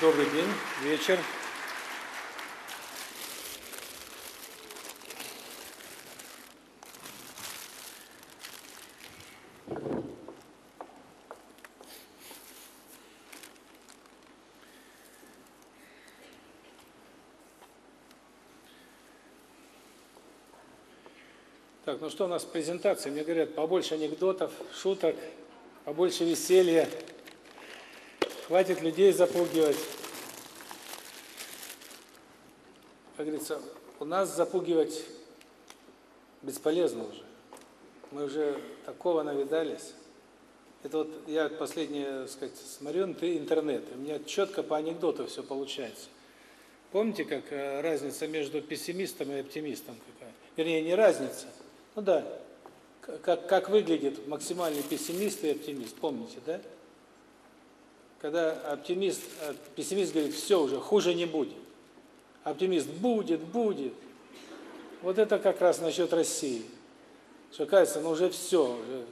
Добрый день, вечер. Так, ну что у нас презентация? Мне говорят, побольше анекдотов, шуток, побольше веселья. Хватит людей запугивать. Как говорится, у нас запугивать бесполезно уже. Мы уже такого навидались. Это вот я последнее, так сказать, смотрю интернет, у меня четко по анекдоту все получается. Помните, как э, разница между пессимистом и оптимистом какая? Вернее, не разница, ну да. Как, как выглядит максимальный пессимист и оптимист, помните, да? Когда оптимист, э, пессимист говорит, все уже, хуже не будет. Оптимист, будет, будет. Вот это как раз насчет России. Что кажется, ну уже все, уже.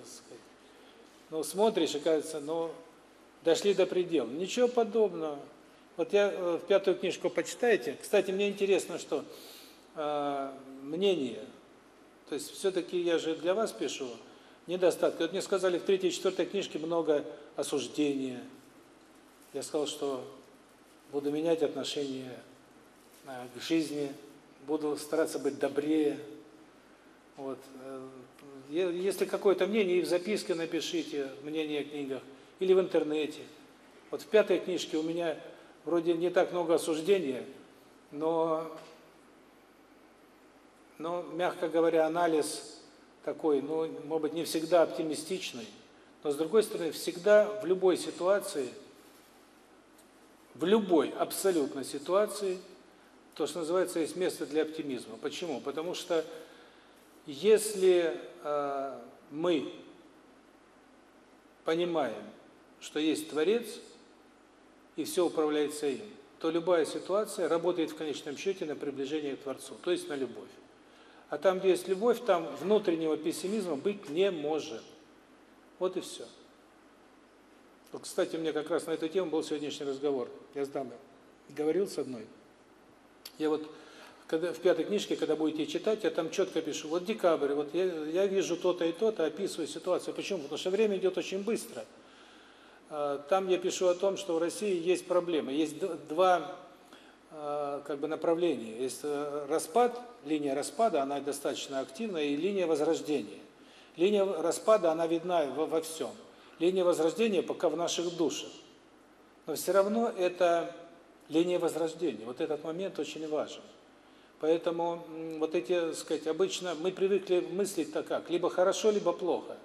Ну смотришь, и кажется, ну дошли до предела. Ничего подобного. Вот я э, в пятую книжку почитайте. Кстати, мне интересно, что э, мнение то есть все-таки я же для вас пишу недостатки. Вот мне сказали в третьей и четвертой книжке много осуждения. Я сказал, что буду менять отношение э, к жизни, буду стараться быть добрее. Вот. Э, если какое-то мнение, и в записке напишите мнение о книгах, или в интернете. Вот в пятой книжке у меня вроде не так много осуждения, но но, мягко говоря, анализ такой, ну, может быть, не всегда оптимистичный, но, с другой стороны, всегда в любой ситуации, в любой абсолютно ситуации, то, что называется, есть место для оптимизма. Почему? Потому что если э, мы понимаем, что есть Творец, и все управляется им, то любая ситуация работает в конечном счете на приближение к Творцу, то есть на любовь. А там, где есть любовь, там внутреннего пессимизма быть не может. Вот и все. Вот, кстати, у меня как раз на эту тему был сегодняшний разговор. Я с дамой говорил с одной. Я вот когда в пятой книжке, когда будете читать, я там четко пишу, вот декабрь, вот я, я вижу то-то и то-то, описываю ситуацию. Почему? Потому что время идет очень быстро. А, там я пишу о том, что в России есть проблемы. Есть два Э, как бы направлений. Есть э, распад, линия распада, она достаточно активная, и линия возрождения. Линия распада, она видна во, во всем. Линия возрождения пока в наших душах. Но все равно это линия возрождения. Вот этот момент очень важен. Поэтому вот эти, сказать, обычно мы привыкли мыслить так как, либо хорошо, либо плохо.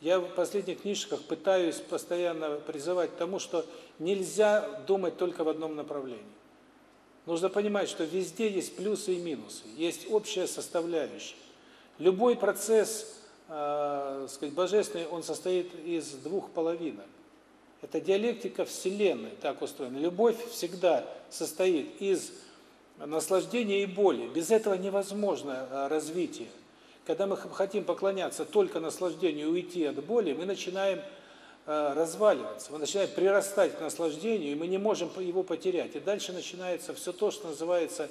Я в последних книжках пытаюсь постоянно призывать к тому, что нельзя думать только в одном направлении. Нужно понимать, что везде есть плюсы и минусы, есть общая составляющая. Любой процесс, э, сказать, божественный, он состоит из двух половинок. Это диалектика Вселенной так устроена. Любовь всегда состоит из наслаждения и боли. Без этого невозможно э, развитие. Когда мы хотим поклоняться только наслаждению и уйти от боли, мы начинаем Э, разваливаться, мы начинаем прирастать к наслаждению, и мы не можем его потерять. И дальше начинается все то, что называется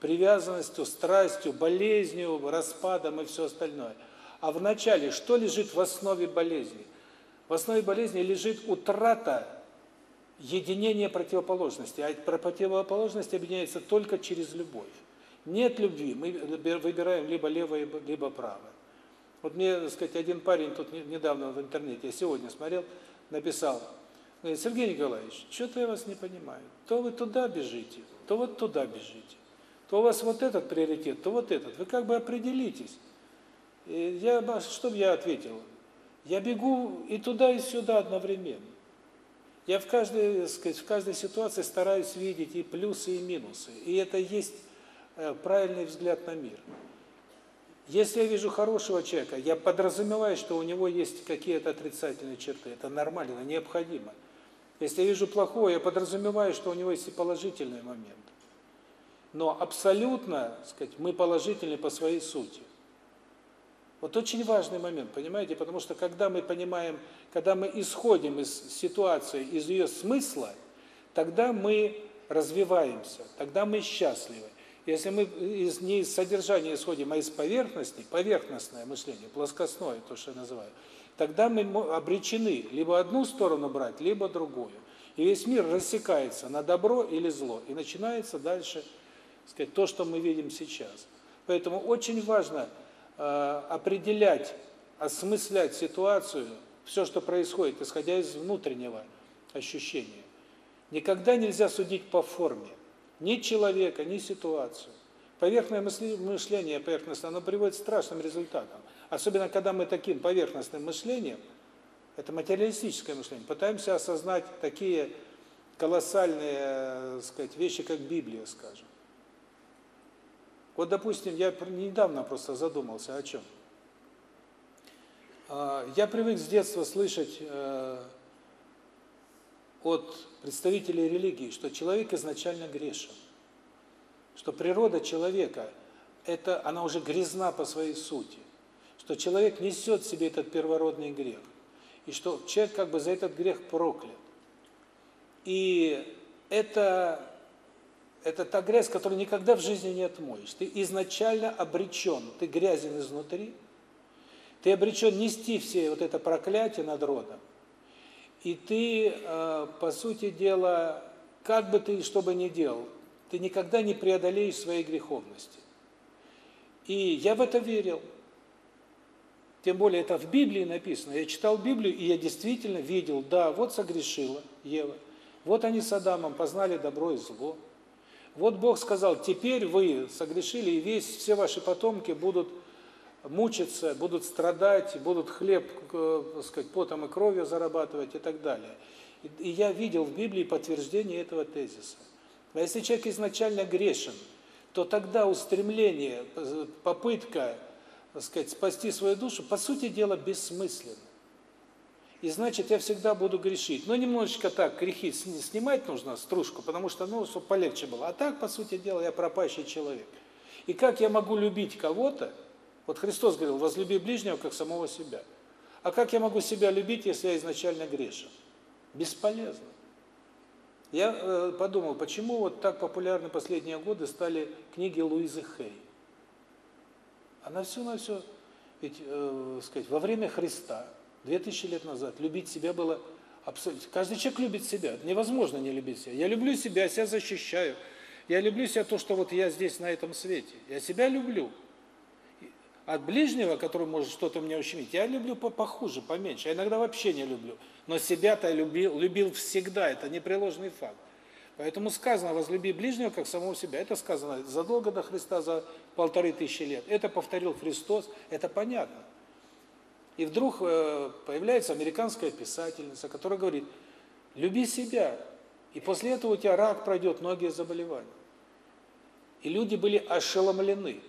привязанностью, страстью, болезнью, распадом и все остальное. А в начале что лежит в основе болезни? В основе болезни лежит утрата единения противоположности, а противоположность объединяется только через любовь. Нет любви, мы выбираем либо левое, либо правое. Вот мне, так сказать, один парень тут недавно в интернете, я сегодня смотрел, написал, говорит, Сергей Николаевич, что-то я вас не понимаю. То вы туда бежите, то вот туда бежите. То у вас вот этот приоритет, то вот этот. Вы как бы определитесь. И я, что бы я ответил? Я бегу и туда, и сюда одновременно. Я в каждой, сказать, в каждой ситуации стараюсь видеть и плюсы, и минусы. И это есть э, правильный взгляд на мир. Если я вижу хорошего человека, я подразумеваю, что у него есть какие-то отрицательные черты. Это нормально, необходимо. Если я вижу плохого, я подразумеваю, что у него есть и положительный момент. Но абсолютно, сказать, мы положительны по своей сути. Вот очень важный момент, понимаете? Потому что когда мы понимаем, когда мы исходим из ситуации, из ее смысла, тогда мы развиваемся, тогда мы счастливы. Если мы из, не из содержания исходим, а из поверхности, поверхностное мышление, плоскостное, то, что я называю, тогда мы обречены либо одну сторону брать, либо другую. И весь мир рассекается на добро или зло, и начинается дальше, сказать, то, что мы видим сейчас. Поэтому очень важно определять, осмыслять ситуацию, все, что происходит, исходя из внутреннего ощущения. Никогда нельзя судить по форме. Ни человека, ни ситуацию. Поверхностное мышление, поверхностное, оно приводит к страшным результатам. Особенно, когда мы таким поверхностным мышлением, это материалистическое мышление, пытаемся осознать такие колоссальные, э, сказать, вещи, как Библия, скажем. Вот, допустим, я недавно просто задумался о чем. А, я привык с детства слышать э, от представителей религии, что человек изначально грешен. Что природа человека, это она уже грязна по своей сути. Что человек несет в себе этот первородный грех. И что человек как бы за этот грех проклят. И это это та грязь, которую никогда в жизни не отмоешь. Ты изначально обречен, ты грязен изнутри, ты обречен нести все вот это проклятие над родом. И ты, э, по сути дела, как бы ты что бы ни делал, ты никогда не преодолеешь своей греховности. И я в это верил. Тем более это в Библии написано. Я читал Библию, и я действительно видел, да, вот согрешила Ева. Вот они с Адамом познали добро и зло. Вот Бог сказал, теперь вы согрешили, и весь, все ваши потомки будут мучиться, будут страдать, будут хлеб, э, так сказать, потом и кровью зарабатывать и так далее. И я видел в Библии подтверждение этого тезиса. А если человек изначально грешен, то тогда устремление, попытка, так сказать, спасти свою душу, по сути дела, бессмысленно. И значит, я всегда буду грешить. Но немножечко так, грехи снимать нужно, стружку, потому что, ну, чтобы полегче было. А так, по сути дела, я пропащий человек. И как я могу любить кого-то? Вот Христос говорил, возлюби ближнего, как самого себя. А как я могу себя любить, если я изначально грешен? Бесполезно. Я э, подумал, почему вот так популярны последние годы стали книги Луизы Хей. Она все на все, ведь, э, сказать, во время Христа, 2000 лет назад, любить себя было абсолютно... Каждый человек любит себя, невозможно не любить себя. Я люблю себя, себя защищаю. Я люблю себя то, что вот я здесь, на этом свете. Я себя люблю. От ближнего, который может что-то мне ущемить, я люблю похуже, поменьше. Я иногда вообще не люблю. Но себя-то любил, любил всегда, это непреложный факт. Поэтому сказано, возлюби ближнего, как самого себя. Это сказано задолго до Христа, за полторы тысячи лет. Это повторил Христос, это понятно. И вдруг э, появляется американская писательница, которая говорит, люби себя, и после этого у тебя рак пройдет, многие заболевания. И люди были ошеломлены.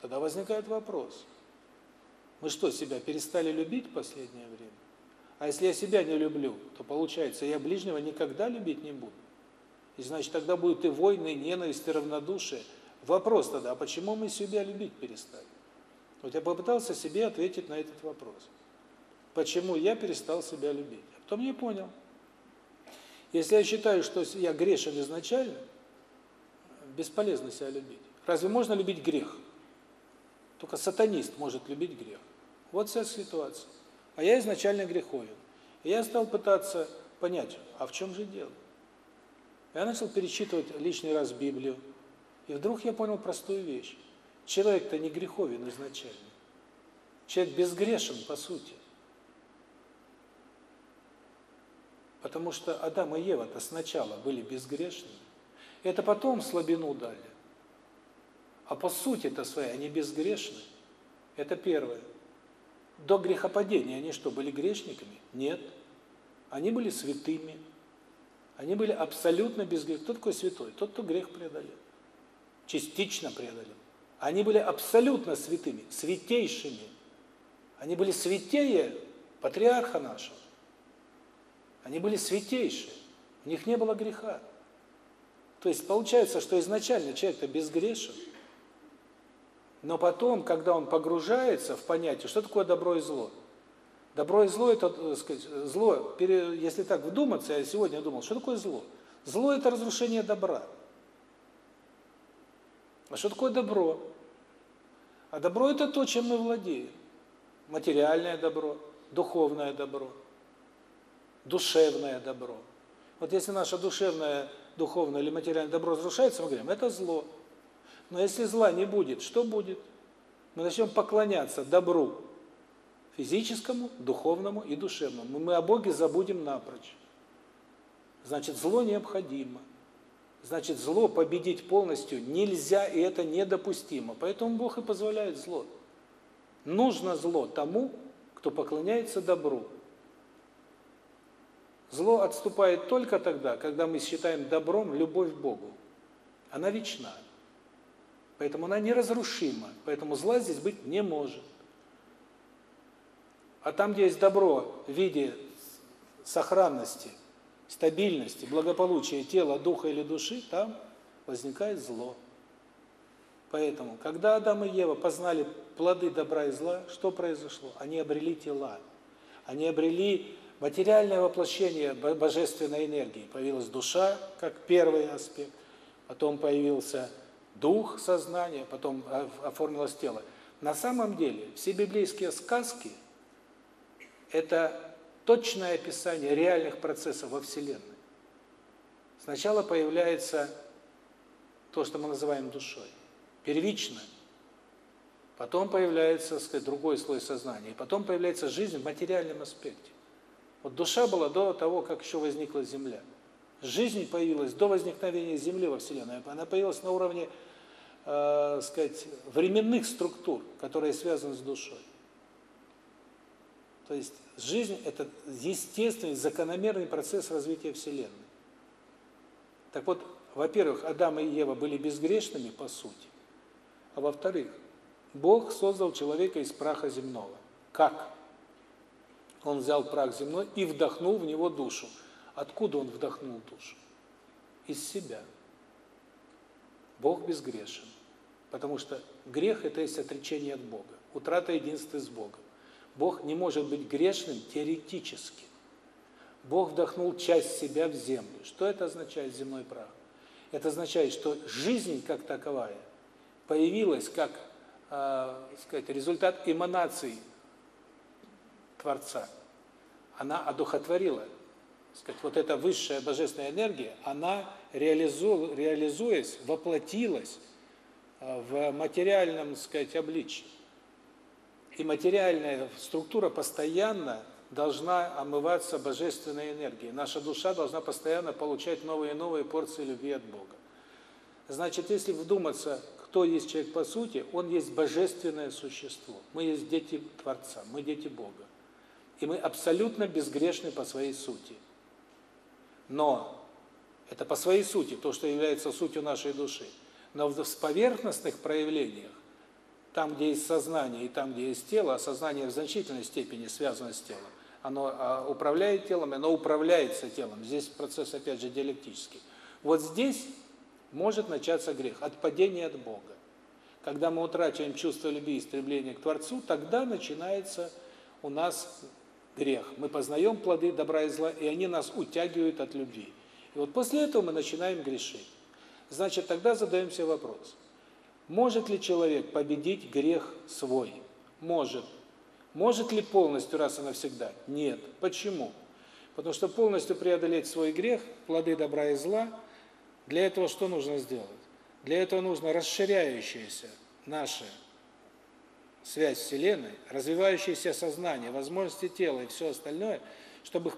Тогда возникает вопрос, мы что, себя перестали любить в последнее время? А если я себя не люблю, то получается, я ближнего никогда любить не буду. И значит, тогда будут и войны, и ненависть, и равнодушие. Вопрос тогда, а почему мы себя любить перестали? Вот я попытался себе ответить на этот вопрос. Почему я перестал себя любить? А потом не понял. Если я считаю, что я грешен изначально, бесполезно себя любить. Разве можно любить грех? Только сатанист может любить грех. Вот вся ситуация. А я изначально греховен. И я стал пытаться понять, а в чем же дело? Я начал перечитывать лишний раз Библию. И вдруг я понял простую вещь. Человек-то не греховен изначально. Человек безгрешен по сути. Потому что Адам и Ева-то сначала были безгрешны. Это потом слабину дали. А по сути-то своей они безгрешны. Это первое. До грехопадения они что, были грешниками? Нет. Они были святыми. Они были абсолютно безгрешны. Кто такой святой? Тот, кто грех преодолел. Частично преодолел. Они были абсолютно святыми, святейшими. Они были святее патриарха нашего. Они были святейшие. У них не было греха. То есть получается, что изначально человек-то безгрешен. Но потом, когда он погружается в понятие, что такое добро и зло? Добро и зло – это, так сказать, зло, если так вдуматься, я сегодня думал, что такое зло? Зло – это разрушение добра. А что такое добро? А добро – это то, чем мы владеем. Материальное добро, духовное добро, душевное добро. Вот если наше душевное, духовное или материальное добро разрушается, мы говорим, это зло. Но если зла не будет, что будет? Мы начнем поклоняться добру, физическому, духовному и душевному. Мы о Боге забудем напрочь. Значит, зло необходимо. Значит, зло победить полностью нельзя, и это недопустимо. Поэтому Бог и позволяет зло. Нужно зло тому, кто поклоняется добру. Зло отступает только тогда, когда мы считаем добром любовь к Богу. Она вечна. Поэтому она неразрушима. Поэтому зла здесь быть не может. А там, где есть добро в виде сохранности, стабильности, благополучия тела, духа или души, там возникает зло. Поэтому, когда Адам и Ева познали плоды добра и зла, что произошло? Они обрели тела. Они обрели материальное воплощение божественной энергии. Появилась душа, как первый аспект, потом появился дух, сознание, потом оформилось тело. На самом деле, все библейские сказки – это точное описание реальных процессов во Вселенной. Сначала появляется то, что мы называем душой, первично. Потом появляется, так сказать, другой слой сознания. И потом появляется жизнь в материальном аспекте. Вот душа была до того, как еще возникла Земля. Жизнь появилась до возникновения Земли во Вселенной. Она появилась на уровне, э, сказать, временных структур, которые связаны с душой. То есть жизнь – это естественный, закономерный процесс развития Вселенной. Так вот, во-первых, Адам и Ева были безгрешными по сути, а во-вторых, Бог создал человека из праха земного. Как? Он взял прах земной и вдохнул в него душу. Откуда он вдохнул душу? Из себя. Бог безгрешен. Потому что грех – это есть отречение от Бога, утрата единства с Богом. Бог не может быть грешным теоретически. Бог вдохнул часть себя в землю. Что это означает, земной прах? Это означает, что жизнь как таковая появилась как, э, сказать, результат эманаций Творца. Она одухотворила. Сказать, вот эта высшая божественная энергия, она, реализу, реализуясь, воплотилась э, в материальном, сказать, обличии. И материальная структура постоянно должна омываться божественной энергией. Наша душа должна постоянно получать новые и новые порции любви от Бога. Значит, если вдуматься, кто есть человек по сути, он есть божественное существо. Мы есть дети Творца, мы дети Бога. И мы абсолютно безгрешны по своей сути. Но это по своей сути, то, что является сутью нашей души. Но в поверхностных проявлениях там, где есть сознание и там, где есть тело, а сознание в значительной степени связано с телом, оно а, управляет телом, оно управляется телом. Здесь процесс, опять же, диалектический. Вот здесь может начаться грех, отпадение от Бога. Когда мы утрачиваем чувство любви и стремления к Творцу, тогда начинается у нас грех. Мы познаем плоды добра и зла, и они нас утягивают от любви. И вот после этого мы начинаем грешить. Значит, тогда задаемся вопрос – может ли человек победить грех свой? Может. Может ли полностью раз и навсегда? Нет. Почему? Потому что полностью преодолеть свой грех, плоды добра и зла, для этого что нужно сделать? Для этого нужно расширяющаяся наша связь с Вселенной, развивающееся сознание, возможности тела и все остальное, чтобы,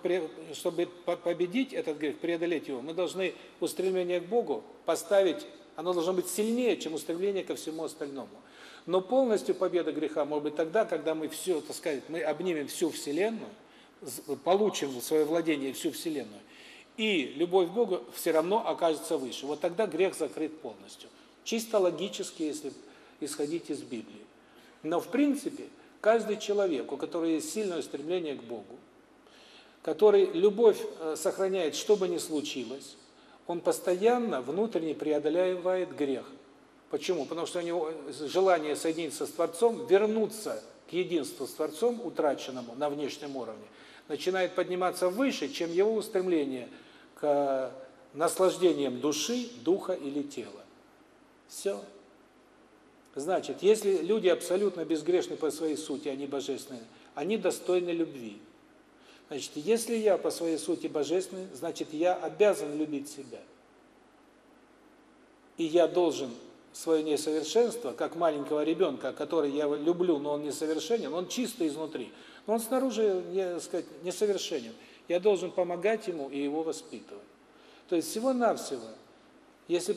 чтобы победить этот грех, преодолеть его, мы должны устремление к Богу поставить оно должно быть сильнее, чем устремление ко всему остальному. Но полностью победа греха может быть тогда, когда мы все, так сказать, мы обнимем всю Вселенную, получим свое владение всю Вселенную, и любовь к Богу все равно окажется выше. Вот тогда грех закрыт полностью. Чисто логически, если исходить из Библии. Но в принципе, каждый человек, у которого есть сильное стремление к Богу, который любовь э, сохраняет, что бы ни случилось, он постоянно внутренне преодолевает грех. Почему? Потому что у него желание соединиться с Творцом, вернуться к единству с Творцом, утраченному на внешнем уровне, начинает подниматься выше, чем его устремление к наслаждением души, духа или тела. Все. Значит, если люди абсолютно безгрешны по своей сути, они божественные, они достойны любви. Значит, если я по своей сути божественный, значит, я обязан любить себя. И я должен свое несовершенство, как маленького ребенка, который я люблю, но он несовершенен, он чистый изнутри, но он снаружи, не, сказать, несовершенен. Я должен помогать ему и его воспитывать. То есть всего-навсего, если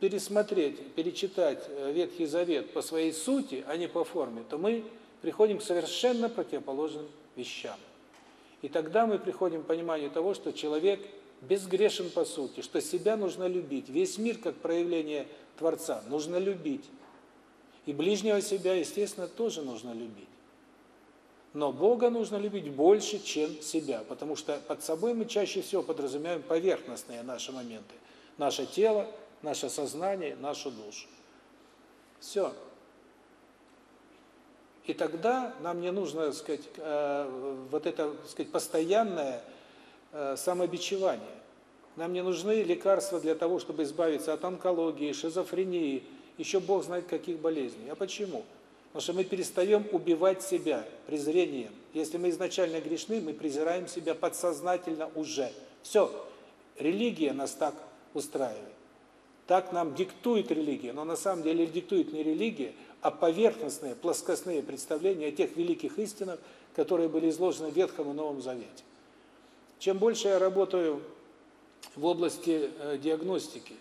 пересмотреть, перечитать э, Ветхий Завет по своей сути, а не по форме, то мы приходим к совершенно противоположным вещам. И тогда мы приходим к пониманию того, что человек безгрешен по сути, что себя нужно любить. Весь мир, как проявление Творца, нужно любить. И ближнего себя, естественно, тоже нужно любить. Но Бога нужно любить больше, чем себя, потому что под собой мы чаще всего подразумеваем поверхностные наши моменты. Наше тело, наше сознание, нашу душу. Все. И тогда нам не нужно, так сказать, э, вот это, так сказать, постоянное э, самобичевание. Нам не нужны лекарства для того, чтобы избавиться от онкологии, шизофрении, еще Бог знает каких болезней. А почему? Потому что мы перестаем убивать себя презрением. Если мы изначально грешны, мы презираем себя подсознательно уже. Все. Религия нас так устраивает. Так нам диктует религия, но на самом деле диктует не религия, а поверхностные, плоскостные представления о тех великих истинах, которые были изложены в Ветхом и Новом Завете. Чем больше я работаю в области э, диагностики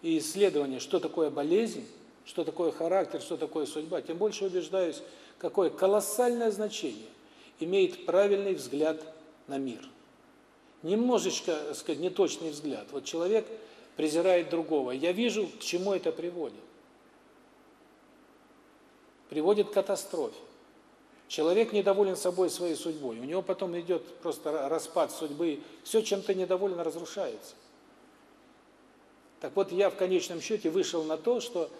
и исследования, что такое болезнь, что такое характер, что такое судьба, тем больше убеждаюсь, какое колоссальное значение имеет правильный взгляд на мир. Немножечко, так сказать, неточный взгляд. Вот человек презирает другого. Я вижу, к чему это приводит. Приводит к катастрофе. Человек недоволен собой, своей судьбой. У него потом идет просто распад судьбы. Все, чем то недоволен, разрушается. Так вот, я в конечном счете вышел на то, что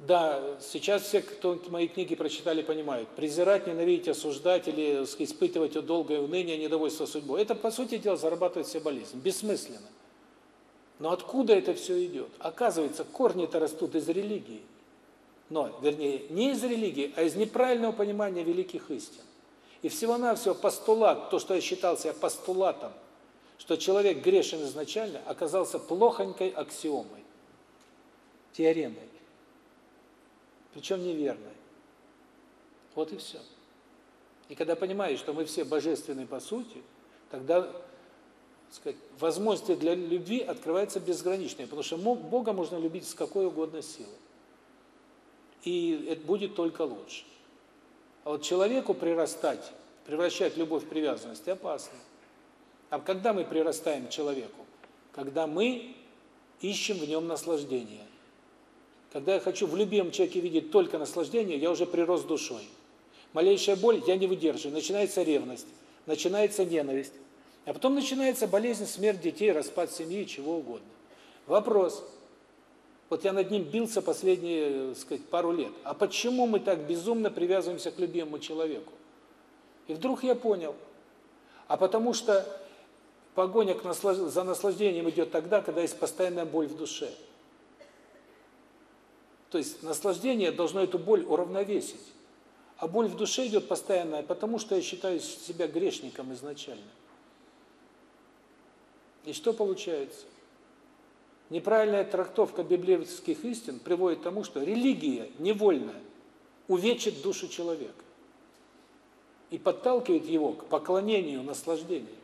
да, сейчас все, кто мои книги прочитали, понимают, презирать, ненавидеть, осуждать или испытывать долгое уныние, недовольство судьбой, это, по сути дела, зарабатывать себе болезнь. Бессмысленно. Но откуда это все идет? Оказывается, корни-то растут из религии. Но, вернее, не из религии, а из неправильного понимания великих истин. И всего-навсего постулат, то, что я считал себя постулатом, что человек грешен изначально, оказался плохонькой аксиомой, теоремой. Причем неверной. Вот и все. И когда понимаешь, что мы все божественны по сути, тогда сказать, возможности для любви открываются безграничные, потому что Бога можно любить с какой угодно силой. И это будет только лучше. А вот человеку прирастать, превращать любовь в привязанность опасно. А когда мы прирастаем к человеку? Когда мы ищем в нем наслаждение. Когда я хочу в любимом человеке видеть только наслаждение, я уже прирос душой. Малейшая боль, я не выдерживаю. Начинается ревность, начинается ненависть. А потом начинается болезнь, смерть детей, распад семьи, чего угодно. Вопрос. Вот я над ним бился последние, так сказать, пару лет. А почему мы так безумно привязываемся к любимому человеку? И вдруг я понял. А потому что погоня за наслаждением идет тогда, когда есть постоянная боль в душе. То есть наслаждение должно эту боль уравновесить. А боль в душе идет постоянная, потому что я считаю себя грешником изначально. И что получается? Неправильная трактовка библейских истин приводит к тому, что религия невольно увечит душу человека и подталкивает его к поклонению, наслаждению.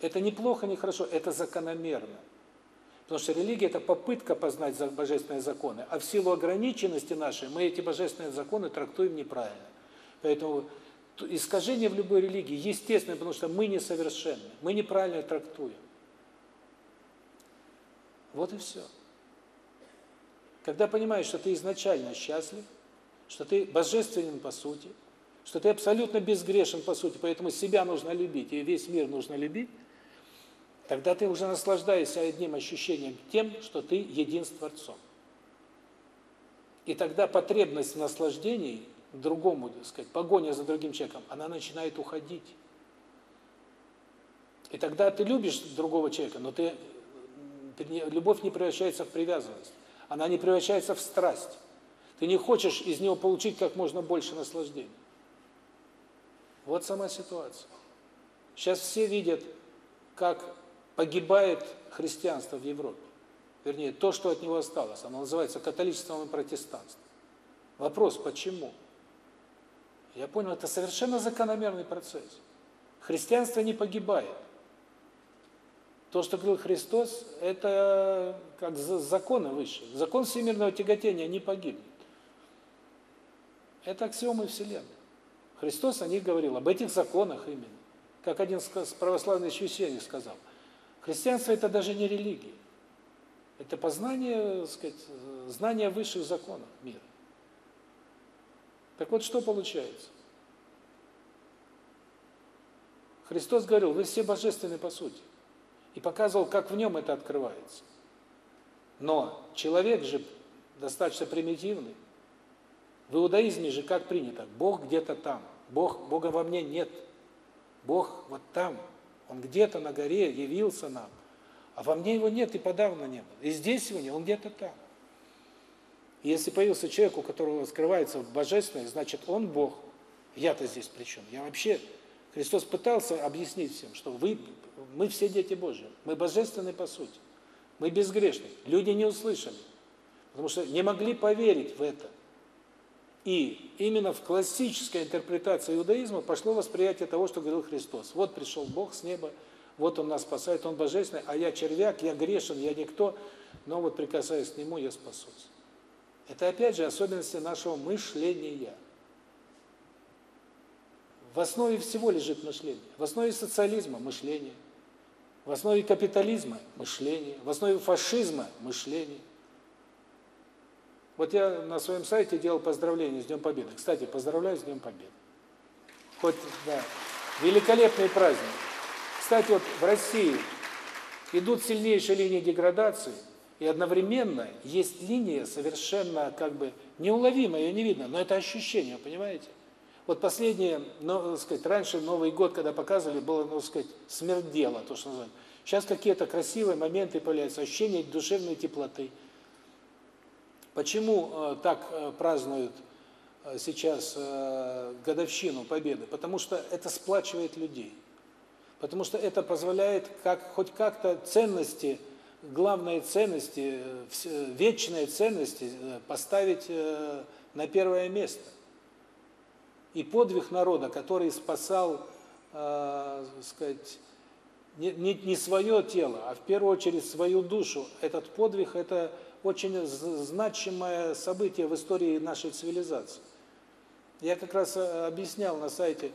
Это неплохо, не хорошо, это закономерно. Потому что религия – это попытка познать божественные законы, а в силу ограниченности нашей мы эти божественные законы трактуем неправильно. Поэтому искажение в любой религии естественно, потому что мы несовершенны, мы неправильно трактуем. Вот и все. Когда понимаешь, что ты изначально счастлив, что ты божественен по сути, что ты абсолютно безгрешен по сути, поэтому себя нужно любить, и весь мир нужно любить, тогда ты уже наслаждаешься одним ощущением тем, что ты един с Творцом. И тогда потребность в наслаждении другому, так сказать, погоня за другим человеком, она начинает уходить. И тогда ты любишь другого человека, но ты любовь не превращается в привязанность. Она не превращается в страсть. Ты не хочешь из него получить как можно больше наслаждения. Вот сама ситуация. Сейчас все видят, как погибает христианство в Европе. Вернее, то, что от него осталось. Оно называется католичеством и протестантством. Вопрос, почему? Я понял, это совершенно закономерный процесс. Христианство не погибает. То, что говорил Христос, это как законы высшие. Закон всемирного тяготения не погибнет. Это аксиомы Вселенной. Христос о них говорил, об этих законах именно. Как один православный священник сказал, христианство – это даже не религия. Это познание, сказать, знание высших законов мира. Так вот, что получается? Христос говорил, вы все божественны по сути. И показывал, как в нем это открывается. Но человек же достаточно примитивный. В иудаизме же как принято? Бог где-то там. Бог, Бога во мне нет. Бог вот там. Он где-то на горе явился нам. А во мне его нет и подавно не было. И здесь его нет, он где-то там. И если появился человек, у которого скрывается божественное, значит он Бог. Я-то здесь при чем? Я вообще... Христос пытался объяснить всем, что вы, мы все дети Божьи. Мы божественны по сути. Мы безгрешны. Люди не услышали. Потому что не могли поверить в это. И именно в классической интерпретации иудаизма пошло восприятие того, что говорил Христос. Вот пришел Бог с неба, вот Он нас спасает, Он божественный, а я червяк, я грешен, я никто, но вот прикасаясь к Нему, я спасусь. Это опять же особенности нашего мышления. В основе всего лежит мышление. В основе социализма – мышление. В основе капитализма – мышление. В основе фашизма – мышление. Вот я на своем сайте делал поздравления с Днем Победы. Кстати, поздравляю с Днем Победы. Хоть, да, великолепный праздник. Кстати, вот в России идут сильнейшие линии деградации, и одновременно есть линия совершенно как бы неуловимая, ее не видно, но это ощущение, понимаете? Вот последнее, ну, сказать, раньше Новый год, когда показывали, было, ну, сказать, смердело, то, что называют. Сейчас какие-то красивые моменты появляются, ощущение душевной теплоты. Почему э, так э, празднуют э, сейчас э, годовщину Победы? Потому что это сплачивает людей. Потому что это позволяет как хоть как-то ценности, главные ценности, э, вечные ценности э, поставить э, на первое место. И подвиг народа, который спасал, э, сказать, не, не, не свое тело, а в первую очередь свою душу, этот подвиг – это очень значимое событие в истории нашей цивилизации. Я как раз э, объяснял на сайте,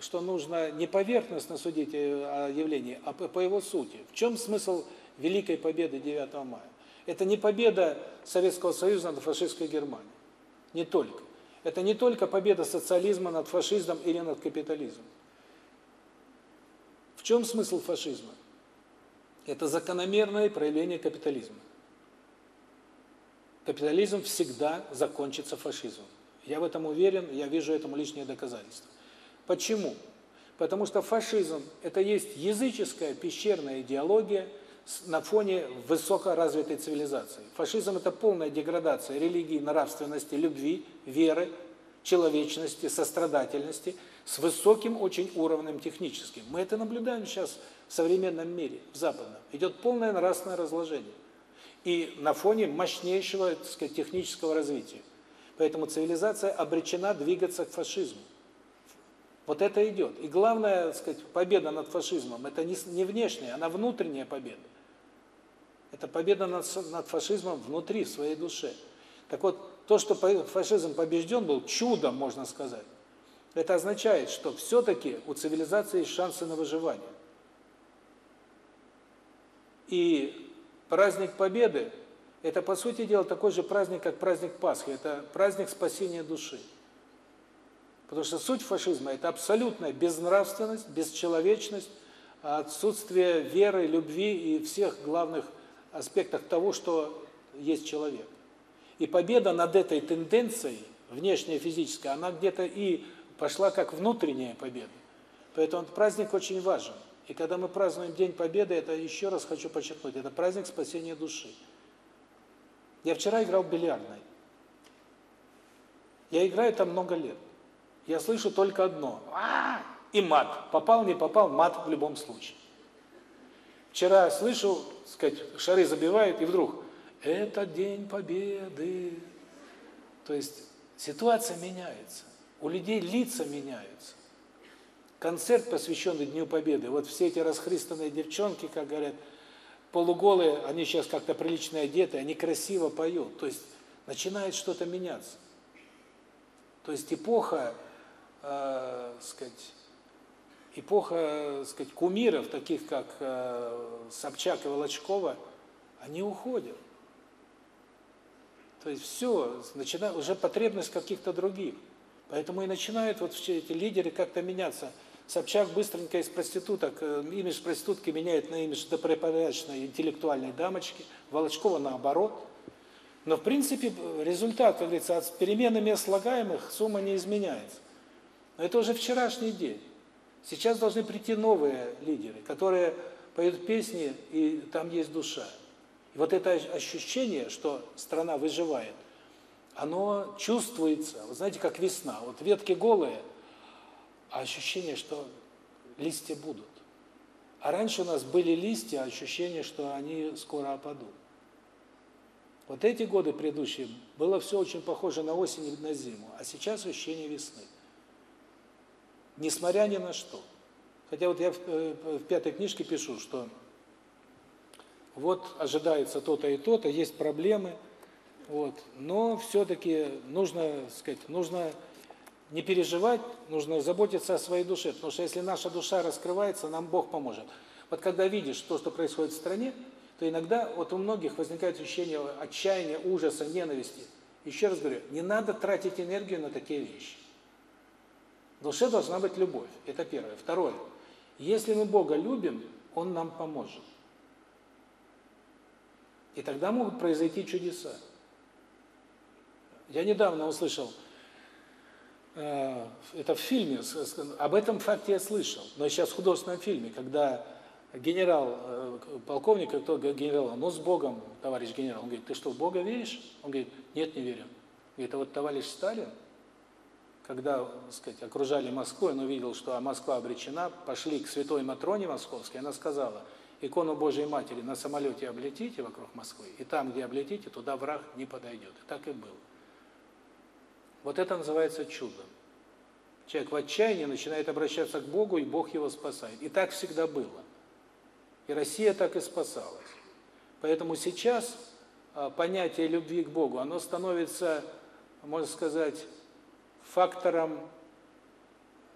что нужно не поверхностно судить о явлении, а по его сути. В чем смысл Великой Победы 9 мая? Это не победа Советского Союза над фашистской Германией. Не только. Это не только победа социализма над фашизмом или над капитализмом. В чем смысл фашизма? Это закономерное проявление капитализма капитализм всегда закончится фашизмом. Я в этом уверен, я вижу этому лишнее доказательство. Почему? Потому что фашизм – это есть языческая пещерная идеология на фоне высокоразвитой цивилизации. Фашизм – это полная деградация религии, нравственности, любви, веры, человечности, сострадательности с высоким очень уровнем техническим. Мы это наблюдаем сейчас в современном мире, в западном. Идет полное нравственное разложение и на фоне мощнейшего, сказать, технического развития. Поэтому цивилизация обречена двигаться к фашизму. Вот это идет. И главная, сказать, победа над фашизмом это не внешняя, она внутренняя победа. Это победа над над фашизмом внутри в своей душе. Так вот, то, что фашизм побежден был чудом, можно сказать. Это означает, что все таки у цивилизации есть шансы на выживание. И Праздник Победы – это, по сути дела, такой же праздник, как праздник Пасхи. Это праздник спасения души. Потому что суть фашизма – это абсолютная безнравственность, бесчеловечность, отсутствие веры, любви и всех главных аспектов того, что есть человек. И победа над этой тенденцией, внешняя физическая, она где-то и пошла как внутренняя победа. Поэтому праздник очень важен. И когда мы празднуем День Победы, это еще раз хочу подчеркнуть, это праздник спасения души. Я вчера играл в бильярдной. Я играю там много лет. Я слышу только одно. И мат. Попал, не попал, мат в любом случае. Вчера слышу, сказать, шары забивают, и вдруг это день победы. То есть ситуация меняется. У людей лица меняются. Концерт, посвященный Дню Победы. Вот все эти расхристанные девчонки, как говорят, полуголые, они сейчас как-то прилично одеты, они красиво поют. То есть начинает что-то меняться. То есть эпоха, э, сказать, эпоха, сказать, кумиров, таких как э, Собчак и Волочкова, они уходят. То есть все, начинает уже потребность каких-то других. Поэтому и начинают вот все эти лидеры как-то меняться. Собчак быстренько из проституток, э, имидж проститутки меняет на имидж добропорядочной интеллектуальной дамочки, Волочкова наоборот. Но в принципе результат, как говорится, от переменами слагаемых сумма не изменяется. Но это уже вчерашний день. Сейчас должны прийти новые лидеры, которые поют песни, и там есть душа. И вот это ощущение, что страна выживает, оно чувствуется. Вы знаете, как весна. Вот ветки голые, а ощущение, что листья будут. А раньше у нас были листья, а ощущение, что они скоро опадут. Вот эти годы предыдущие было все очень похоже на осень и на зиму, а сейчас ощущение весны. Несмотря ни на что. Хотя вот я в, э, в пятой книжке пишу, что вот ожидается то-то и то-то, есть проблемы, вот, но все-таки нужно, сказать, нужно не переживать, нужно заботиться о своей душе, потому что если наша душа раскрывается, нам Бог поможет. Вот когда видишь то, что происходит в стране, то иногда вот у многих возникает ощущение отчаяния, ужаса, ненависти. Еще раз говорю, не надо тратить энергию на такие вещи. В душе должна быть любовь. Это первое. Второе. Если мы Бога любим, Он нам поможет. И тогда могут произойти чудеса. Я недавно услышал, э, это в фильме, об этом факте я слышал, но сейчас в художественном фильме, когда генерал, э, полковник, кто генерал, ну с Богом, товарищ генерал, он говорит, ты что, в Бога веришь? Он говорит, нет, не верю. Говорит, а вот товарищ Сталин, когда, так сказать, окружали Москву, он увидел, что Москва обречена, пошли к святой Матроне Московской, она сказала, икону Божией Матери на самолете облетите вокруг Москвы, и там, где облетите, туда враг не подойдет. И так и было. Вот это называется чудом. Человек в отчаянии начинает обращаться к Богу, и Бог его спасает. И так всегда было. И Россия так и спасалась. Поэтому сейчас а, понятие любви к Богу, оно становится, можно сказать, фактором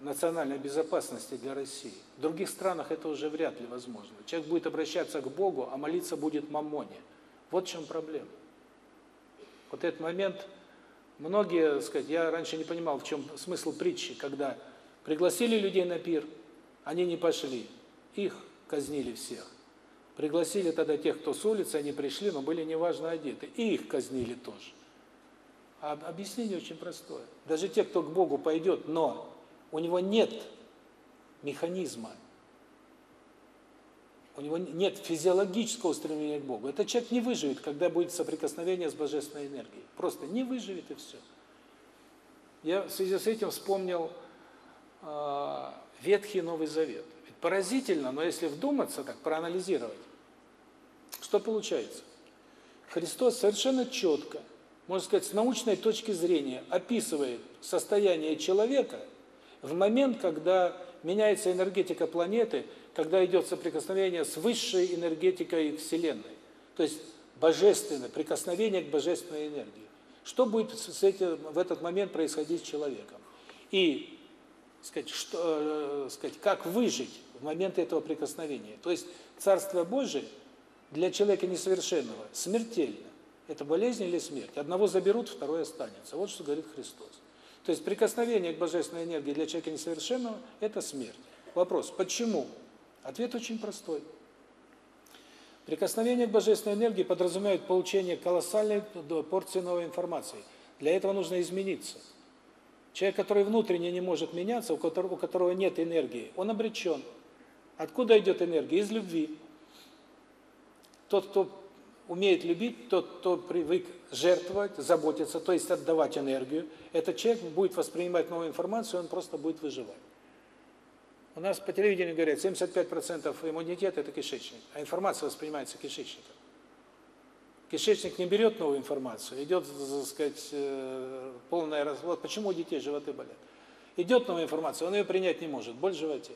национальной безопасности для России. В других странах это уже вряд ли возможно. Человек будет обращаться к Богу, а молиться будет мамоне. Вот в чем проблема. Вот этот момент, многие, сказать, я раньше не понимал, в чем смысл притчи, когда пригласили людей на пир, они не пошли, их казнили всех. Пригласили тогда тех, кто с улицы, они пришли, но были неважно одеты, и их казнили тоже. А объяснение очень простое. Даже те, кто к Богу пойдет, но у него нет механизма, у него нет физиологического стремления к Богу. Этот человек не выживет, когда будет соприкосновение с божественной энергией. Просто не выживет и все. Я в связи с этим вспомнил э, Ветхий Новый Завет. Ведь поразительно, но если вдуматься, так проанализировать, что получается? Христос совершенно четко, можно сказать, с научной точки зрения описывает состояние человека – в момент, когда меняется энергетика планеты, когда идет соприкосновение с высшей энергетикой Вселенной. То есть божественное, прикосновение к божественной энергии. Что будет с этим, в этот момент происходить с человеком? И сказать, что, э, сказать, как выжить в момент этого прикосновения. То есть Царство Божие для человека несовершенного смертельно. Это болезнь или смерть? Одного заберут, второй останется. Вот что говорит Христос. То есть прикосновение к божественной энергии для человека несовершенного – это смерть. Вопрос, почему? Ответ очень простой. Прикосновение к божественной энергии подразумевает получение колоссальной порции новой информации. Для этого нужно измениться. Человек, который внутренне не может меняться, у которого, у которого нет энергии, он обречен. Откуда идет энергия? Из любви. Тот, кто умеет любить, тот, кто привык жертвовать, заботиться, то есть отдавать энергию, этот человек будет воспринимать новую информацию, он просто будет выживать. У нас по телевидению говорят, 75% иммунитета – это кишечник, а информация воспринимается кишечником. Кишечник не берет новую информацию, идет, так сказать, э, полная развод. Почему у детей животы болят? Идет новая информация, он ее принять не может, боль в животе.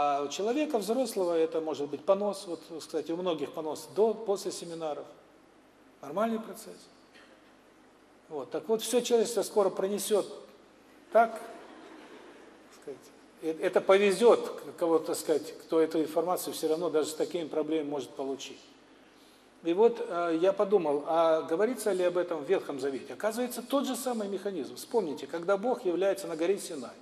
А у человека взрослого это может быть понос, вот, кстати, у многих понос до, после семинаров. Нормальный процесс. Вот, так вот, все человечество скоро пронесет так, сказать, э, это повезет кого-то, сказать, кто эту информацию все равно даже с такими проблемами может получить. И вот э, я подумал, а говорится ли об этом в Ветхом Завете? Оказывается, тот же самый механизм. Вспомните, когда Бог является на горе Синай.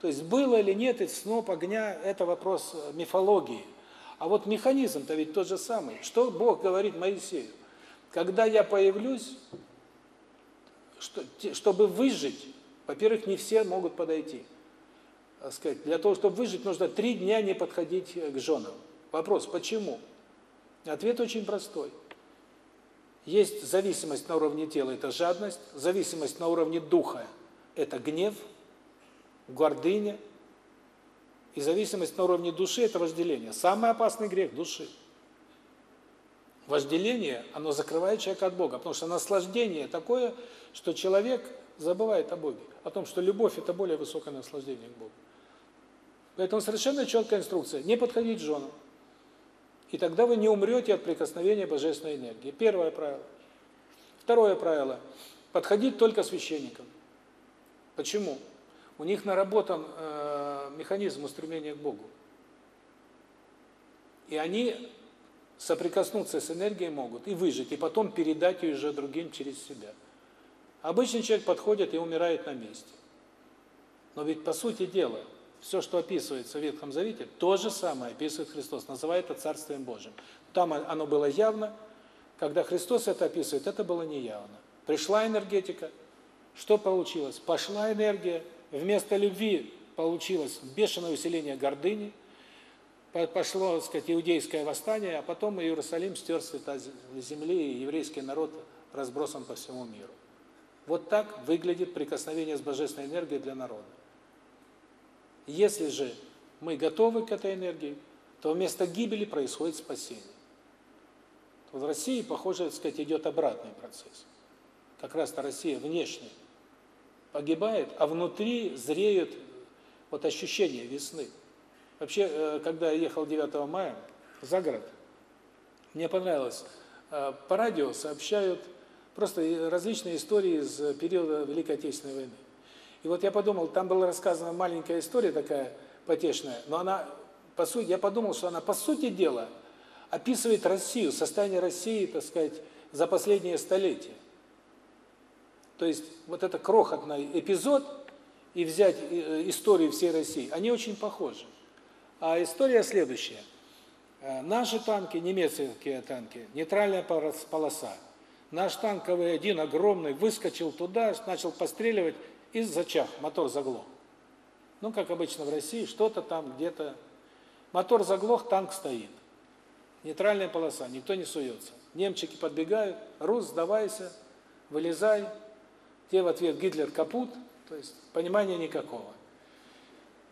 То есть было или нет и сноп огня – это вопрос э, мифологии. А вот механизм-то ведь тот же самый. Что Бог говорит Моисею? Когда я появлюсь, что, чтобы выжить, во-первых, не все могут подойти. Так сказать, для того, чтобы выжить, нужно три дня не подходить к женам. Вопрос, почему? Ответ очень простой. Есть зависимость на уровне тела – это жадность, зависимость на уровне духа – это гнев, гордыня, и зависимость на уровне души – это вожделение. Самый опасный грех души. Вожделение, оно закрывает человека от Бога, потому что наслаждение такое, что человек забывает о Боге, о том, что любовь – это более высокое наслаждение к Богу. Поэтому совершенно четкая инструкция – не подходить к женам. И тогда вы не умрете от прикосновения божественной энергии. Первое правило. Второе правило – подходить только священникам. Почему? У них наработан э, механизм устремления к Богу. И они соприкоснуться с энергией могут и выжить, и потом передать ее уже другим через себя. Обычный человек подходит и умирает на месте. Но ведь по сути дела, все, что описывается в Ветхом Завете, то же самое описывает Христос, называет это Царствием Божьим. Там оно было явно, когда Христос это описывает, это было неявно. Пришла энергетика, что получилось? Пошла энергия, вместо любви получилось бешеное усиление гордыни, пошло, так сказать, иудейское восстание, а потом Иерусалим стер с земли, и еврейский народ разбросан по всему миру. Вот так выглядит прикосновение с божественной энергией для народа. Если же мы готовы к этой энергии, то вместо гибели происходит спасение. В России, похоже, так сказать, идет обратный процесс. Как раз-то Россия внешне погибает, а внутри зреют вот ощущения весны. Вообще, э, когда я ехал 9 мая за город, мне понравилось, э, по радио сообщают просто различные истории из периода Великой Отечественной войны. И вот я подумал, там была рассказана маленькая история такая потешная, но она, по сути, я подумал, что она, по сути дела, описывает Россию, состояние России, так сказать, за последние столетия. То есть вот это крохотный эпизод и взять э, историю всей России, они очень похожи. А история следующая. Э, наши танки, немецкие танки, нейтральная полоса. Наш танковый один огромный выскочил туда, начал постреливать, и зачах, мотор заглох. Ну, как обычно в России, что-то там где-то. Мотор заглох, танк стоит. Нейтральная полоса, никто не суется. Немчики подбегают, Рус, сдавайся, вылезай. Те в ответ Гитлер капут, то есть понимания никакого.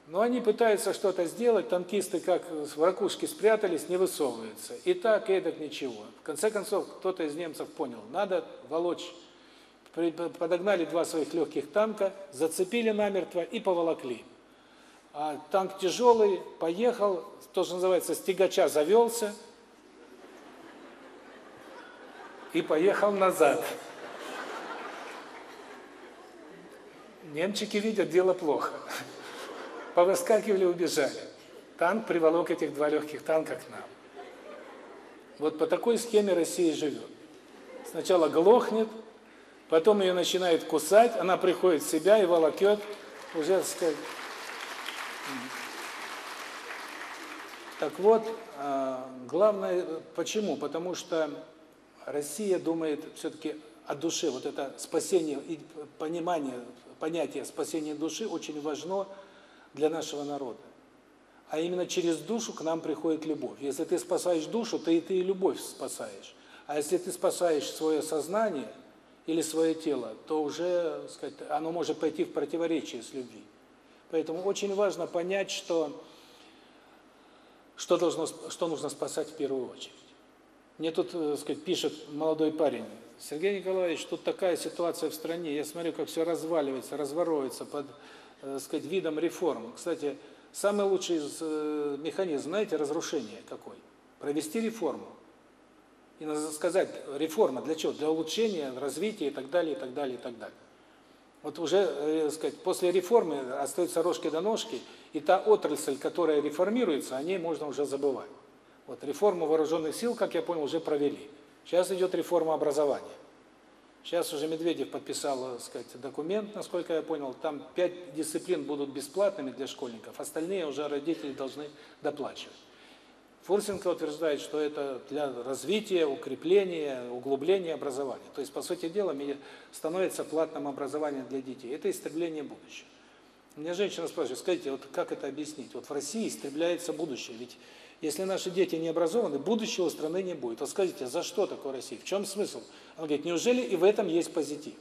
Но они пытаются что-то сделать, танкисты как в ракушке спрятались, не высовываются. И так, и так ничего. В конце концов, кто-то из немцев понял, надо волочь подогнали два своих легких танка, зацепили намертво и поволокли. А танк тяжелый, поехал, то, что называется, с тягача завелся и поехал назад. Немчики видят, дело плохо. Повыскакивали, убежали. Танк приволок этих два легких танка к нам. Вот по такой схеме Россия живет. Сначала глохнет, Потом ее начинает кусать, она приходит в себя и волокет, уже, так сказать... Так вот, а, главное, почему? Потому что Россия думает все-таки о душе. Вот это спасение и понимание, понятие спасения души очень важно для нашего народа. А именно через душу к нам приходит любовь. Если ты спасаешь душу, то и ты и любовь спасаешь. А если ты спасаешь свое сознание или свое тело, то уже, сказать, оно может пойти в противоречие с любви. Поэтому очень важно понять, что что должно что нужно спасать в первую очередь. Мне тут, э, сказать, пишет молодой парень: "Сергей Николаевич, тут такая ситуация в стране. Я смотрю, как все разваливается, разворовывается под, так сказать, видом реформ". Кстати, самый лучший э, механизм, знаете, разрушения какой? Провести реформу. И надо сказать, реформа для чего? Для улучшения, развития и так далее, и так далее, и так далее. Вот уже, э, сказать, после реформы остаются рожки до ножки, и та отрасль, которая реформируется, о ней можно уже забывать. Вот реформу вооруженных сил, как я понял, уже провели. Сейчас идет реформа образования. Сейчас уже Медведев подписал, сказать, документ, насколько я понял, там пять дисциплин будут бесплатными для школьников, остальные уже родители должны доплачивать. Фурсенко утверждает, что это для развития, укрепления, углубления образования. То есть, по сути дела, становится платным образование для детей. Это истребление будущего. Меня женщина спрашивает, скажите, вот как это объяснить? Вот в России истребляется будущее, ведь если наши дети не образованы, будущего страны не будет. Вот скажите, за что такое Россия? В чем смысл? Она говорит, неужели и в этом есть позитив?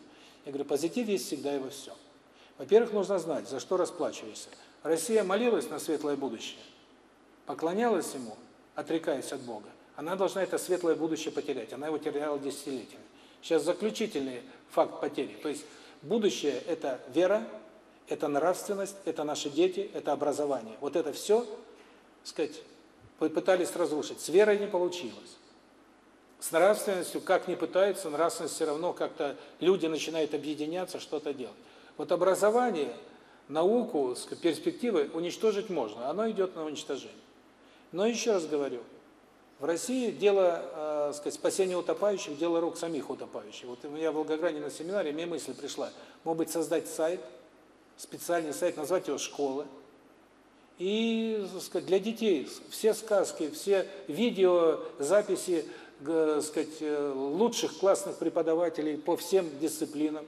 Я говорю, позитив есть всегда и во всем. Во-первых, нужно знать, за что расплачиваешься. Россия молилась на светлое будущее, поклонялась ему, отрекаясь от Бога, она должна это светлое будущее потерять. Она его теряла десятилетиями. Сейчас заключительный факт потери. То есть будущее – это вера, это нравственность, это наши дети, это образование. Вот это все, сказать, пытались разрушить. С верой не получилось. С нравственностью, как ни пытаются, нравственность все равно как-то люди начинают объединяться, что-то делать. Вот образование, науку, перспективы уничтожить можно, оно идет на уничтожение. Но еще раз говорю, в России дело, э, сказать, спасения утопающих, дело рук самих утопающих. Вот я в Волгограде на семинаре, мне мысль пришла, может быть, создать сайт, специальный сайт, назвать его «Школа», и, сказать, для детей все сказки, все видео, записи, сказать, э, лучших классных преподавателей по всем дисциплинам,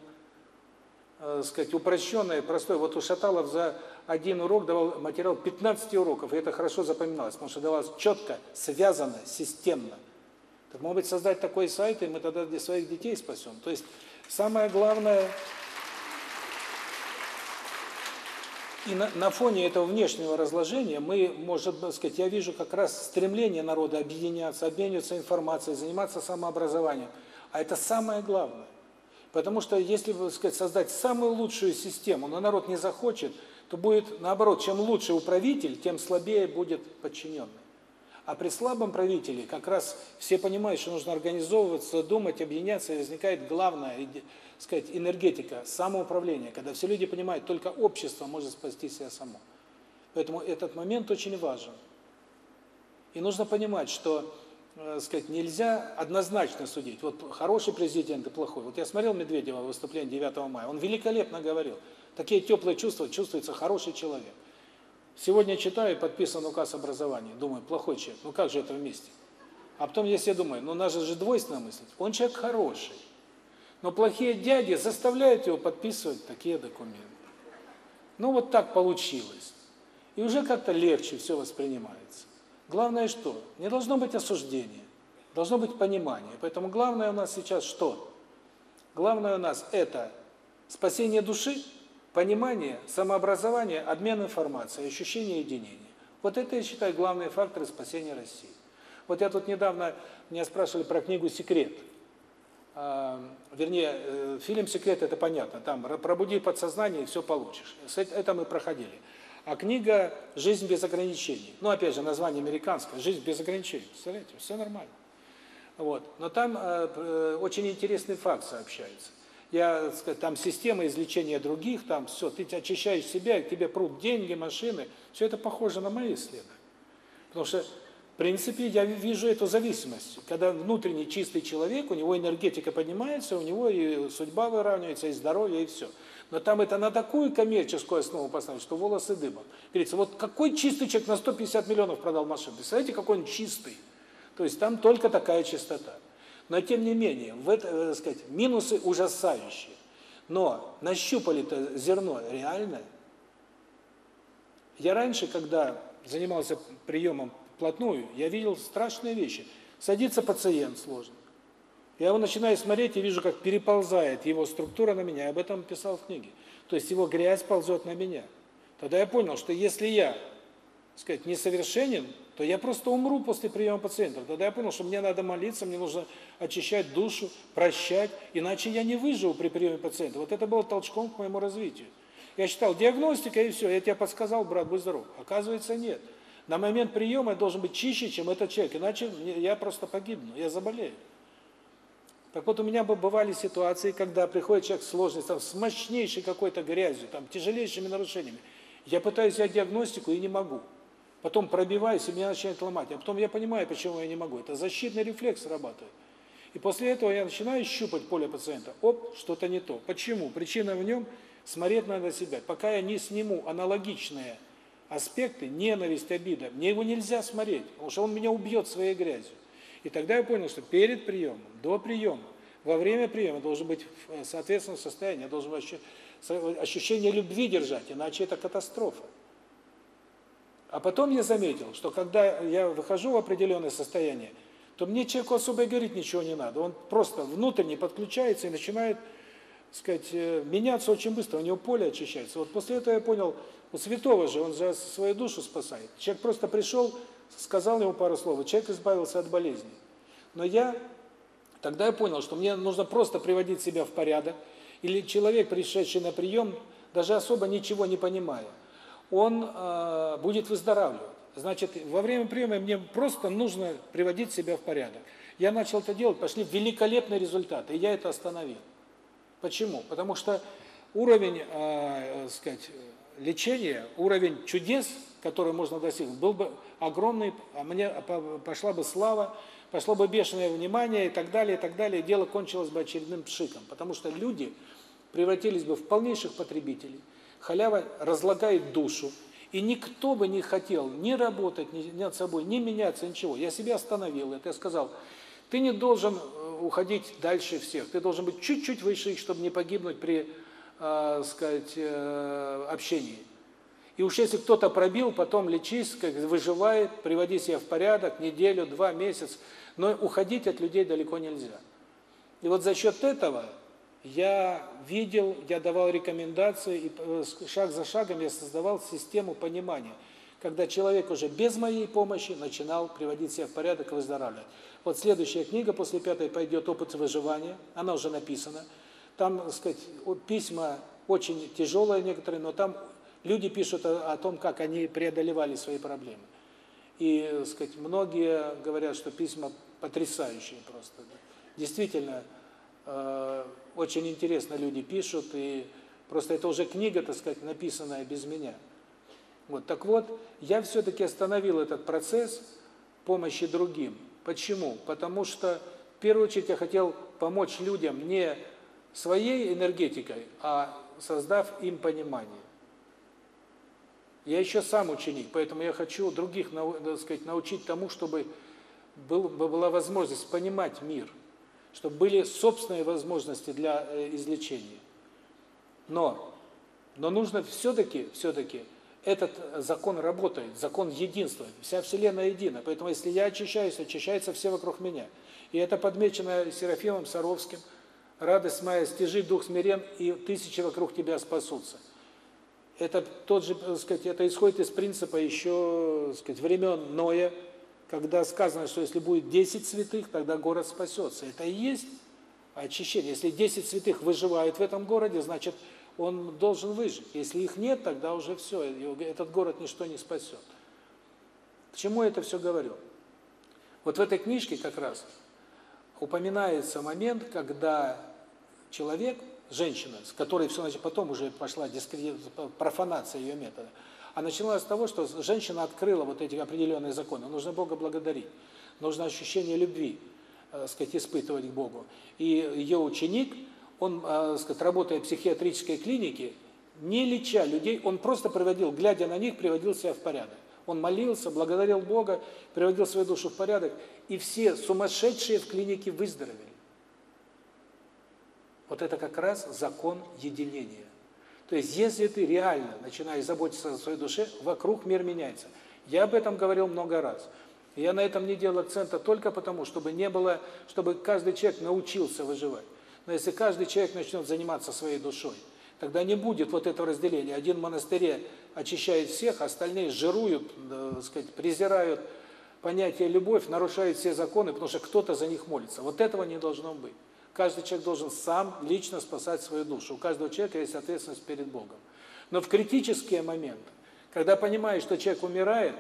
э, сказать, упрощенное, простое. Вот у Шаталов за один урок давал материал 15 уроков, и это хорошо запоминалось, потому что давалось четко, связано, системно. Так, может быть, создать такой сайт, и мы тогда для своих детей спасем. То есть, самое главное, и на, на фоне этого внешнего разложения мы, может сказать, я вижу как раз стремление народа объединяться, обмениваться информацией, заниматься самообразованием. А это самое главное. Потому что если, так сказать, создать самую лучшую систему, но народ не захочет, то будет наоборот, чем лучше управитель, тем слабее будет подчиненный. А при слабом правителе как раз все понимают, что нужно организовываться, думать, объединяться, и возникает главная, сказать, энергетика, самоуправление, когда все люди понимают, только общество может спасти себя само. Поэтому этот момент очень важен. И нужно понимать, что, э, сказать, нельзя однозначно судить. Вот хороший президент и плохой. Вот я смотрел Медведева выступление 9 мая, он великолепно говорил – Такие теплые чувства чувствуется хороший человек. Сегодня читаю, подписан указ образования. Думаю, плохой человек. Ну как же это вместе? А потом я себе думаю, ну надо же двойственно мыслить. Он человек хороший. Но плохие дяди заставляют его подписывать такие документы. Ну вот так получилось. И уже как-то легче все воспринимается. Главное что? Не должно быть осуждения. Должно быть понимание. Поэтому главное у нас сейчас что? Главное у нас это спасение души, Понимание, самообразование, обмен информацией, ощущение единения. Вот это, я считаю, главные факторы спасения России. Вот я тут недавно, меня спрашивали про книгу «Секрет». А, вернее, э, фильм «Секрет» это понятно, там «Пробуди подсознание и все получишь». Это мы проходили. А книга «Жизнь без ограничений». Ну, опять же, название американское «Жизнь без ограничений». Представляете, все нормально. Вот. Но там э, э, очень интересный факт сообщается я, сказать, там система излечения других, там все, ты очищаешь себя, к тебе прут деньги, машины, все это похоже на мои исследования. Потому что, в принципе, я вижу эту зависимость. Когда внутренний чистый человек, у него энергетика поднимается, у него и судьба выравнивается, и здоровье, и все. Но там это на такую коммерческую основу поставить, что волосы дыбом. Говорится, вот какой чистый человек на 150 миллионов продал машин? Представляете, какой он чистый? То есть там только такая чистота. Но тем не менее, в это, э, так сказать, минусы ужасающие. Но нащупали-то зерно реальное. Я раньше, когда занимался приемом вплотную, я видел страшные вещи. Садится пациент сложно. Я его начинаю смотреть и вижу, как переползает его структура на меня. Я об этом писал в книге. То есть его грязь ползет на меня. Тогда я понял, что если я, сказать, несовершенен, то я просто умру после приема пациентов. Тогда я понял, что мне надо молиться, мне нужно очищать душу, прощать, иначе я не выживу при приеме пациента. Вот это было толчком к моему развитию. Я считал, диагностика и все, я тебе подсказал, брат, будь здоров. Оказывается, нет. На момент приема я должен быть чище, чем этот человек, иначе я просто погибну, я заболею. Так вот, у меня бы бывали ситуации, когда приходит человек с сложностью, с мощнейшей какой-то грязью, там, тяжелейшими нарушениями. Я пытаюсь взять диагностику и не могу. Потом пробиваюсь, и меня начинает ломать. А потом я понимаю, почему я не могу. Это защитный рефлекс работает. И после этого я начинаю щупать поле пациента. Оп, что-то не то. Почему? Причина в нем – смотреть надо себя. Пока я не сниму аналогичные аспекты, ненависть, обида, мне его нельзя смотреть, потому что он меня убьет своей грязью. И тогда я понял, что перед приемом, до приема, во время приема должен быть в соответственном состоянии, я должен ощущение любви держать, иначе это катастрофа. А потом я заметил, что когда я выхожу в определенное состояние, то мне человеку особо говорить ничего не надо. Он просто внутренне подключается и начинает сказать, э, меняться очень быстро, у него поле очищается. Вот после этого я понял, у святого же, он же свою душу спасает. Человек просто пришел, сказал ему пару слов, человек избавился от болезни. Но я, тогда я понял, что мне нужно просто приводить себя в порядок, или человек, пришедший на прием, даже особо ничего не понимая, он э, будет выздоравливать. Значит, во время приема мне просто нужно приводить себя в порядок. Я начал это делать, пошли великолепные результаты, и я это остановил. Почему? Потому что уровень, э, сказать, лечения, уровень чудес, который можно достигнуть, был бы огромный, а мне пошла бы слава, пошло бы бешеное внимание и так далее, и так далее, дело кончилось бы очередным пшиком, потому что люди превратились бы в полнейших потребителей. Халява разлагает душу, и никто бы не хотел ни работать ни над собой, ни меняться, ничего. Я себя остановил, это я сказал, ты не должен э, уходить дальше всех. Ты должен быть чуть-чуть выше чтобы не погибнуть при, э, сказать, э, общении. И уж если кто-то пробил, потом лечись, как выживает, приводи себя в порядок, неделю, два, месяц. Но уходить от людей далеко нельзя. И вот за счет этого я видел, я давал рекомендации, и э, шаг за шагом я создавал систему понимания, когда человек уже без моей помощи начинал приводить себя в порядок и выздоравливать. Вот следующая книга после пятой пойдет «Опыт выживания», она уже написана. Там, так сказать, письма очень тяжелые некоторые, но там люди пишут о, о том, как они преодолевали свои проблемы. И, так сказать, многие говорят, что письма потрясающие просто. Действительно, очень интересно люди пишут, и просто это уже книга, так сказать, написанная без меня. Вот, так вот, я все-таки остановил этот процесс помощи другим. Почему? Потому что, в первую очередь, я хотел помочь людям не своей энергетикой, а создав им понимание. Я еще сам ученик, поэтому я хочу других, так сказать, научить тому, чтобы был, была возможность понимать мир, чтобы были собственные возможности для э, излечения. Но, но нужно все-таки, все-таки этот закон работает, закон единства. Вся Вселенная едина. Поэтому если я очищаюсь, очищаются все вокруг меня. И это подмечено Серафимом Саровским. Радость моя, стяжи дух смирен, и тысячи вокруг тебя спасутся. Это тот же, так сказать, это исходит из принципа еще, так сказать, времен Ноя, когда сказано, что если будет 10 святых, тогда город спасется. Это и есть очищение. Если 10 святых выживают в этом городе, значит, он должен выжить. Если их нет, тогда уже все, этот город ничто не спасет. К чему я это все говорю? Вот в этой книжке как раз упоминается момент, когда человек, женщина, с которой все, значит, потом уже пошла профанация ее метода, а началась с того, что женщина открыла вот эти определенные законы. Нужно Бога благодарить, нужно ощущение любви, э, сказать, испытывать к Богу. И ее ученик он, э, сказать, работая в психиатрической клинике, не леча людей, он просто приводил, глядя на них, приводил себя в порядок. Он молился, благодарил Бога, приводил свою душу в порядок, и все сумасшедшие в клинике выздоровели. Вот это как раз закон единения. То есть, если ты реально начинаешь заботиться о своей душе, вокруг мир меняется. Я об этом говорил много раз. Я на этом не делал акцента только потому, чтобы не было, чтобы каждый человек научился выживать. Но если каждый человек начнет заниматься своей душой, тогда не будет вот этого разделения. Один в монастыре очищает всех, остальные жируют, э, так сказать, презирают понятие любовь, нарушают все законы, потому что кто-то за них молится. Вот этого не должно быть. Каждый человек должен сам лично спасать свою душу. У каждого человека есть ответственность перед Богом. Но в критические моменты, когда понимаешь, что человек умирает,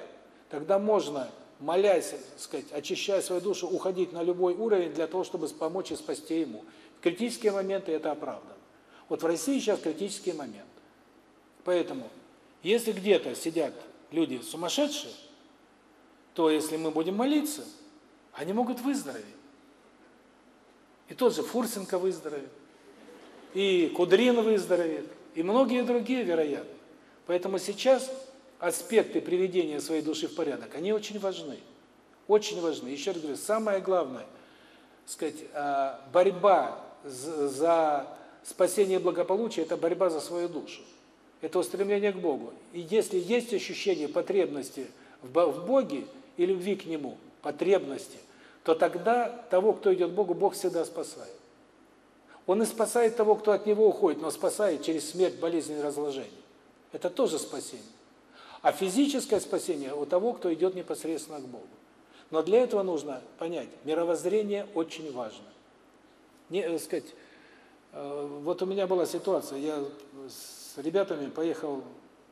тогда можно, молясь, сказать, очищая свою душу, уходить на любой уровень для того, чтобы помочь и спасти ему. В критические моменты это оправдано. Вот в России сейчас критический момент. Поэтому, если где-то сидят люди сумасшедшие, то если мы будем молиться, они могут выздороветь. И тот же Фурсенко выздоровеет, и Кудрин выздоровеет, и многие другие, вероятно. Поэтому сейчас аспекты приведения своей души в порядок, они очень важны. Очень важны. Еще раз говорю, самое главное, сказать, а, борьба за спасение благополучия – это борьба за свою душу. Это устремление к Богу. И если есть ощущение потребности в Боге и любви к Нему, потребности, то тогда того, кто идет к Богу, Бог всегда спасает. Он и спасает того, кто от Него уходит, но спасает через смерть, болезнь и разложение. Это тоже спасение. А физическое спасение у того, кто идет непосредственно к Богу. Но для этого нужно понять, мировоззрение очень важно. Не, э, сказать, э, вот у меня была ситуация, я с ребятами поехал,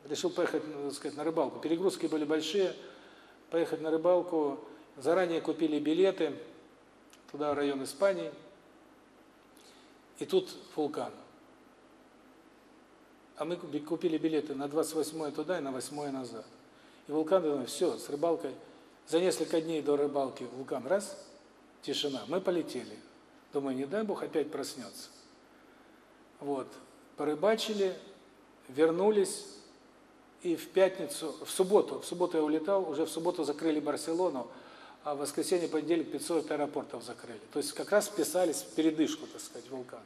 решил поехать, э, сказать, на рыбалку. Перегрузки были большие, поехать на рыбалку, Заранее купили билеты туда, в район Испании. И тут вулкан. А мы купили билеты на 28 туда и на 8 назад. И вулкан, думаю, все, с рыбалкой. За несколько дней до рыбалки вулкан раз, тишина. Мы полетели. Думаю, не дай Бог опять проснется. Вот. Порыбачили, вернулись, и в пятницу, в субботу, в субботу я улетал, уже в субботу закрыли Барселону, а в воскресенье, понедельник 500 аэропортов закрыли. То есть как раз вписались в передышку, так сказать, вулкан.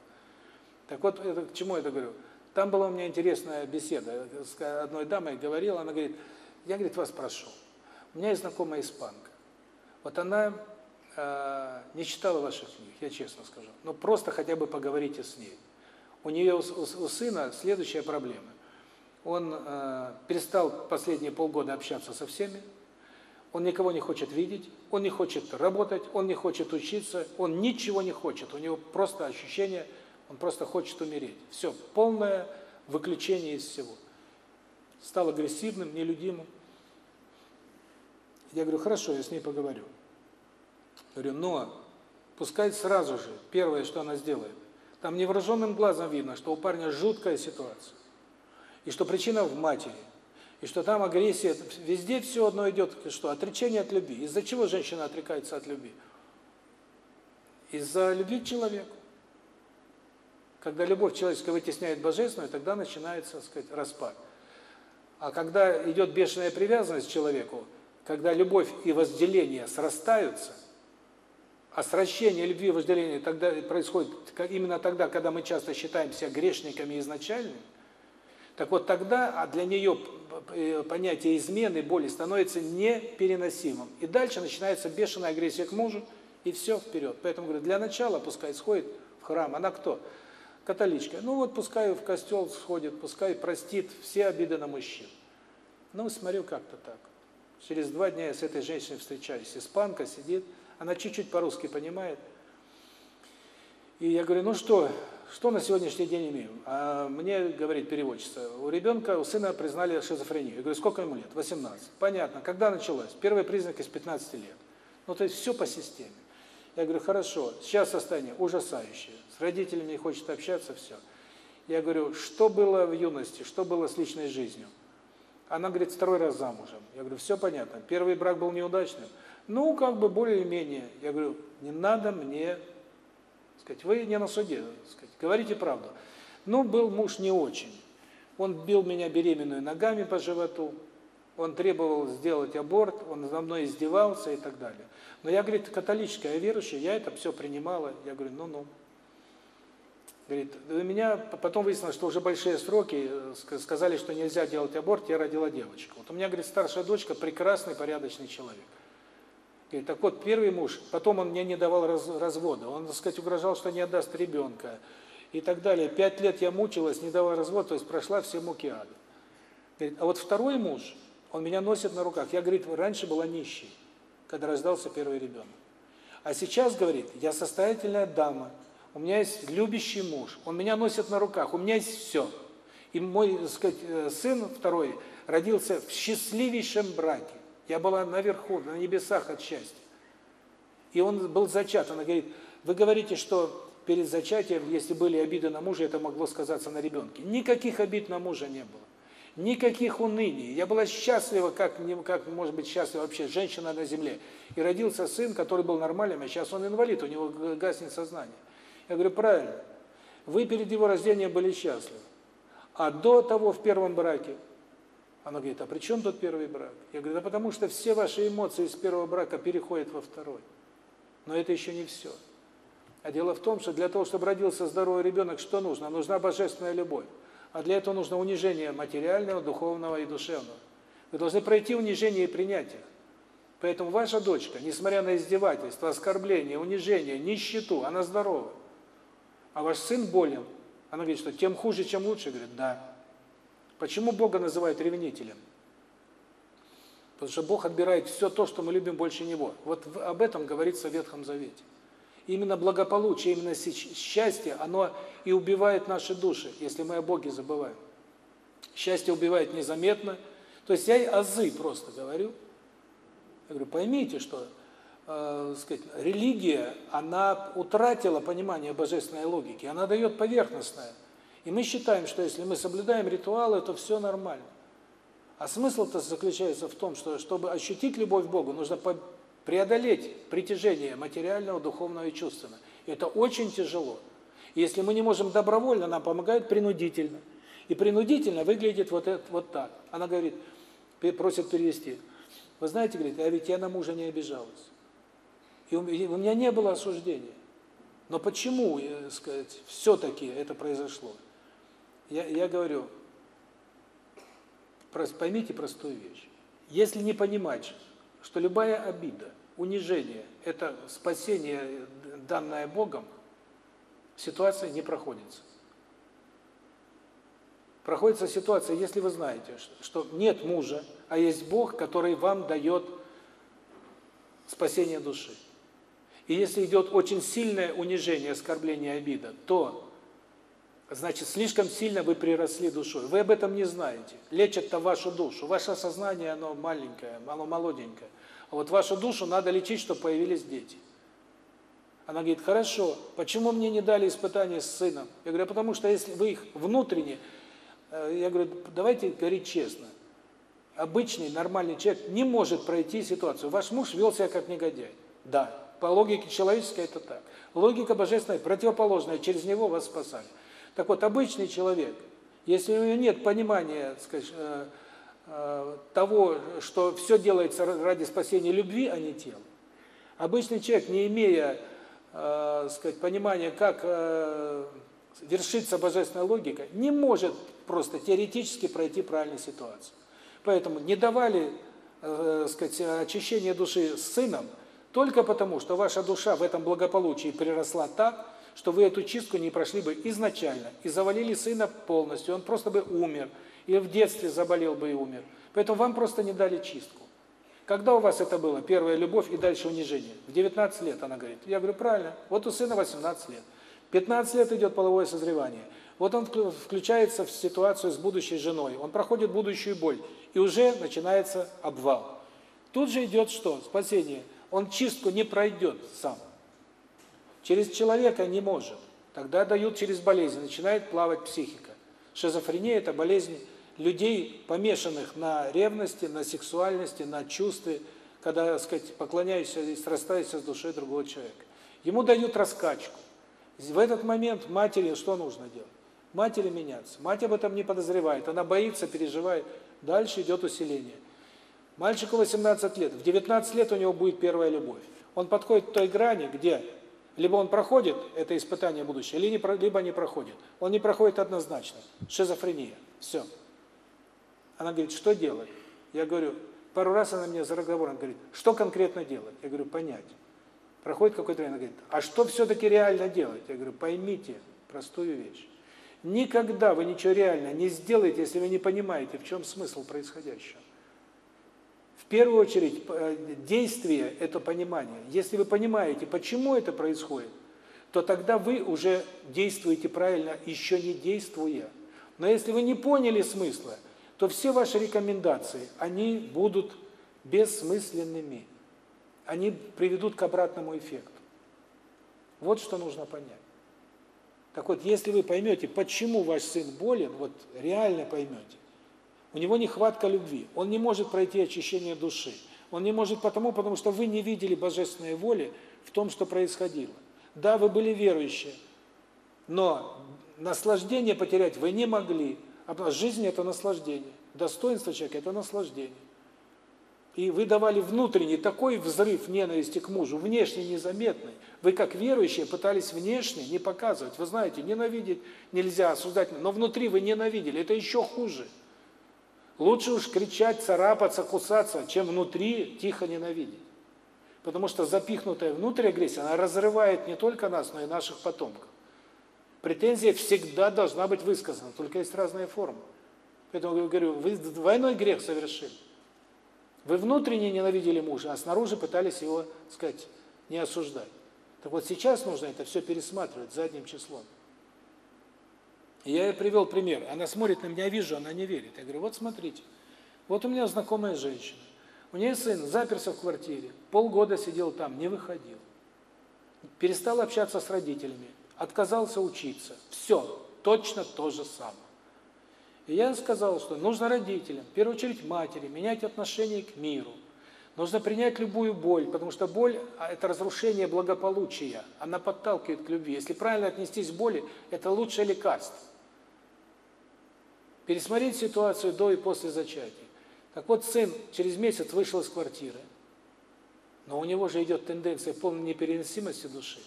Так вот, это, к чему я это говорю? Там была у меня интересная беседа с одной дамой, говорила, она говорит, я, говорит, вас прошу, у меня есть знакомая испанка. Вот она э, не читала ваших книг, я честно скажу, но просто хотя бы поговорите с ней. У нее, у, у, сына следующая проблема. Он э, перестал последние полгода общаться со всеми, он никого не хочет видеть, он не хочет работать, он не хочет учиться, он ничего не хочет. У него просто ощущение, он просто хочет умереть. Все, полное выключение из всего. Стал агрессивным, нелюдимым. Я говорю, хорошо, я с ней поговорю. Говорю, но пускай сразу же, первое, что она сделает, там невооруженным глазом видно, что у парня жуткая ситуация. И что причина в матери и что там агрессия, везде все одно идет, что отречение от любви. Из-за чего женщина отрекается от любви? Из-за любви к человеку. Когда любовь человеческая вытесняет божественную, тогда начинается, так сказать, распад. А когда идет бешеная привязанность к человеку, когда любовь и возделение срастаются, а сращение любви и возделения тогда происходит именно тогда, когда мы часто считаем себя грешниками изначальными, так вот тогда а для нее Э, понятие измены, боли становится непереносимым. И дальше начинается бешеная агрессия к мужу, и все вперед. Поэтому говорю, для начала пускай сходит в храм. Она кто? Католичка. Ну вот пускай в костел сходит, пускай простит все обиды на мужчин. Ну, смотрю, как-то так. Через два дня я с этой женщиной встречаюсь. Испанка сидит, она чуть-чуть по-русски понимает. И я говорю, ну что, что на сегодняшний день имеем? А мне говорит переводчица, у ребенка, у сына признали шизофрению. Я говорю, сколько ему лет? 18. Понятно. Когда началось? Первый признак из 15 лет. Ну, то есть все по системе. Я говорю, хорошо, сейчас состояние ужасающее. С родителями не хочет общаться, все. Я говорю, что было в юности, что было с личной жизнью? Она говорит, второй раз замужем. Я говорю, все понятно. Первый брак был неудачным. Ну, как бы более-менее. Я говорю, не надо мне сказать, вы не на суде, сказать, говорите правду. Ну, был муж не очень. Он бил меня беременную ногами по животу, он требовал сделать аборт, он за мной издевался и так далее. Но я, говорит, католическая, верующая, я это все принимала. Я говорю, ну-ну. Говорит, у меня потом выяснилось, что уже большие сроки, э, сказали, что нельзя делать аборт, я родила девочку. Вот у меня, говорит, старшая дочка прекрасный, порядочный человек. Говорит, так вот, первый муж, потом он мне не давал раз, развода, он, так сказать, угрожал, что не отдаст ребенка и так далее. Пять лет я мучилась, не давала развод, то есть прошла все муки ада. Говорит, а вот второй муж, он меня носит на руках. Я, говорит, раньше была нищей, когда рождался первый ребенок. А сейчас, говорит, я состоятельная дама, у меня есть любящий муж, он меня носит на руках, у меня есть все. И мой, так сказать, э, сын второй родился в счастливейшем браке. Я была наверху, на небесах от счастья. И он был зачат. Она говорит, вы говорите, что перед зачатием, если были обиды на мужа, это могло сказаться на ребенке. Никаких обид на мужа не было. Никаких уныний. Я была счастлива, как, как может быть счастлива вообще женщина на земле. И родился сын, который был нормальным, а сейчас он инвалид, у него гаснет сознание. Я говорю, правильно. Вы перед его рождением были счастливы. А до того в первом браке, она говорит, а при чем тут первый брак? Я говорю, да потому что все ваши эмоции из первого брака переходят во второй. Но это еще не все. А дело в том, что для того, чтобы родился здоровый ребенок, что нужно? Нужна божественная любовь. А для этого нужно унижение материального, духовного и душевного. Вы должны пройти унижение и принятие. Поэтому ваша дочка, несмотря на издевательство, оскорбление, унижение, нищету, она здорова а ваш сын болен. Она говорит, что тем хуже, чем лучше. Говорит, да. Почему Бога называют ревнителем? Потому что Бог отбирает все то, что мы любим больше Него. Вот об этом говорится в Ветхом Завете. Именно благополучие, именно счастье, оно и убивает наши души, если мы о Боге забываем. Счастье убивает незаметно. То есть я азы просто говорю. Я говорю, поймите, что э, сказать, религия, она утратила понимание божественной логики, она дает поверхностное. И мы считаем, что если мы соблюдаем ритуалы, то все нормально. А смысл-то заключается в том, что чтобы ощутить любовь к Богу, нужно преодолеть притяжение материального, духовного и чувственного. И это очень тяжело. И если мы не можем добровольно, нам помогают принудительно. И принудительно выглядит вот это вот так. Она говорит, просит перевести. Вы знаете, говорит, а ведь я на мужа не обижалась. И у меня не было осуждения. Но почему, э, сказать, все-таки это произошло? Я, я говорю, поймите простую вещь. Если не понимать, что любая обида, унижение – это спасение, данное Богом, ситуация не проходится. Проходится ситуация, если вы знаете, что нет мужа, а есть Бог, который вам дает спасение души. И если идет очень сильное унижение, оскорбление, обида, то, значит, слишком сильно вы приросли душой. Вы об этом не знаете. Лечат-то вашу душу. Ваше сознание, оно маленькое, оно молоденькое. А вот вашу душу надо лечить, чтобы появились дети. Она говорит, хорошо, почему мне не дали испытания с сыном? Я говорю, потому что если вы их внутренне, э, я говорю, давайте говорить честно. Обычный, нормальный человек не может пройти ситуацию. Ваш муж вел себя как негодяй. Да, по логике человеческой это так. Логика божественная противоположная, через него вас спасали. Так вот, обычный человек, если у него нет понимания, сказать, э, э, того, что все делается ради спасения любви, а не тела, обычный человек, не имея, э, сказать, понимания, как вершится божественная логика, не может просто теоретически пройти правильную ситуацию. Поэтому не давали, сказать, очищение души с сыном, только потому, что ваша душа в этом благополучии приросла так, что вы эту чистку не прошли бы изначально и завалили сына полностью, он просто бы умер, или в детстве заболел бы и умер. Поэтому вам просто не дали чистку. Когда у вас это было? Первая любовь и дальше унижение. В 19 лет, она говорит. Я говорю, правильно. Вот у сына 18 лет. 15 лет идет половое созревание. Вот он включается в ситуацию с будущей женой. Он проходит будущую боль. И уже начинается обвал. Тут же идет что? Спасение он чистку не пройдет сам. Через человека не может. Тогда дают через болезнь, начинает плавать психика. Шизофрения – это болезнь людей, помешанных на ревности, на сексуальности, на чувстве, когда, так сказать, поклоняешься и срастаешься с душой другого человека. Ему дают раскачку. В этот момент матери что нужно делать? Матери меняться. Мать об этом не подозревает, она боится, переживает. Дальше идет усиление. Мальчику 18 лет, в 19 лет у него будет первая любовь. Он подходит к той грани, где Либо он проходит это испытание будущее, либо не проходит. Он не проходит однозначно. Шизофрения. Все. Она говорит, что делать? Я говорю, пару раз она мне за разговором говорит, что конкретно делать? Я говорю, понять. Проходит какое-то время, она говорит, а что все-таки реально делать? Я говорю, поймите простую вещь. Никогда вы ничего реально не сделаете, если вы не понимаете, в чем смысл происходящего. Первую очередь, э, действие – это понимание. Если вы понимаете, почему это происходит, то тогда вы уже действуете правильно, еще не действуя. Но если вы не поняли смысла, то все ваши рекомендации, они будут бессмысленными. Они приведут к обратному эффекту. Вот что нужно понять. Так вот, если вы поймете, почему ваш сын болен, вот реально поймете, у него нехватка любви, он не может пройти очищение души. Он не может потому, потому что вы не видели божественной воли в том, что происходило. Да, вы были верующие, но наслаждение потерять вы не могли. А жизнь – это наслаждение. Достоинство человека – это наслаждение. И вы давали внутренний такой взрыв ненависти к мужу, внешне незаметный. Вы, как верующие, пытались внешне не показывать. Вы знаете, ненавидеть нельзя, осуждать, но внутри вы ненавидели. Это еще хуже. Лучше уж кричать, царапаться, кусаться, чем внутри тихо ненавидеть. Потому что запихнутая внутрь агрессия, она разрывает не только нас, но и наших потомков. Претензия всегда должна быть высказана, только есть разные формы. Поэтому я говорю, вы двойной грех совершили. Вы внутренне ненавидели мужа, а снаружи пытались его, так сказать, не осуждать. Так вот сейчас нужно это все пересматривать задним числом. Я ей привел пример. Она смотрит на меня, вижу, она не верит. Я говорю, вот смотрите, вот у меня знакомая женщина. У нее сын заперся в квартире, полгода сидел там, не выходил. Перестал общаться с родителями, отказался учиться. Все, точно то же самое. И я сказал, что нужно родителям, в первую очередь матери, менять отношение к миру. Нужно принять любую боль, потому что боль – это разрушение благополучия. Она подталкивает к любви. Если правильно отнестись к боли, это лучшее лекарство. Пересмотреть ситуацию до и после зачатия. Так вот, сын через месяц вышел из квартиры, но у него же идет тенденция полной непереносимости души.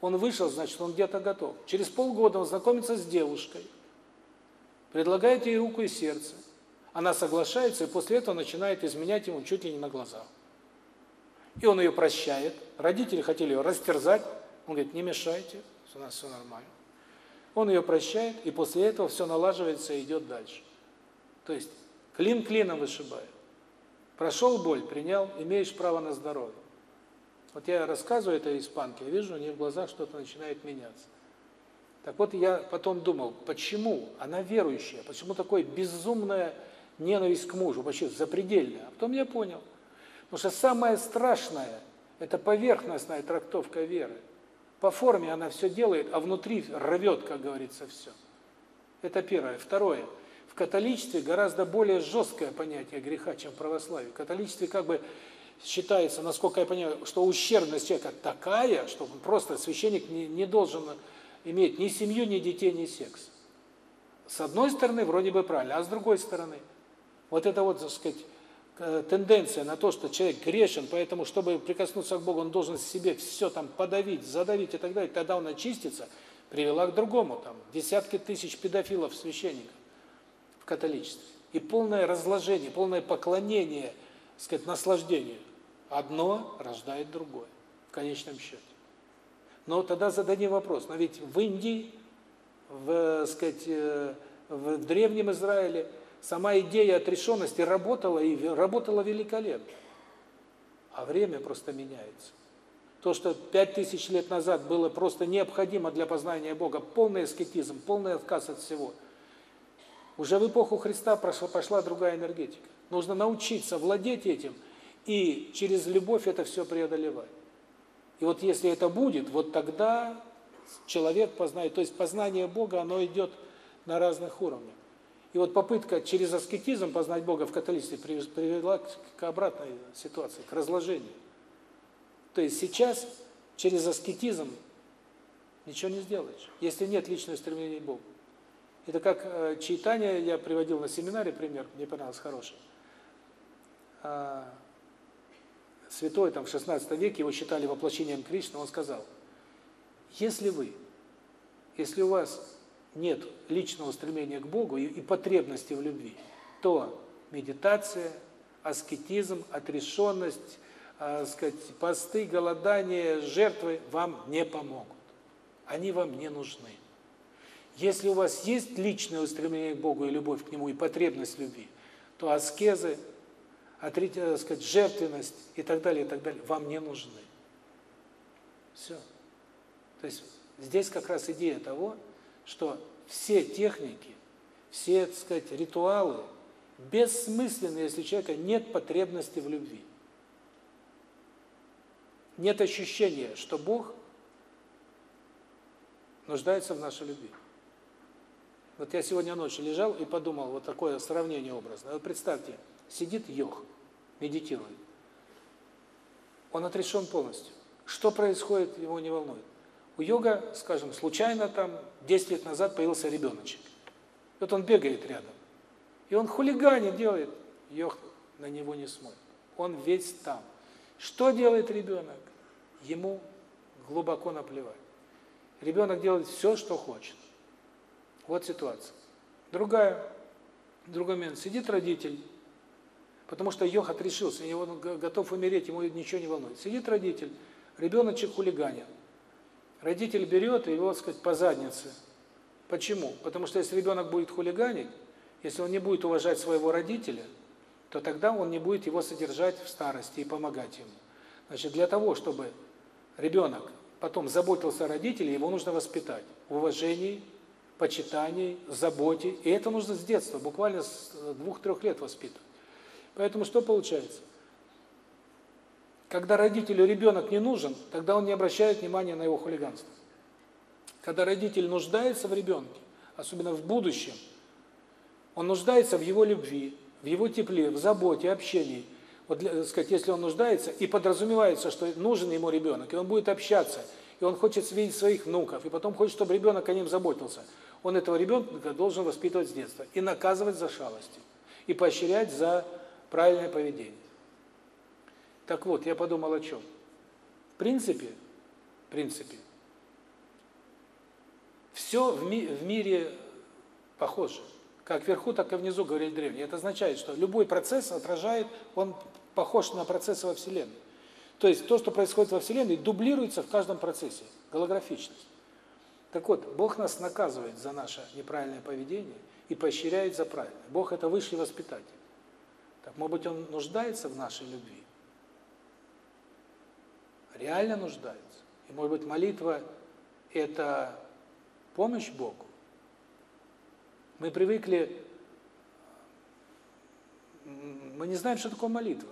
Он вышел, значит, он где-то готов. Через полгода он знакомится с девушкой, предлагает ей руку и сердце. Она соглашается, и после этого начинает изменять ему чуть ли не на глазах. И он ее прощает. Родители хотели ее растерзать. Он говорит, не мешайте, у нас все нормально. Он ее прощает, и после этого все налаживается и идет дальше. То есть клин клином вышибает. Прошел боль, принял, имеешь право на здоровье. Вот я рассказываю это испанке, я вижу, у нее в глазах что-то начинает меняться. Так вот, я потом думал, почему она верующая, почему такое безумная ненависть к мужу, вообще запредельная. А потом я понял, потому что самое страшное – это поверхностная трактовка веры. По форме она все делает, а внутри рвет, как говорится, все. Это первое. Второе. В католичестве гораздо более жесткое понятие греха, чем в православии. В католичестве как бы считается, насколько я понимаю, что ущербность человека такая, что просто священник не, не должен иметь ни семью, ни детей, ни секс. С одной стороны, вроде бы правильно, а с другой стороны, вот это вот, так сказать, тенденция на то, что человек грешен, поэтому, чтобы прикоснуться к Богу, он должен себе все там подавить, задавить и так далее, тогда он очистится, привела к другому, там, десятки тысяч педофилов, священников в католичестве. И полное разложение, полное поклонение, так сказать, наслаждению. Одно рождает другое, в конечном счете. Но тогда зададим вопрос, но ведь в Индии, в, сказать, э, в Древнем Израиле сама идея отрешенности работала и работала великолепно. А время просто меняется. То, что пять тысяч лет назад было просто необходимо для познания Бога, полный аскетизм, полный отказ от всего. Уже в эпоху Христа прошла, пошла другая энергетика. Нужно научиться владеть этим и через любовь это все преодолевать. И вот если это будет, вот тогда человек познает, то есть познание Бога, оно идет на разных уровнях. И вот попытка через аскетизм познать Бога в католичестве привела к обратной ситуации, к разложению. То есть сейчас через аскетизм ничего не сделаешь, если нет личного стремления к Богу. Это как э, читание, я приводил на семинаре пример, мне понравился хороший. А, святой там в 16 веке, его считали воплощением Кришны, он сказал, Если вы, если у вас нет личного стремления к Богу и, потребности в любви, то медитация, аскетизм, отрешенность, э, сказать, посты, голодание, жертвы вам не помогут. Они вам не нужны. Если у вас есть личное устремление к Богу и любовь к Нему, и потребность любви, то аскезы, отрить, так сказать, жертвенность и так далее, и так далее, вам не нужны. Все. То есть здесь как раз идея того, что все техники, все, так сказать, ритуалы бессмысленны, если у человека нет потребности в любви. Нет ощущения, что Бог нуждается в нашей любви. Вот я сегодня ночью лежал и подумал, вот такое сравнение образное. Вот представьте, сидит йог, медитирует. Он отрешен полностью. Что происходит, его не волнует. У йога, скажем, случайно там 10 лет назад появился ребеночек. Вот он бегает рядом. И он хулиганит, делает. Йог на него не смотрит. Он весь там. Что делает ребенок? Ему глубоко наплевать. Ребенок делает все, что хочет. Вот ситуация. Другая, другой момент. Сидит родитель, потому что йог отрешился, его готов умереть, ему ничего не волнует. Сидит родитель, ребеночек хулиганит. Родитель берет его, так сказать, по заднице. Почему? Потому что если ребенок будет хулиганить, если он не будет уважать своего родителя, то тогда он не будет его содержать в старости и помогать ему. Значит, для того, чтобы ребенок потом заботился о родителе, его нужно воспитать в уважении, почитании, заботе. И это нужно с детства, буквально с двух-трех лет воспитывать. Поэтому что получается? Когда родителю ребенок не нужен, тогда он не обращает внимания на его хулиганство. Когда родитель нуждается в ребенке, особенно в будущем, он нуждается в его любви, в его тепле, в заботе, общении. Вот, так сказать, если он нуждается, и подразумевается, что нужен ему ребенок, и он будет общаться, и он хочет видеть своих внуков, и потом хочет, чтобы ребенок о нем заботился, он этого ребенка должен воспитывать с детства и наказывать за шалости, и поощрять за правильное поведение. Так вот, я подумал о чем. В принципе, в принципе, все в, ми в мире похоже. Как вверху, так и внизу, говорили древние. Это означает, что любой процесс отражает, он похож на процессы во Вселенной. То есть то, что происходит во Вселенной, дублируется в каждом процессе. Голографичность. Так вот, Бог нас наказывает за наше неправильное поведение и поощряет за правильное. Бог – это высший воспитатель. Так, может быть, Он нуждается в нашей любви? Реально нуждаются. И, может быть, молитва – это помощь Богу. Мы привыкли, мы не знаем, что такое молитва.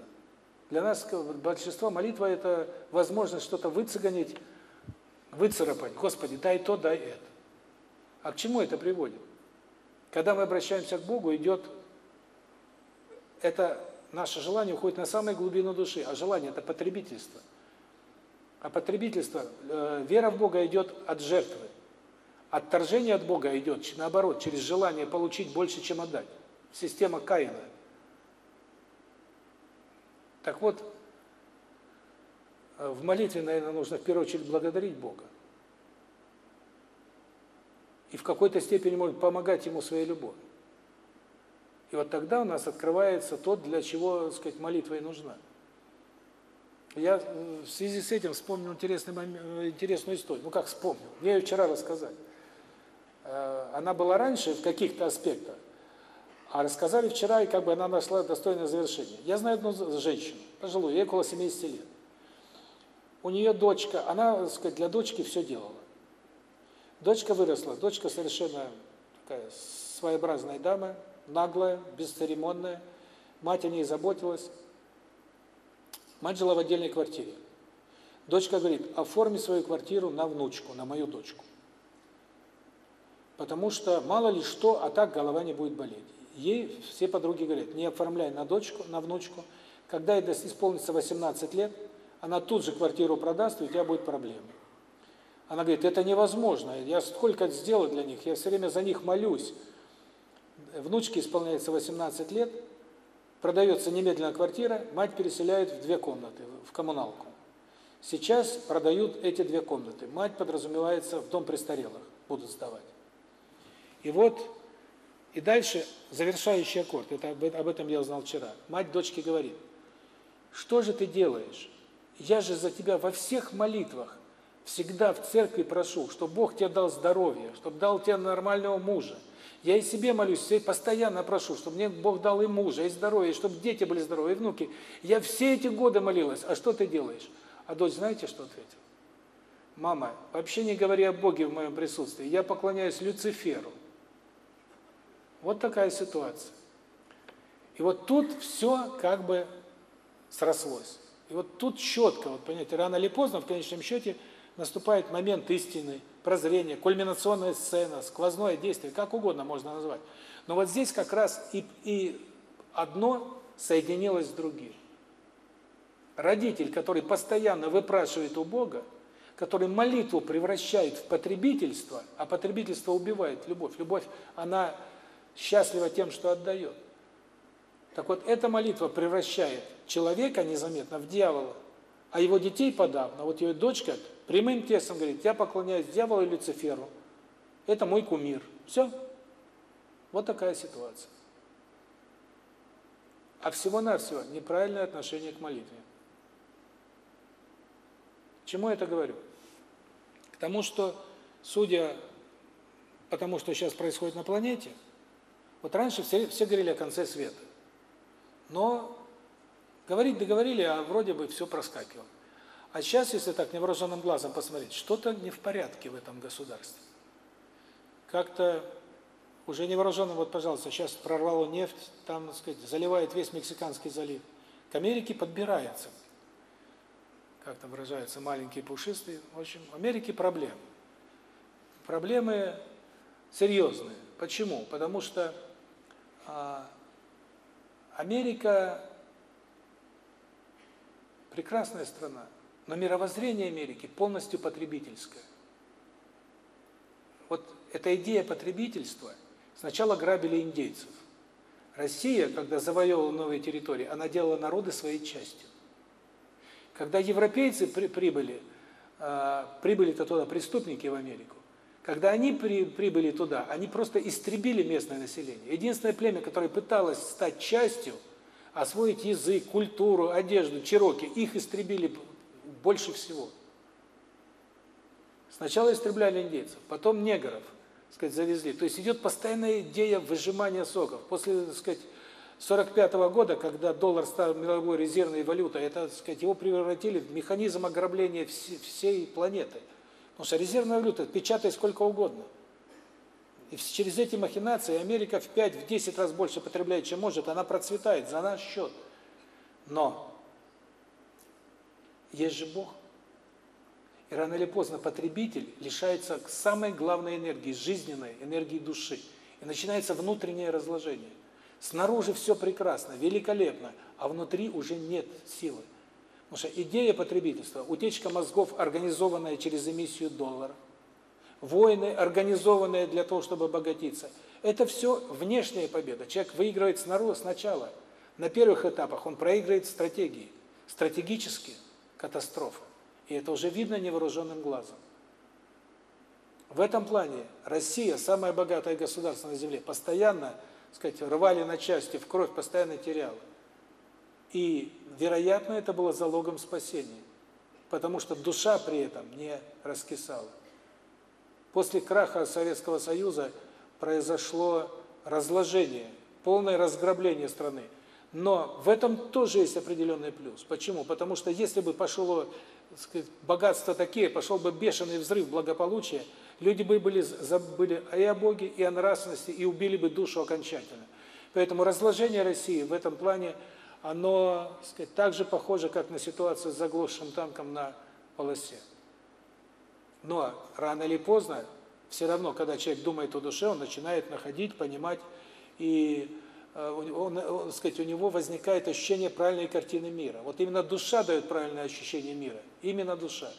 Для нас большинство молитва – это возможность что-то выцеганить, выцарапать. Господи, дай то, дай это. А к чему это приводит? Когда мы обращаемся к Богу, идет это наше желание уходит на самую глубину души, а желание – это потребительство – а потребительство, э, вера в Бога идет от жертвы. Отторжение от Бога идет, наоборот, через желание получить больше, чем отдать. Система Каина. Так вот, э, в молитве, наверное, нужно в первую очередь благодарить Бога. И в какой-то степени может помогать Ему своей любовью. И вот тогда у нас открывается то, для чего, так сказать, молитва и нужна. Я в связи с этим вспомнил интересный момент, интересную историю. Ну как вспомнил? Я ее вчера рассказал. Э, она была раньше в каких-то аспектах, а рассказали вчера, и как бы она нашла достойное завершение. Я знаю одну женщину, пожилую, ей около 70 лет. У нее дочка, она, так сказать, для дочки все делала. Дочка выросла, дочка совершенно такая своеобразная дама, наглая, бесцеремонная. Мать о ней заботилась. Мать жила в отдельной квартире. Дочка говорит, оформи свою квартиру на внучку, на мою дочку. Потому что мало ли что, а так голова не будет болеть. Ей все подруги говорят, не оформляй на дочку, на внучку. Когда ей исполнится 18 лет, она тут же квартиру продаст, и у тебя будет проблемы. Она говорит, это невозможно, я сколько сделал для них, я все время за них молюсь. Внучке исполняется 18 лет, Продается немедленно квартира, мать переселяет в две комнаты, в коммуналку. Сейчас продают эти две комнаты. Мать подразумевается в дом престарелых будут сдавать. И вот, и дальше завершающий аккорд, это об этом я узнал вчера. Мать дочке говорит, что же ты делаешь? Я же за тебя во всех молитвах всегда в церкви прошу, чтобы Бог тебе дал здоровье, чтобы дал тебе нормального мужа. Я и себе молюсь, я постоянно прошу, чтобы мне Бог дал и мужа, и здоровье, и чтобы дети были здоровы, и внуки. Я все эти годы молилась, а что ты делаешь? А дочь знаете, что ответила? Мама, вообще не говори о Боге в моем присутствии, я поклоняюсь Люциферу. Вот такая ситуация. И вот тут все как бы срослось. И вот тут четко, вот понимаете, рано или поздно, в конечном счете, наступает момент истины, прозрения, кульминационная сцена, сквозное действие, как угодно можно назвать. Но вот здесь как раз и, и одно соединилось с другим. Родитель, который постоянно выпрашивает у Бога, который молитву превращает в потребительство, а потребительство убивает любовь. Любовь, она счастлива тем, что отдает. Так вот, эта молитва превращает человека незаметно в дьявола, а его детей подавно. Вот ее дочка прямым текстом говорит, я поклоняюсь дьяволу и Люциферу. Это мой кумир. Все. Вот такая ситуация. А всего-навсего неправильное отношение к молитве. Чему я это говорю? К тому, что, судя по тому, что сейчас происходит на планете, вот раньше все, все говорили о конце света. Но говорить договорили, а вроде бы все проскакивало. А сейчас, если так невооруженным глазом посмотреть, что-то не в порядке в этом государстве. Как-то уже невооруженным, вот, пожалуйста, сейчас прорвало нефть, там, так сказать, заливает весь Мексиканский залив. К Америке подбирается как там выражаются, маленькие пушистые. В общем, в Америке проблемы. Проблемы серьезные. Почему? Потому что а, Америка прекрасная страна, но мировоззрение Америки полностью потребительское. Вот эта идея потребительства сначала грабили индейцев. Россия, когда завоевывала новые территории, она делала народы своей частью. Когда европейцы при, прибыли, э, прибыли-то туда преступники в Америку, когда они при, прибыли туда, они просто истребили местное население. Единственное племя, которое пыталось стать частью, освоить язык, культуру, одежду, чероки, их истребили больше всего. Сначала истребляли индейцев, потом негров, сказать, завезли. То есть идет постоянная идея выжимания соков. После, так сказать, 45 -го года, когда доллар стал мировой резервной валютой, это, так сказать, его превратили в механизм ограбления всей планеты. Потому что резервная валюта печатай сколько угодно. И через эти махинации Америка в 5-10 раз больше потребляет, чем может, она процветает за наш счет. Но есть же Бог. И рано или поздно потребитель лишается самой главной энергии, жизненной энергии души. И начинается внутреннее разложение. Снаружи все прекрасно, великолепно, а внутри уже нет силы. Потому что идея потребительства, утечка мозгов, организованная через эмиссию доллара, войны, организованные для того, чтобы обогатиться, это все внешняя победа. Человек выигрывает снаружи сначала. На первых этапах он проигрывает стратегии. Стратегически катастрофа. И это уже видно невооруженным глазом. В этом плане Россия, самое богатое государство на Земле, постоянно сказать, рвали на части, в кровь постоянно теряла. И, вероятно, это было залогом спасения, потому что душа при этом не раскисала. После краха Советского Союза произошло разложение, полное разграбление страны. Но в этом тоже есть определенный плюс. Почему? Потому что если бы пошло сказать, богатство такие, пошел бы бешеный взрыв благополучия, люди бы были забыли и о Боге, и о нравственности, и убили бы душу окончательно. Поэтому разложение России в этом плане, оно, сказать, так же похоже, как на ситуацию с заглохшим танком на полосе. Но рано или поздно, все равно, когда человек думает о душе, он начинает находить, понимать, и он, он, сказать, у него возникает ощущение правильной картины мира. Вот именно душа дает правильное ощущение мира, именно душа.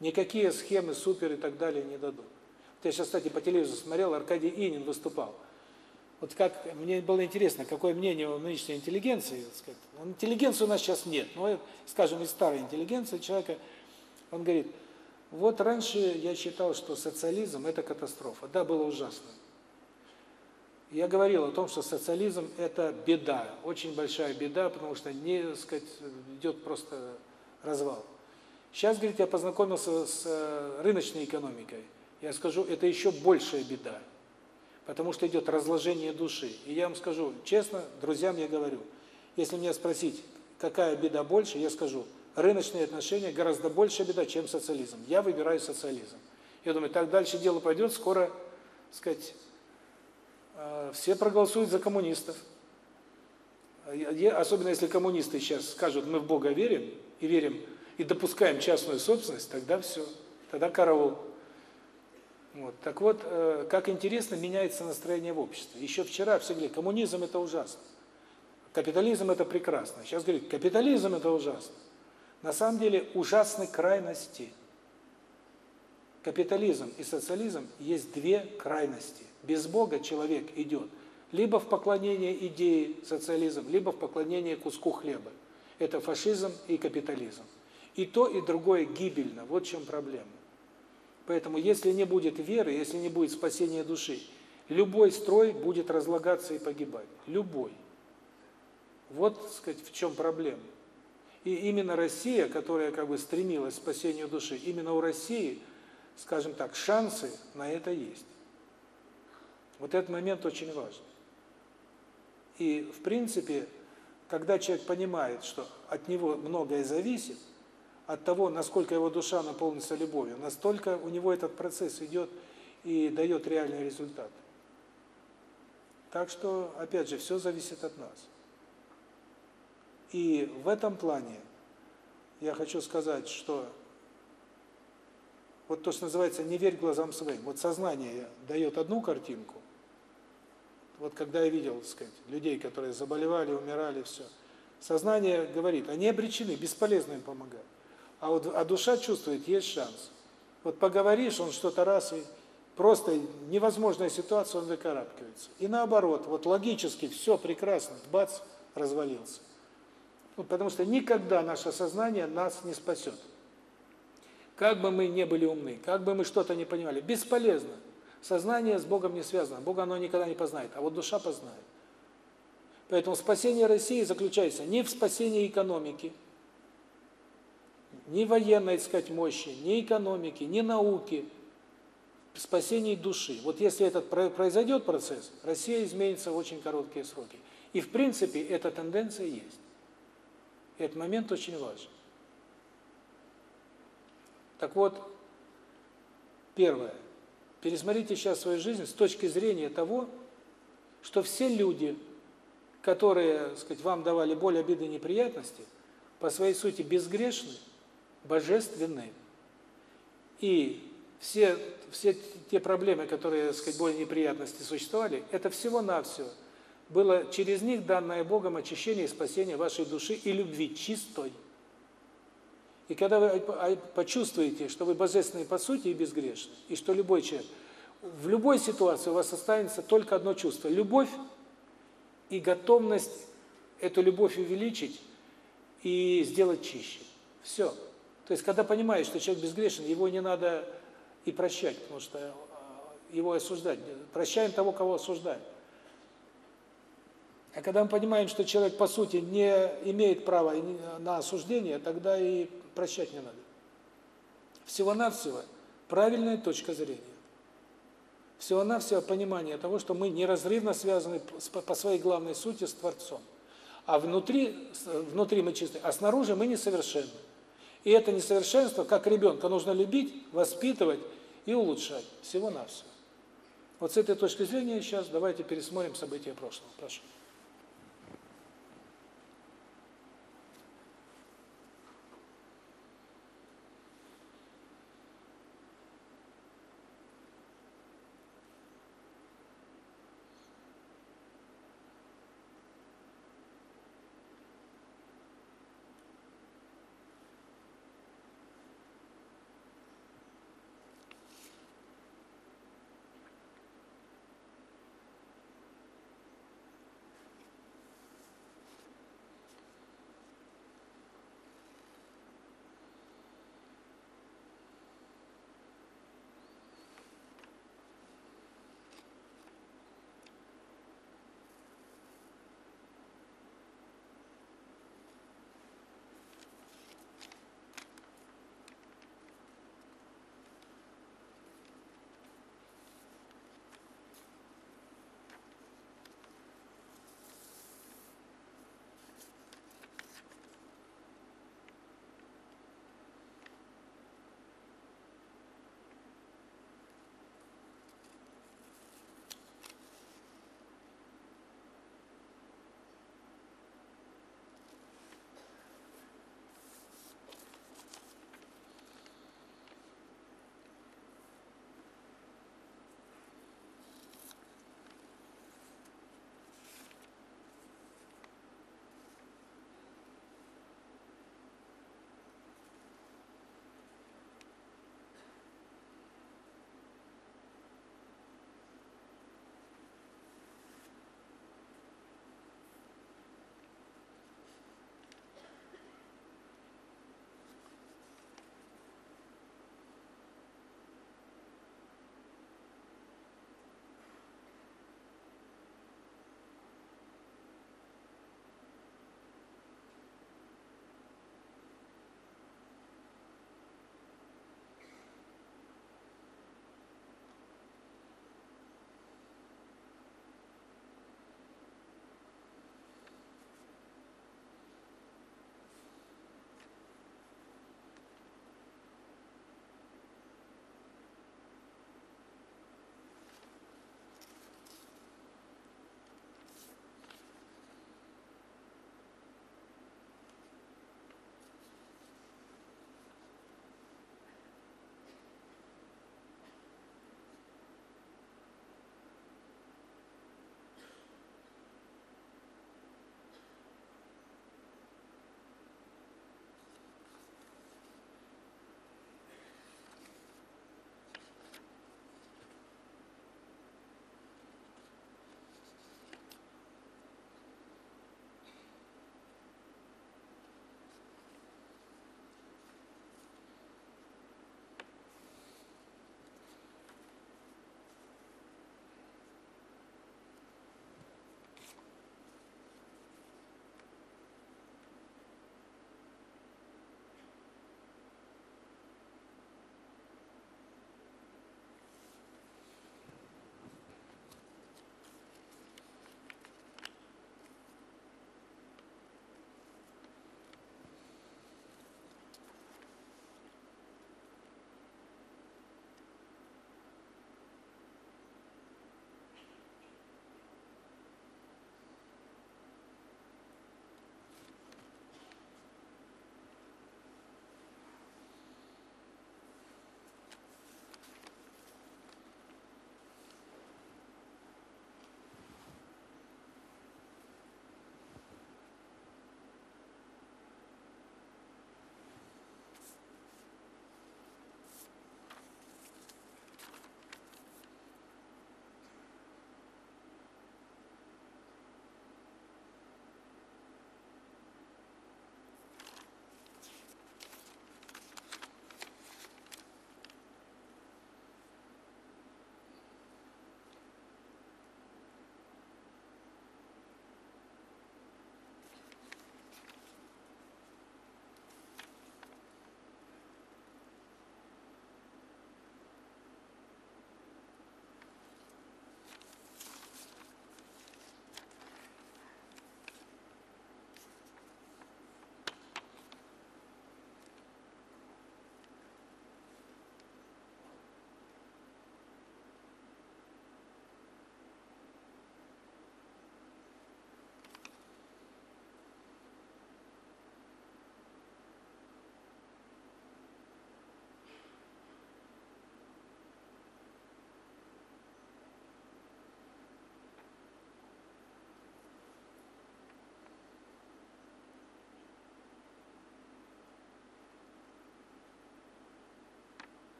Никакие схемы, супер и так далее не дадут. Вот я сейчас, кстати, по телевизору смотрел, Аркадий Инин выступал. Вот как мне было интересно, какое мнение у нынешней интеллигенции, сказать. Ну, интеллигенции у нас сейчас нет, но, скажем, из старой интеллигенции человека, Он говорит, вот раньше я считал, что социализм – это катастрофа. Да, было ужасно. Я говорил о том, что социализм – это беда, очень большая беда, потому что, не сказать, идет просто развал. Сейчас, говорит, я познакомился с э, рыночной экономикой. Я скажу, это еще большая беда, потому что идет разложение души. И я вам скажу, честно, друзьям я говорю, если меня спросить, какая беда больше, я скажу, рыночные отношения гораздо больше беда, чем социализм. Я выбираю социализм. Я думаю, так дальше дело пойдет, скоро, сказать, все проголосуют за коммунистов. Особенно если коммунисты сейчас скажут, мы в Бога верим, и верим, и допускаем частную собственность, тогда все, тогда караул. Вот. Так вот, э, как интересно меняется настроение в обществе. Еще вчера все говорили, коммунизм это ужасно, капитализм это прекрасно. Сейчас говорят, капитализм это ужасно. На самом деле ужасны крайности. Капитализм и социализм есть две крайности. Без Бога человек идет либо в поклонение идее социализм, либо в поклонение куску хлеба. Это фашизм и капитализм. И то, и другое гибельно. Вот в чем проблема. Поэтому, если не будет веры, если не будет спасения души, любой строй будет разлагаться и погибать. Любой. Вот, так сказать, в чем проблема. И именно Россия, которая как бы стремилась к спасению души, именно у России, скажем так, шансы на это есть. Вот этот момент очень важен. И, в принципе, когда человек понимает, что от него многое зависит, от того, насколько его душа наполнится любовью, настолько у него этот процесс идет и дает реальный результат. Так что, опять же, все зависит от нас. И в этом плане я хочу сказать, что вот то, что называется «не верь глазам своим». Вот сознание дает одну картинку. Вот когда я видел, так сказать, людей, которые заболевали, умирали, все. Сознание говорит, они обречены, бесполезно им помогать. А вот а душа чувствует, есть шанс. Вот поговоришь, он что-то раз, и просто невозможная ситуация, он выкарабкивается. И наоборот, вот логически все прекрасно, бац, развалился. Ну, потому что никогда наше сознание нас не спасет. Как бы мы не были умны, как бы мы что-то не понимали, бесполезно. Сознание с Богом не связано, Бога оно никогда не познает, а вот душа познает. Поэтому спасение России заключается не в спасении экономики, ни военной, так сказать, мощи, ни экономики, ни науки, спасении души. Вот если этот произойдет процесс, Россия изменится в очень короткие сроки. И в принципе эта тенденция есть. Этот момент очень важен. Так вот, первое. Пересмотрите сейчас свою жизнь с точки зрения того, что все люди, которые, так сказать, вам давали боль, обиды, неприятности, по своей сути безгрешны, божественны. И все все те проблемы, которые, так сказать, боль, неприятности существовали, это всего-навсего было через них данное Богом очищение и спасение вашей души и любви чистой. И когда вы а, почувствуете, что вы божественные по сути и безгрешны, и что любой человек, в любой ситуации у вас останется только одно чувство – любовь и готовность эту любовь увеличить и сделать чище. Все. То есть, когда понимаешь, что человек безгрешен, его не надо и прощать, потому что а, его осуждать. Прощаем того, кого осуждаем. А когда мы понимаем, что человек по сути не имеет права на осуждение, тогда и прощать не надо. Всего-навсего правильная точка зрения. Всего-навсего понимание того, что мы неразрывно связаны по своей главной сути с Творцом. А внутри, внутри мы чистые, а снаружи мы несовершенны. И это несовершенство, как ребенка, нужно любить, воспитывать и улучшать. Всего-навсего. Вот с этой точки зрения сейчас давайте пересмотрим события прошлого. Прошу.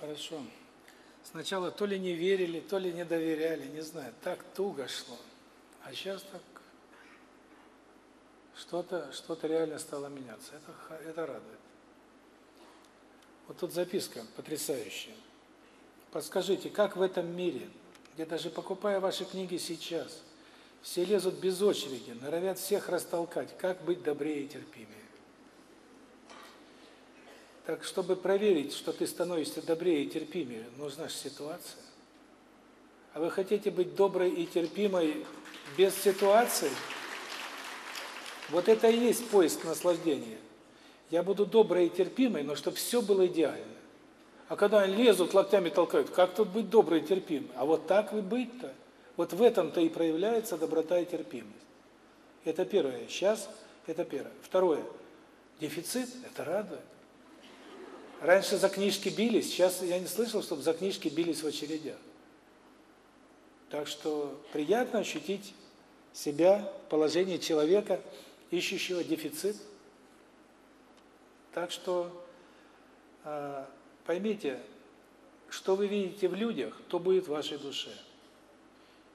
Хорошо. Сначала то ли не верили, то ли не доверяли, не знаю. Так туго шло. А сейчас так что-то что-то реально стало меняться. Это это радует. Вот тут записка потрясающая. Подскажите, как в этом мире, где даже покупая ваши книги сейчас, все лезут без очереди, норовят всех растолкать, как быть добрее и терпимее? Так, чтобы проверить, что ты становишься добрее и терпимее, нужна же ситуация. А вы хотите быть доброй и терпимой без ситуации? Вот это и есть поиск наслаждения. Я буду доброй и терпимой, но чтобы все было идеально. А когда они лезут, локтями толкают, как тут быть доброй и терпимой? А вот так вы быть-то. Вот в этом-то и проявляется доброта и терпимость. Это первое. Сейчас это первое. Второе. Дефицит – это радует. Раньше за книжки бились, сейчас я не слышал, чтобы за книжки бились в очередях. Так что приятно ощутить себя, положение человека, ищущего дефицит. Так что э, поймите, что вы видите в людях, то будет в вашей душе.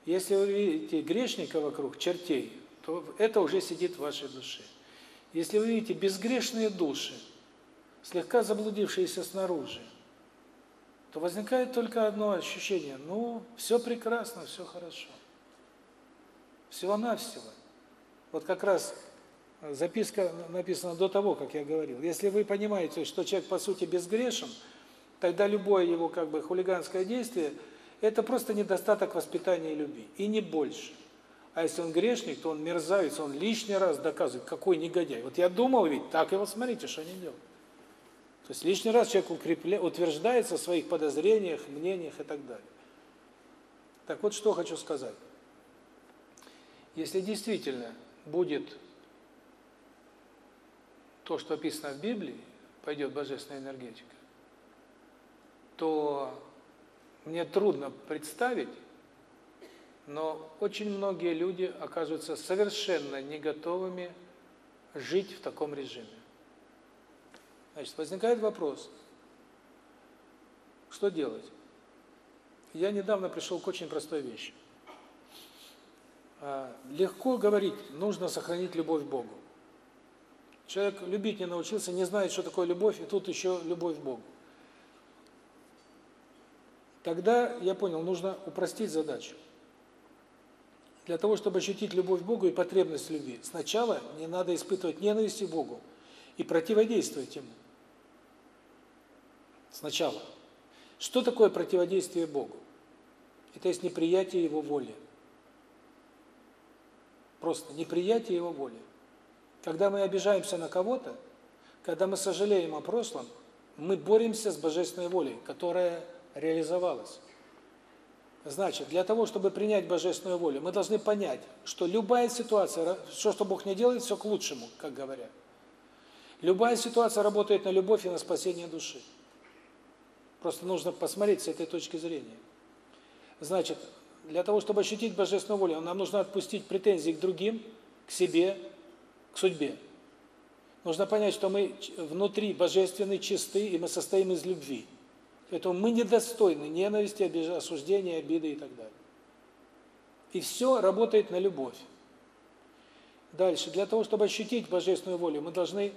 Если вы видите грешника вокруг, чертей, то это уже сидит в вашей душе. Если вы видите безгрешные души, слегка заблудившиеся снаружи, то возникает только одно ощущение, ну, все прекрасно, все хорошо. Всего-навсего. Вот как раз записка написана до того, как я говорил. Если вы понимаете, что человек по сути безгрешен, тогда любое его как бы хулиганское действие – это просто недостаток воспитания и любви, и не больше. А если он грешник, то он мерзавец, он лишний раз доказывает, какой негодяй. Вот я думал ведь, так и вот смотрите, что они делают. То есть лишний раз человек укрепля... утверждается в своих подозрениях, мнениях и так далее. Так вот, что хочу сказать. Если действительно будет то, что описано в Библии, пойдет божественная энергетика, то мне трудно представить, но очень многие люди оказываются совершенно не готовыми жить в таком режиме. Значит, возникает вопрос, что делать? Я недавно пришел к очень простой вещи. А, легко говорить, нужно сохранить любовь к Богу. Человек любить не научился, не знает, что такое любовь, и тут еще любовь к Богу. Тогда я понял, нужно упростить задачу. Для того, чтобы ощутить любовь к Богу и потребность любви, сначала не надо испытывать ненависть к Богу и противодействовать Ему. Сначала. Что такое противодействие Богу? Это есть неприятие Его воли. Просто неприятие Его воли. Когда мы обижаемся на кого-то, когда мы сожалеем о прошлом, мы боремся с Божественной волей, которая реализовалась. Значит, для того, чтобы принять Божественную волю, мы должны понять, что любая ситуация, что, что Бог не делает, все к лучшему, как говорят. Любая ситуация работает на любовь и на спасение души. Просто нужно посмотреть с этой точки зрения. Значит, для того, чтобы ощутить Божественную волю, нам нужно отпустить претензии к другим, к себе, к судьбе. Нужно понять, что мы внутри божественны, чисты, и мы состоим из любви. Поэтому мы недостойны ненависти, осуждения, обиды и так далее. И все работает на любовь. Дальше. Для того, чтобы ощутить божественную волю, мы должны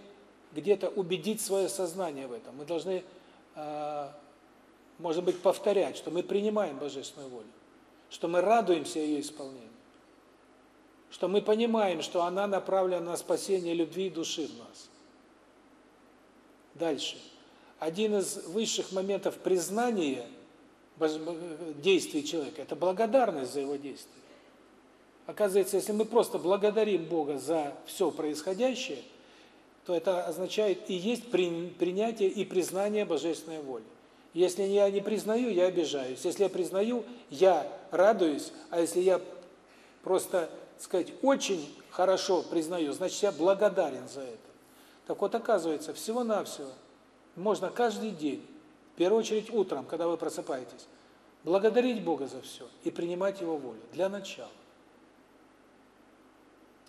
где-то убедить свое сознание в этом. Мы должны э, может быть, повторять, что мы принимаем Божественную волю, что мы радуемся ее исполнению, что мы понимаем, что она направлена на спасение любви и души в нас. Дальше. Один из высших моментов признания действий человека – это благодарность за его действия. Оказывается, если мы просто благодарим Бога за все происходящее, то это означает и есть принятие и признание Божественной воли. Если я не признаю, я обижаюсь. Если я признаю, я радуюсь. А если я просто, сказать, очень хорошо признаю, значит, я благодарен за это. Так вот, оказывается, всего-навсего можно каждый день, в первую очередь утром, когда вы просыпаетесь, благодарить Бога за все и принимать Его волю. Для начала.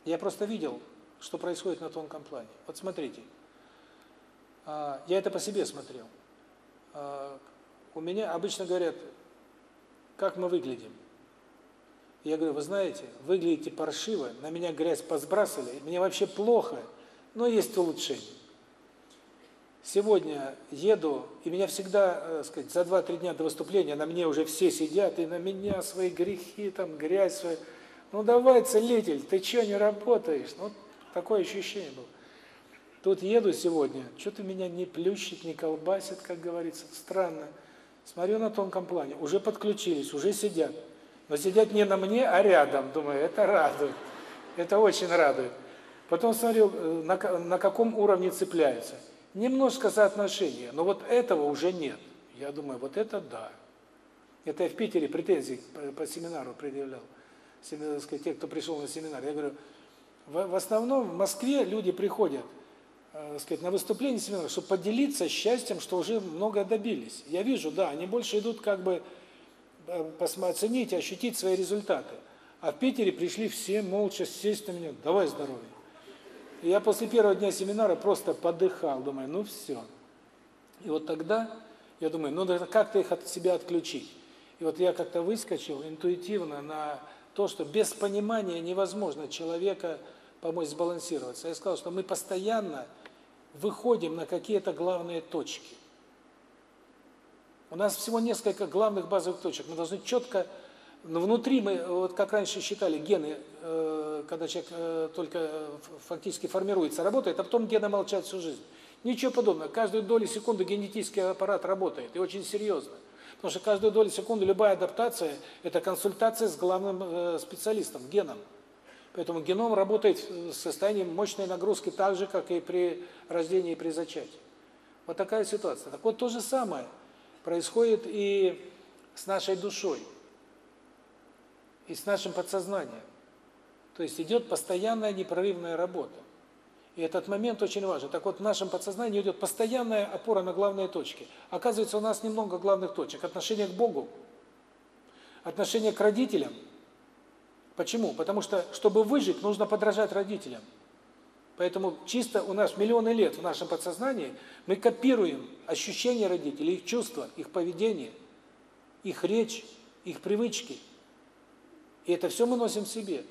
Я просто видел, что происходит на тонком плане. Вот смотрите, а, я это по себе смотрел. У меня обычно говорят, как мы выглядим. Я говорю, вы знаете, выглядите паршиво, на меня грязь посбрасывали, мне вообще плохо, но есть улучшение. Сегодня еду, и меня всегда, э, сказать, за 2-3 дня до выступления на мне уже все сидят, и на меня свои грехи, там, грязь свои. Ну давай, целитель, ты что, не работаешь? Ну, такое ощущение было. Тут еду сегодня, что-то меня не плющит, не колбасит, как говорится, странно. Смотрю на тонком плане, уже подключились, уже сидят. Но сидят не на мне, а рядом. Думаю, это радует. Это очень радует. Потом смотрю, э, на, на каком уровне цепляются. Немножко соотношения, но вот этого уже нет. Я думаю, вот это да. Это я в Питере претензии по, по семинару предъявлял. Семинар, сказать, те, кто пришел на семинар. Я говорю, в, в основном в Москве люди приходят э, сказать, на выступление семинара, чтобы поделиться счастьем, что уже много добились. Я вижу, да, они больше идут как бы э, оценить, ощутить свои результаты. А в Питере пришли все молча сесть на меня, давай здоровья. И я после первого дня семинара просто подыхал, думаю, ну все. И вот тогда я думаю, ну как-то их от себя отключить. И вот я как-то выскочил интуитивно на то, что без понимания невозможно человека помочь сбалансироваться. Я сказал, что мы постоянно выходим на какие-то главные точки. У нас всего несколько главных базовых точек. Мы должны четко внутри мы, вот как раньше считали, гены, э, когда человек э, только фактически формируется, работает, а потом гены молчат всю жизнь. Ничего подобного. Каждую долю секунды генетический аппарат работает, и очень серьезно. Потому что каждую долю секунды любая адаптация – это консультация с главным э, специалистом, геном. Поэтому геном работает в состоянии мощной нагрузки так же, как и при рождении и при зачатии. Вот такая ситуация. Так вот, то же самое происходит и с нашей душой и с нашим подсознанием. То есть идет постоянная непрерывная работа. И этот момент очень важен. Так вот, в нашем подсознании идет постоянная опора на главные точки. Оказывается, у нас немного главных точек. Отношение к Богу, отношение к родителям. Почему? Потому что, чтобы выжить, нужно подражать родителям. Поэтому чисто у нас миллионы лет в нашем подсознании мы копируем ощущения родителей, их чувства, их поведение, их речь, их привычки – и это все мы носим в себе.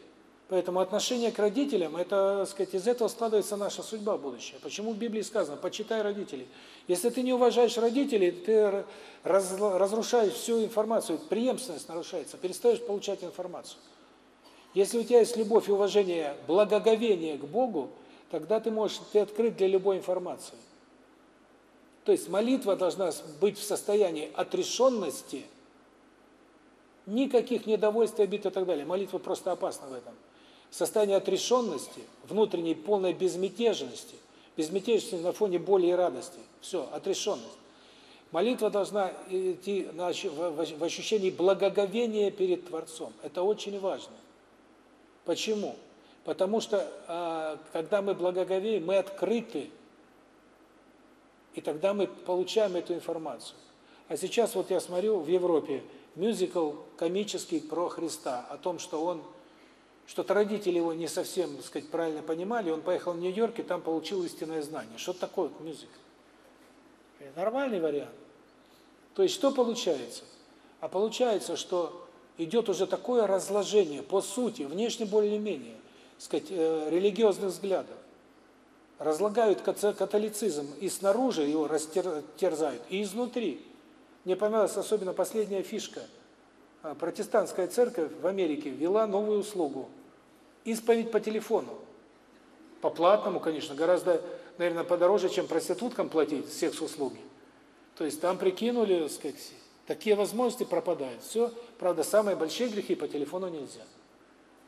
Поэтому отношение к родителям, это, так сказать, из этого складывается наша судьба будущая. Почему в Библии сказано, почитай родителей. Если ты не уважаешь родителей, ты раз, разрушаешь всю информацию, преемственность нарушается, перестаешь получать информацию. Если у тебя есть любовь и уважение, благоговение к Богу, тогда ты можешь, ты открыт для любой информации. То есть молитва должна быть в состоянии отрешенности – Никаких недовольств, обид и так далее. Молитва просто опасна в этом. Состояние отрешенности, внутренней полной безмятежности, безмятежности на фоне боли и радости. Все, отрешенность. Молитва должна идти в ощущении благоговения перед Творцом. Это очень важно. Почему? Потому что, а, когда мы благоговеем, мы открыты, и тогда мы получаем эту информацию. А сейчас вот я смотрю, в Европе мюзикл комический про Христа, о том, что он, что-то родители его не совсем, так сказать, правильно понимали, он поехал в Нью-Йорк и там получил истинное знание. Что такое мюзикл? Нормальный вариант. То есть что получается? А получается, что идет уже такое разложение по сути, внешне более-менее, сказать, э, религиозных взглядов. Разлагают католицизм и снаружи его растерзают, и изнутри. Мне понравилась особенно последняя фишка. А, протестантская церковь в Америке ввела новую услугу. Исповедь по телефону. По платному, конечно, гораздо, наверное, подороже, чем проституткам платить секс-услуги. То есть там прикинули, так сказать, такие возможности пропадают. Все, правда, самые большие грехи по телефону нельзя.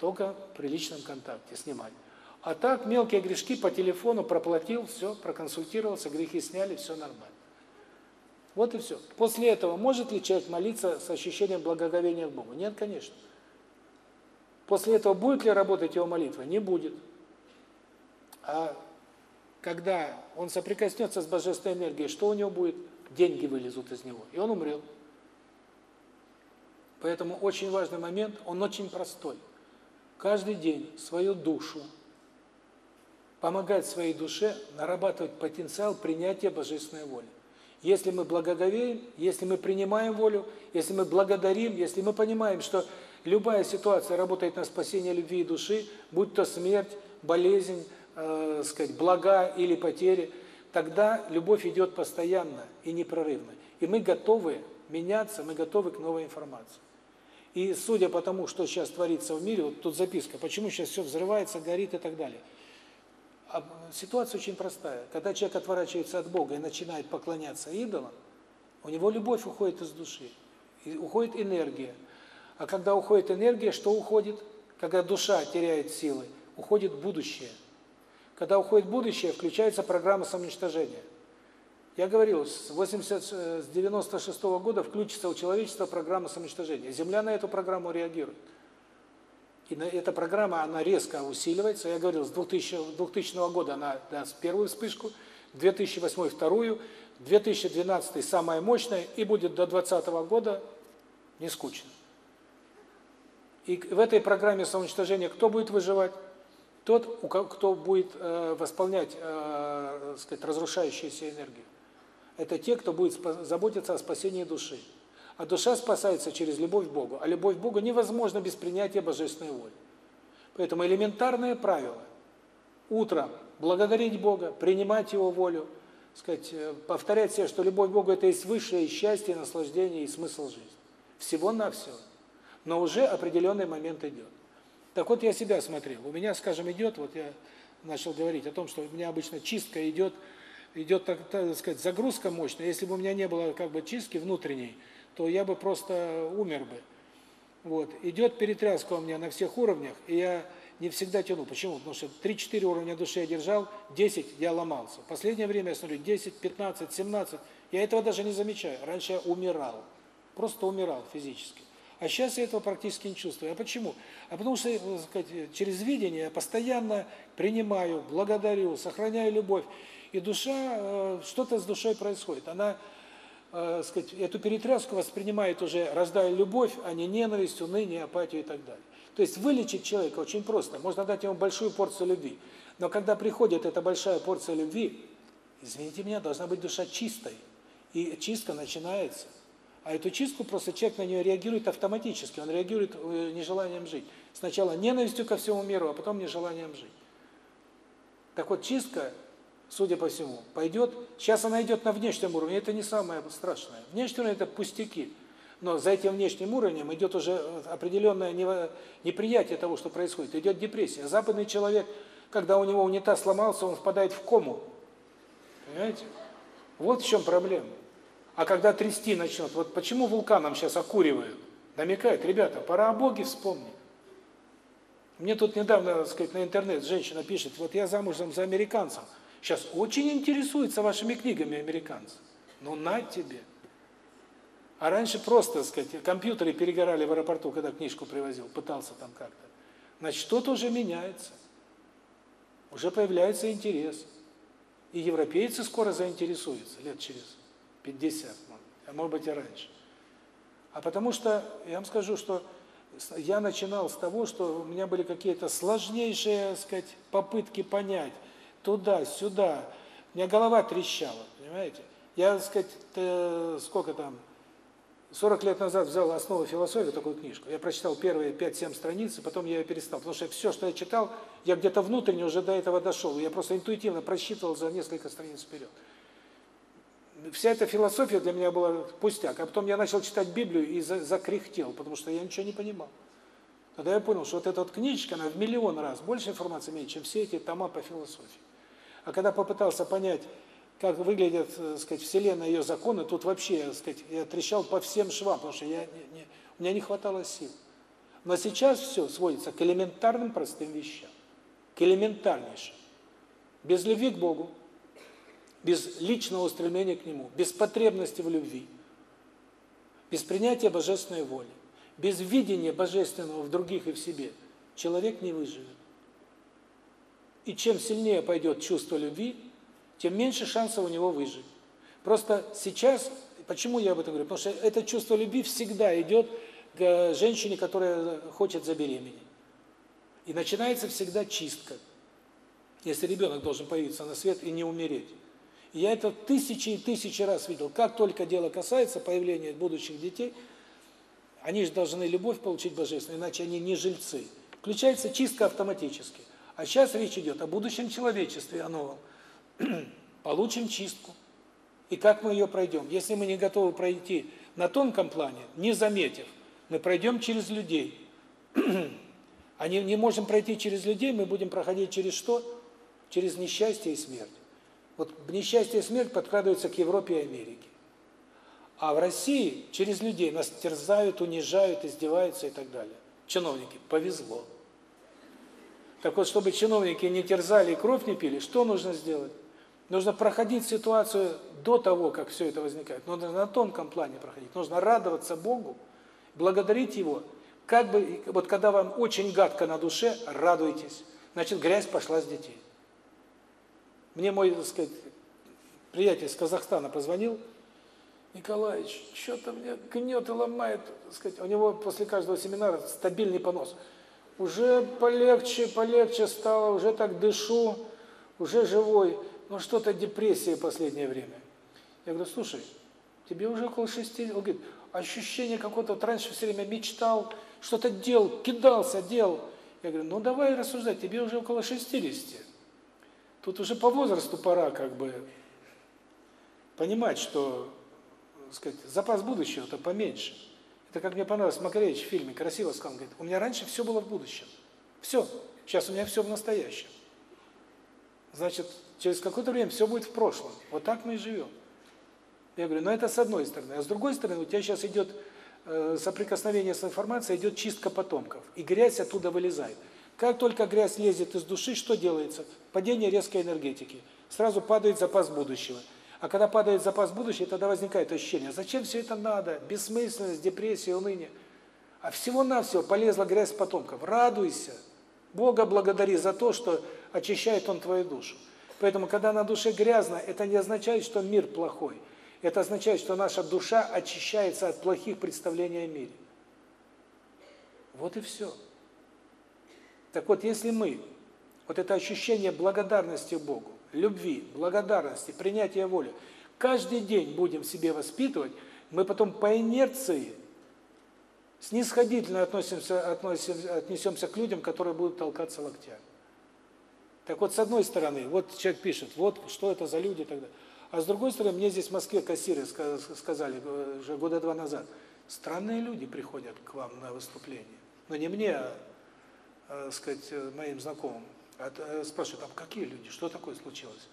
Только при личном контакте снимать. А так мелкие грешки по телефону проплатил, все, проконсультировался, грехи сняли, все нормально. Вот и все. После этого может ли человек молиться с ощущением благоговения к Богу? Нет, конечно. После этого будет ли работать его молитва? Не будет. А когда он соприкоснется с божественной энергией, что у него будет? Деньги вылезут из него, и он умрет. Поэтому очень важный момент, он очень простой. Каждый день свою душу, помогать своей душе нарабатывать потенциал принятия божественной воли. Если мы благоговеем, если мы принимаем волю, если мы благодарим, если мы понимаем, что любая ситуация работает на спасение любви и души, будь то смерть, болезнь, э, сказать, блага или потери, тогда любовь идет постоянно и непрерывно. И мы готовы меняться, мы готовы к новой информации. И судя по тому, что сейчас творится в мире, вот тут записка, почему сейчас все взрывается, горит и так далее. А ситуация очень простая. Когда человек отворачивается от Бога и начинает поклоняться идолам, у него любовь уходит из души, и уходит энергия. А когда уходит энергия, что уходит? Когда душа теряет силы, уходит будущее. Когда уходит будущее, включается программа самоуничтожения. Я говорил, с 80 с 96 -го года включится у человечества программа самоуничтожения. Земля на эту программу реагирует. И на, эта программа, она резко усиливается. Я говорил, с 2000, 2000 года она даст первую вспышку, 2008 вторую, 2012 самая мощная, и будет до 2020 года не скучно. И в этой программе самоуничтожения кто будет выживать? Тот, кто будет э, восполнять, э, сказать, разрушающуюся энергию. Это те, кто будет заботиться о спасении души. А душа спасается через любовь к Богу. А любовь к Богу невозможна без принятия божественной воли. Поэтому элементарное правило – утром благодарить Бога, принимать Его волю, сказать, э, повторять себе, что любовь к Богу – это есть высшее счастье, наслаждение и смысл жизни. Всего-навсего. Но уже определенный момент идет. Так вот, я себя смотрел. У меня, скажем, идет, вот я начал говорить о том, что у меня обычно чистка идет, идет, так, так сказать, загрузка мощная. Если бы у меня не было как бы чистки внутренней, то я бы просто умер бы. Вот. Идет перетряска у меня на всех уровнях, и я не всегда тяну. Почему? Потому что 3-4 уровня души я держал, 10 я ломался. Последнее время я смотрю 10, 15, 17. Я этого даже не замечаю. Раньше я умирал. Просто умирал физически. А сейчас я этого практически не чувствую. А почему? А потому что, так сказать, через видение я постоянно принимаю, благодарю, сохраняю любовь. И душа, э, что-то с душой происходит. Она э, сказать, эту перетряску воспринимает уже, рождая любовь, а не ненависть, уныние, апатию и так далее. То есть вылечить человека очень просто. Можно дать ему большую порцию любви. Но когда приходит эта большая порция любви, извините меня, должна быть душа чистой. И чистка начинается. А эту чистку просто человек на нее реагирует автоматически. Он реагирует э, нежеланием жить. Сначала ненавистью ко всему миру, а потом нежеланием жить. Так вот, чистка судя по всему, пойдет. Сейчас она идет на внешнем уровне, это не самое страшное. Внешний уровень – это пустяки. Но за этим внешним уровнем идет уже определенное неприятие того, что происходит. Идет депрессия. Западный человек, когда у него унитаз сломался, он впадает в кому. Понимаете? Вот в чем проблема. А когда трясти начнет, вот почему вулканом сейчас окуривают? Намекают, ребята, пора о Боге вспомнить. Мне тут недавно, так сказать, на интернет женщина пишет, вот я замужем за американцем, Сейчас очень интересуются вашими книгами американцы. Ну, на тебе. А раньше просто, так сказать, компьютеры перегорали в аэропорту, когда книжку привозил, пытался там как-то. Значит, что-то уже меняется. Уже появляется интерес. И европейцы скоро заинтересуются, лет через 50, а может быть и раньше. А потому что, я вам скажу, что я начинал с того, что у меня были какие-то сложнейшие, так сказать, попытки понять, туда-сюда. У меня голова трещала, понимаете? Я, так сказать, э, сколько там, 40 лет назад взял основу философии, такую книжку. Я прочитал первые 5-7 страниц, и потом я ее перестал. Потому что все, что я читал, я где-то внутренне уже до этого дошел. Я просто интуитивно просчитывал за несколько страниц вперед. Вся эта философия для меня была пустяк. А потом я начал читать Библию и закряхтел, потому что я ничего не понимал. Тогда я понял, что вот эта вот книжечка, она в миллион раз больше информации имеет, чем все эти тома по философии. А когда попытался понять, как выглядят, так сказать, Вселенная, ее законы, тут вообще, так сказать, я трещал по всем швам, потому что я, не, не, у меня не хватало сил. Но сейчас все сводится к элементарным простым вещам. К элементарнейшим. Без любви к Богу, без личного устремления к Нему, без потребности в любви, без принятия божественной воли, без видения божественного в других и в себе, человек не выживет. И чем сильнее пойдет чувство любви, тем меньше шансов у него выжить. Просто сейчас, почему я об этом говорю? Потому что это чувство любви всегда идет к женщине, которая хочет забеременеть. И начинается всегда чистка. Если ребенок должен появиться на свет и не умереть. я это тысячи и тысячи раз видел. Как только дело касается появления будущих детей, они же должны любовь получить божественную, иначе они не жильцы. Включается чистка автоматически. А сейчас речь идет о будущем человечестве, о новом. Получим чистку. И как мы ее пройдем? Если мы не готовы пройти на тонком плане, не заметив, мы пройдем через людей. А не, не можем пройти через людей, мы будем проходить через что? Через несчастье и смерть. Вот несчастье и смерть подкрадываются к Европе и Америке. А в России через людей нас терзают, унижают, издеваются и так далее. Чиновники, повезло. Так вот, чтобы чиновники не терзали и кровь не пили, что нужно сделать? Нужно проходить ситуацию до того, как все это возникает. Нужно на тонком плане проходить. Нужно радоваться Богу, благодарить Его. Как бы, вот когда вам очень гадко на душе, радуйтесь. Значит, грязь пошла с детей. Мне мой, так сказать, приятель из Казахстана позвонил, Николаевич, что-то мне гнет и ломает, так сказать, у него после каждого семинара стабильный понос. Уже полегче, полегче стало, уже так дышу, уже живой, но что-то депрессия последнее время. Я говорю, слушай, тебе уже около шести, он говорит, ощущение какого-то, вот раньше все время мечтал, что-то делал, кидался, делал. Я говорю, ну давай рассуждать, тебе уже около 60. Тут уже по возрасту пора как бы понимать, что, сказать, запас будущего-то поменьше. Это как мне понравилось Макаревич в фильме, красиво сказал, говорит, у меня раньше все было в будущем. Все. Сейчас у меня все в настоящем. Значит, через какое-то время все будет в прошлом. Вот так мы и живем. Я говорю, ну это с одной стороны. А с другой стороны, у тебя сейчас идет э, соприкосновение с информацией, идет чистка потомков. И грязь оттуда вылезает. Как только грязь лезет из души, что делается? Падение резкой энергетики. Сразу падает запас будущего. А когда падает запас будущего, тогда возникает ощущение, зачем все это надо? Бессмысленность, депрессия, уныние. А всего-навсего полезла грязь потомков. Радуйся. Бога благодари за то, что очищает Он твою душу. Поэтому, когда на душе грязно, это не означает, что мир плохой. Это означает, что наша душа очищается от плохих представлений о мире. Вот и все. Так вот, если мы, вот это ощущение благодарности Богу, любви, благодарности, принятия воли, каждый день будем себе воспитывать, мы потом по инерции снисходительно относимся, относимся, отнесемся к людям, которые будут толкаться локтями. Так вот, с одной стороны, вот человек пишет, вот что это за люди тогда. А с другой стороны, мне здесь в Москве кассиры сказали уже года два назад, странные люди приходят к вам на выступление. Но не мне, а, а сказать, э, моим знакомым. А, а спрашивают, а какие люди, что такое случилось?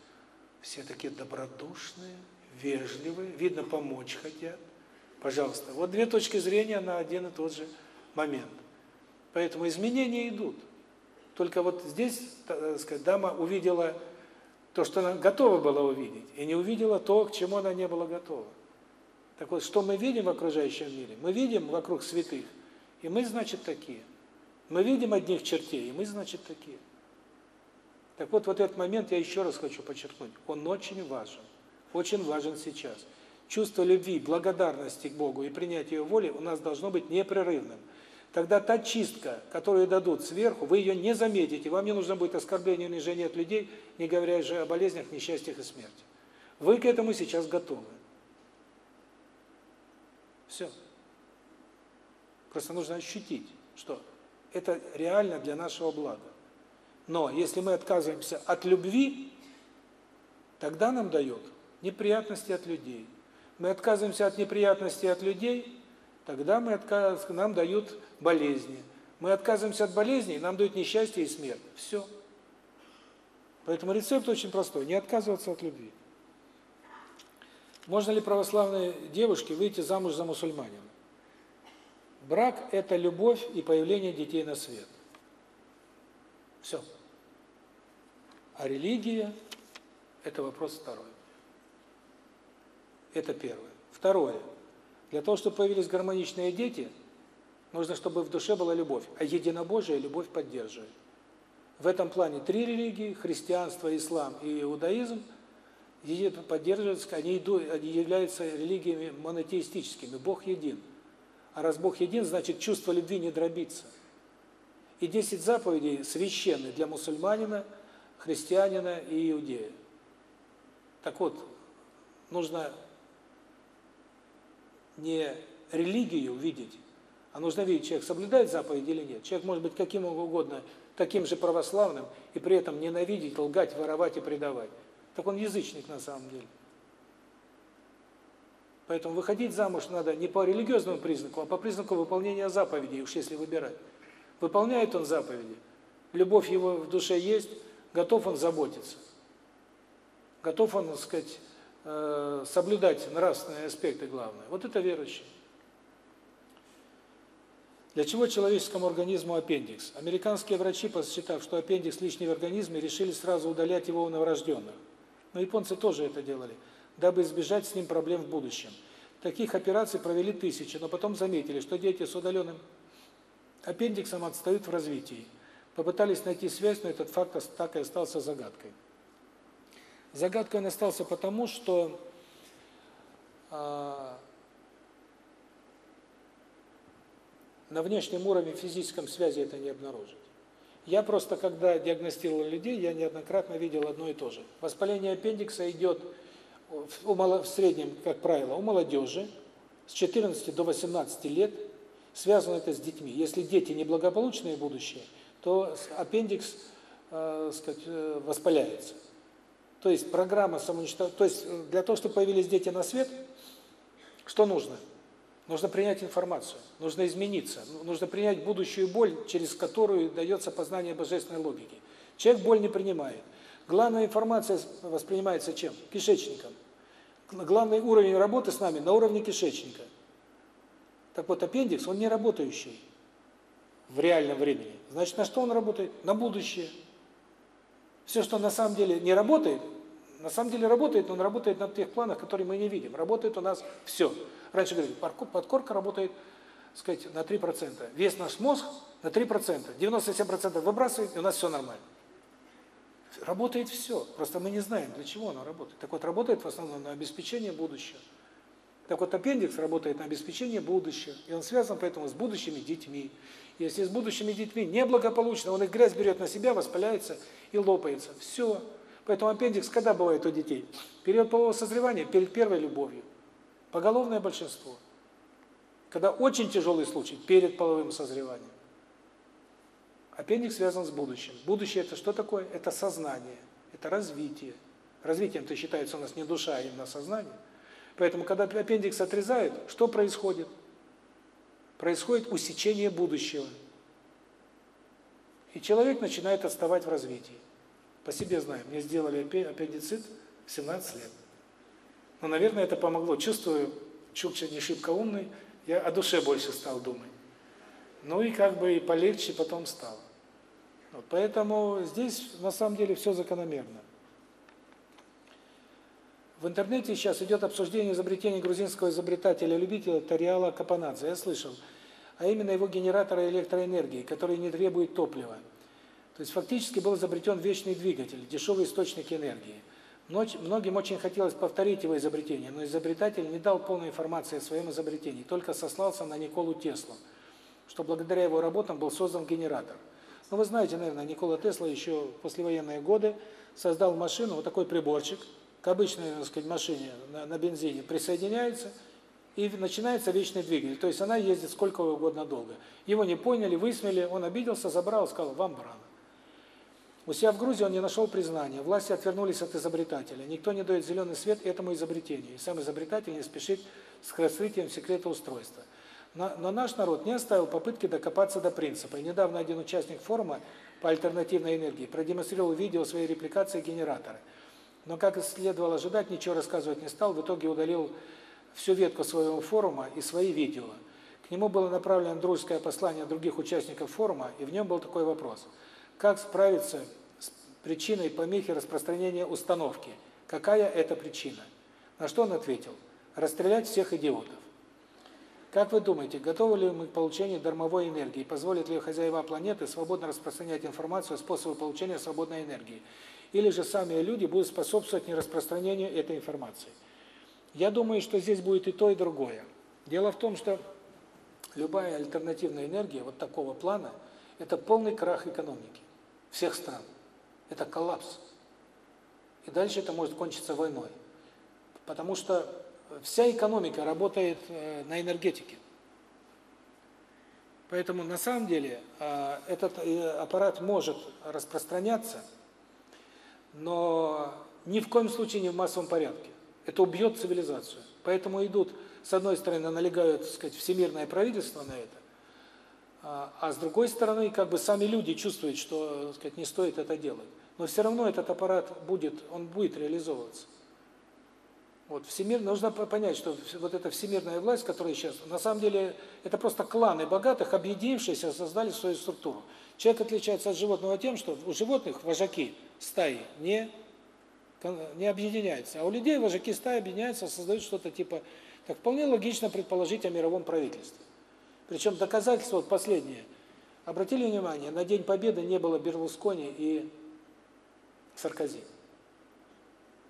Все такие добродушные, вежливые, видно, помочь хотят. Пожалуйста. Вот две точки зрения на один и тот же момент. Поэтому изменения идут. Только вот здесь, так сказать, дама увидела то, что она готова была увидеть, и не увидела то, к чему она не была готова. Так вот, что мы видим в окружающем мире? Мы видим вокруг святых, и мы, значит, такие. Мы видим одних чертей, и мы, значит, такие. Так вот, вот этот момент я еще раз хочу подчеркнуть. Он очень важен. Очень важен сейчас. Чувство любви, благодарности к Богу и принятие воли у нас должно быть непрерывным тогда та чистка, которую дадут сверху, вы ее не заметите, вам не нужно будет оскорбление, унижение от людей, не говоря же о болезнях, несчастьях и смерти. Вы к этому сейчас готовы. Все. Просто нужно ощутить, что это реально для нашего блага. Но если мы отказываемся от любви, тогда нам дает неприятности от людей. Мы отказываемся от неприятностей от людей, тогда мы отказ, нам дают болезни. Мы отказываемся от болезней, нам дают несчастье и смерть. Все. Поэтому рецепт очень простой. Не отказываться от любви. Можно ли православной девушке выйти замуж за мусульманина? Брак – это любовь и появление детей на свет. Все. А религия – это вопрос второй. Это первое. Второе. Для того, чтобы появились гармоничные дети, нужно, чтобы в душе была любовь. А единобожие любовь поддерживает. В этом плане три религии – христианство, ислам и иудаизм – поддерживаются, они, идут, они являются религиями монотеистическими. Бог един. А раз Бог един, значит чувство любви не дробится. И десять заповедей священны для мусульманина, христианина и иудея. Так вот, нужно не религию видеть, а нужно видеть, человек соблюдает заповеди или нет. Человек может быть каким угодно, таким же православным, и при этом ненавидеть, лгать, воровать и предавать. Так он язычник на самом деле. Поэтому выходить замуж надо не по религиозному признаку, а по признаку выполнения заповедей, уж если выбирать. Выполняет он заповеди, любовь его в душе есть, готов он заботиться. Готов он, так сказать, э, соблюдать нравственные аспекты главные. Вот это верующий. Для чего человеческому организму аппендикс? Американские врачи, посчитав, что аппендикс лишний в организме, решили сразу удалять его у новорожденных. Но японцы тоже это делали дабы избежать с ним проблем в будущем. Таких операций провели тысячи, но потом заметили, что дети с удаленным аппендиксом отстают в развитии. Попытались найти связь, но этот факт так и остался загадкой. Загадкой он остался потому, что э, на внешнем уровне физическом связи это не обнаружить. Я просто, когда диагностировал людей, я неоднократно видел одно и то же. Воспаление аппендикса идет в среднем, как правило, у молодежи с 14 до 18 лет связано это с детьми. Если дети неблагополучные будущее, то аппендикс, э, сказать, э, воспаляется. То есть программа самоуничтожения, то есть э, для того, чтобы появились дети на свет, что нужно? Нужно принять информацию, нужно измениться, нужно принять будущую боль, через которую дается познание божественной логики. Человек боль не принимает. Главная информация воспринимается чем? Кишечником. Главный уровень работы с нами на уровне кишечника. Так вот, аппендикс, он не работающий в реальном времени. Значит, на что он работает? На будущее. Все, что на самом деле не работает, на самом деле работает, но он работает на тех планах, которые мы не видим. Работает у нас все. Раньше говорили, подкорка работает, сказать, на 3%. Весь наш мозг на 3%. 97% выбрасывает, и у нас все нормально. Работает все, просто мы не знаем, для чего оно работает. Так вот, работает в основном на обеспечение будущего. Так вот, аппендикс работает на обеспечение будущего, и он связан поэтому с будущими детьми. Если с будущими детьми неблагополучно, он их грязь берет на себя, воспаляется и лопается. Все. Поэтому аппендикс когда бывает у детей? Период полового созревания, перед первой любовью. Поголовное большинство. Когда очень тяжелый случай, перед половым созреванием. Аппендикс связан с будущим. Будущее это что такое? Это сознание, это развитие. Развитием-то считается у нас не душа, а именно сознание. Поэтому, когда аппендикс отрезают, что происходит? Происходит усечение будущего. И человек начинает отставать в развитии. По себе знаю, мне сделали аппендицит в 17 лет. Но, наверное, это помогло. Чувствую, Чукча не шибко умный, я о душе больше стал думать. Ну и как бы и полегче потом стало. Вот, поэтому здесь на самом деле все закономерно. В интернете сейчас идет обсуждение изобретения грузинского изобретателя-любителя Тариала Капанадзе, я слышал, а именно его генератора электроэнергии, который не требует топлива. То есть фактически был изобретен вечный двигатель, дешевый источник энергии. Многим очень хотелось повторить его изобретение, но изобретатель не дал полной информации о своем изобретении, только сослался на Николу Теслу, что благодаря его работам был создан генератор. Ну, вы знаете, наверное, Никола Тесла еще в послевоенные годы создал машину, вот такой приборчик, к обычной, так сказать, машине на, на бензине присоединяется, и начинается вечный двигатель. То есть она ездит сколько угодно долго. Его не поняли, высмели, он обиделся, забрал, сказал, вам рано. У себя в Грузии он не нашел признания, власти отвернулись от изобретателя. Никто не дает зеленый свет этому изобретению, и сам изобретатель не спешит с раскрытием секрета устройства. Но наш народ не оставил попытки докопаться до принципа. И недавно один участник форума по альтернативной энергии продемонстрировал видео своей репликации генератора. Но, как и следовало ожидать, ничего рассказывать не стал, в итоге удалил всю ветку своего форума и свои видео. К нему было направлено дружеское послание других участников форума, и в нем был такой вопрос. Как справиться с причиной помехи распространения установки? Какая это причина? На что он ответил? Расстрелять всех идиотов. Как вы думаете, готовы ли мы к получению дармовой энергии? Позволят ли хозяева планеты свободно распространять информацию о способах получения свободной энергии? Или же сами люди будут способствовать нераспространению этой информации? Я думаю, что здесь будет и то, и другое. Дело в том, что любая альтернативная энергия вот такого плана – это полный крах экономики всех стран. Это коллапс. И дальше это может кончиться войной. Потому что вся экономика работает э, на энергетике. Поэтому на самом деле э, этот э, аппарат может распространяться, но ни в коем случае не в массовом порядке. Это убьет цивилизацию. Поэтому идут, с одной стороны, налегают, так сказать, всемирное правительство на это, а, а с другой стороны, как бы сами люди чувствуют, что, так сказать, не стоит это делать. Но все равно этот аппарат будет, он будет реализовываться. Вот всемир нужно понять, что вот эта всемирная власть, которая сейчас, на самом деле, это просто кланы богатых, объединившиеся, создали свою структуру. Человек отличается от животного тем, что у животных вожаки стаи не не объединяются, а у людей вожаки стаи объединяются, создают что-то типа, так вполне логично предположить о мировом правительстве. Причем доказательство вот последнее. Обратили внимание, на День Победы не было Берлускони и Саркози.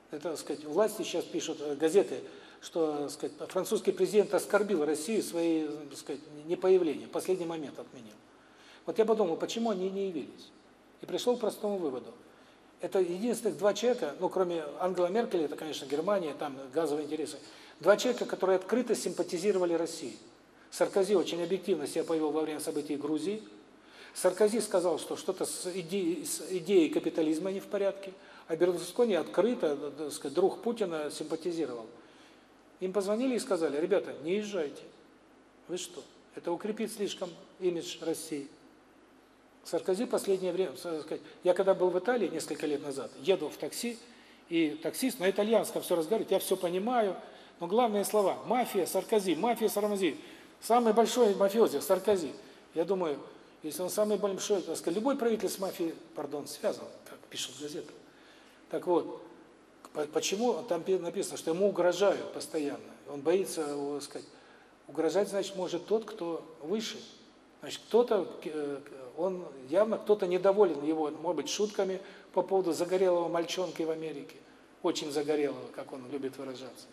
Это, так сказать, власти сейчас пишут, э, газеты, что, так сказать, французский президент оскорбил Россию своей, так сказать, непоявлением, последний момент отменил. Вот я подумал, почему они не явились? И пришел к простому выводу. Это единственных два человека, ну, кроме Ангела Меркель, это, конечно, Германия, там газовые интересы, два человека, которые открыто симпатизировали России. Саркози очень объективно себя повел во время событий Грузии. Саркози сказал, что что-то с идеей, с идеей капитализма не в порядке, а Берлускони открыто, так сказать, друг Путина симпатизировал. Им позвонили и сказали, ребята, не езжайте. Вы что? Это укрепит слишком имидж России. Саркози последнее время, сказать, я когда был в Италии несколько лет назад, еду в такси, и таксист на итальянском все разговаривает, я все понимаю, но главные слова – мафия, Саркози, мафия, Саркози. Самый большой мафиози – Саркози. Я думаю, если он самый большой, так сказать, любой правитель с мафией, пардон, связан, как пишут газеты. Так вот, почему там написано, что ему угрожают постоянно? Он боится, так сказать, угрожать, значит, может тот, кто выше. Значит, кто-то, э, он явно кто-то недоволен его, может быть, шутками по поводу загорелого мальчонки в Америке. Очень загорелого, как он любит выражаться.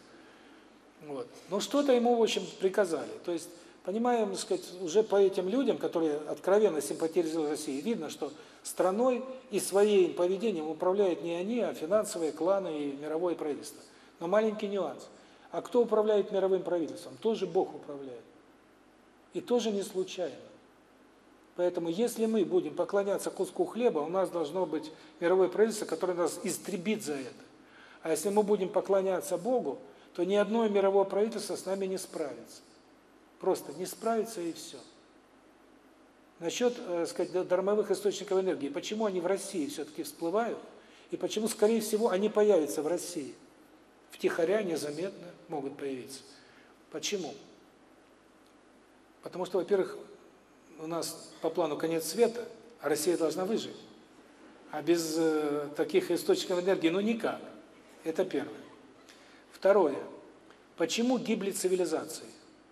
Вот. Но что-то ему, в общем, приказали. То есть, понимаем, так сказать, уже по этим людям, которые откровенно симпатизируют России, видно, что страной и своим поведением управляют не они, а финансовые кланы и мировое правительство. Но маленький нюанс. А кто управляет мировым правительством? Тоже Бог управляет. И тоже не случайно. Поэтому если мы будем поклоняться куску хлеба, у нас должно быть мировое правительство, которое нас истребит за это. А если мы будем поклоняться Богу, то ни одно мировое правительство с нами не справится. Просто не справится и все. Насчет, э, сказать, дармовых источников энергии, почему они в России все-таки всплывают, и почему, скорее всего, они появятся в России. Втихаря, незаметно могут появиться. Почему? Потому что, во-первых, у нас по плану конец света, а Россия должна выжить. А без э, таких источников энергии ну никак. Это первое. Второе. Почему гибли цивилизации?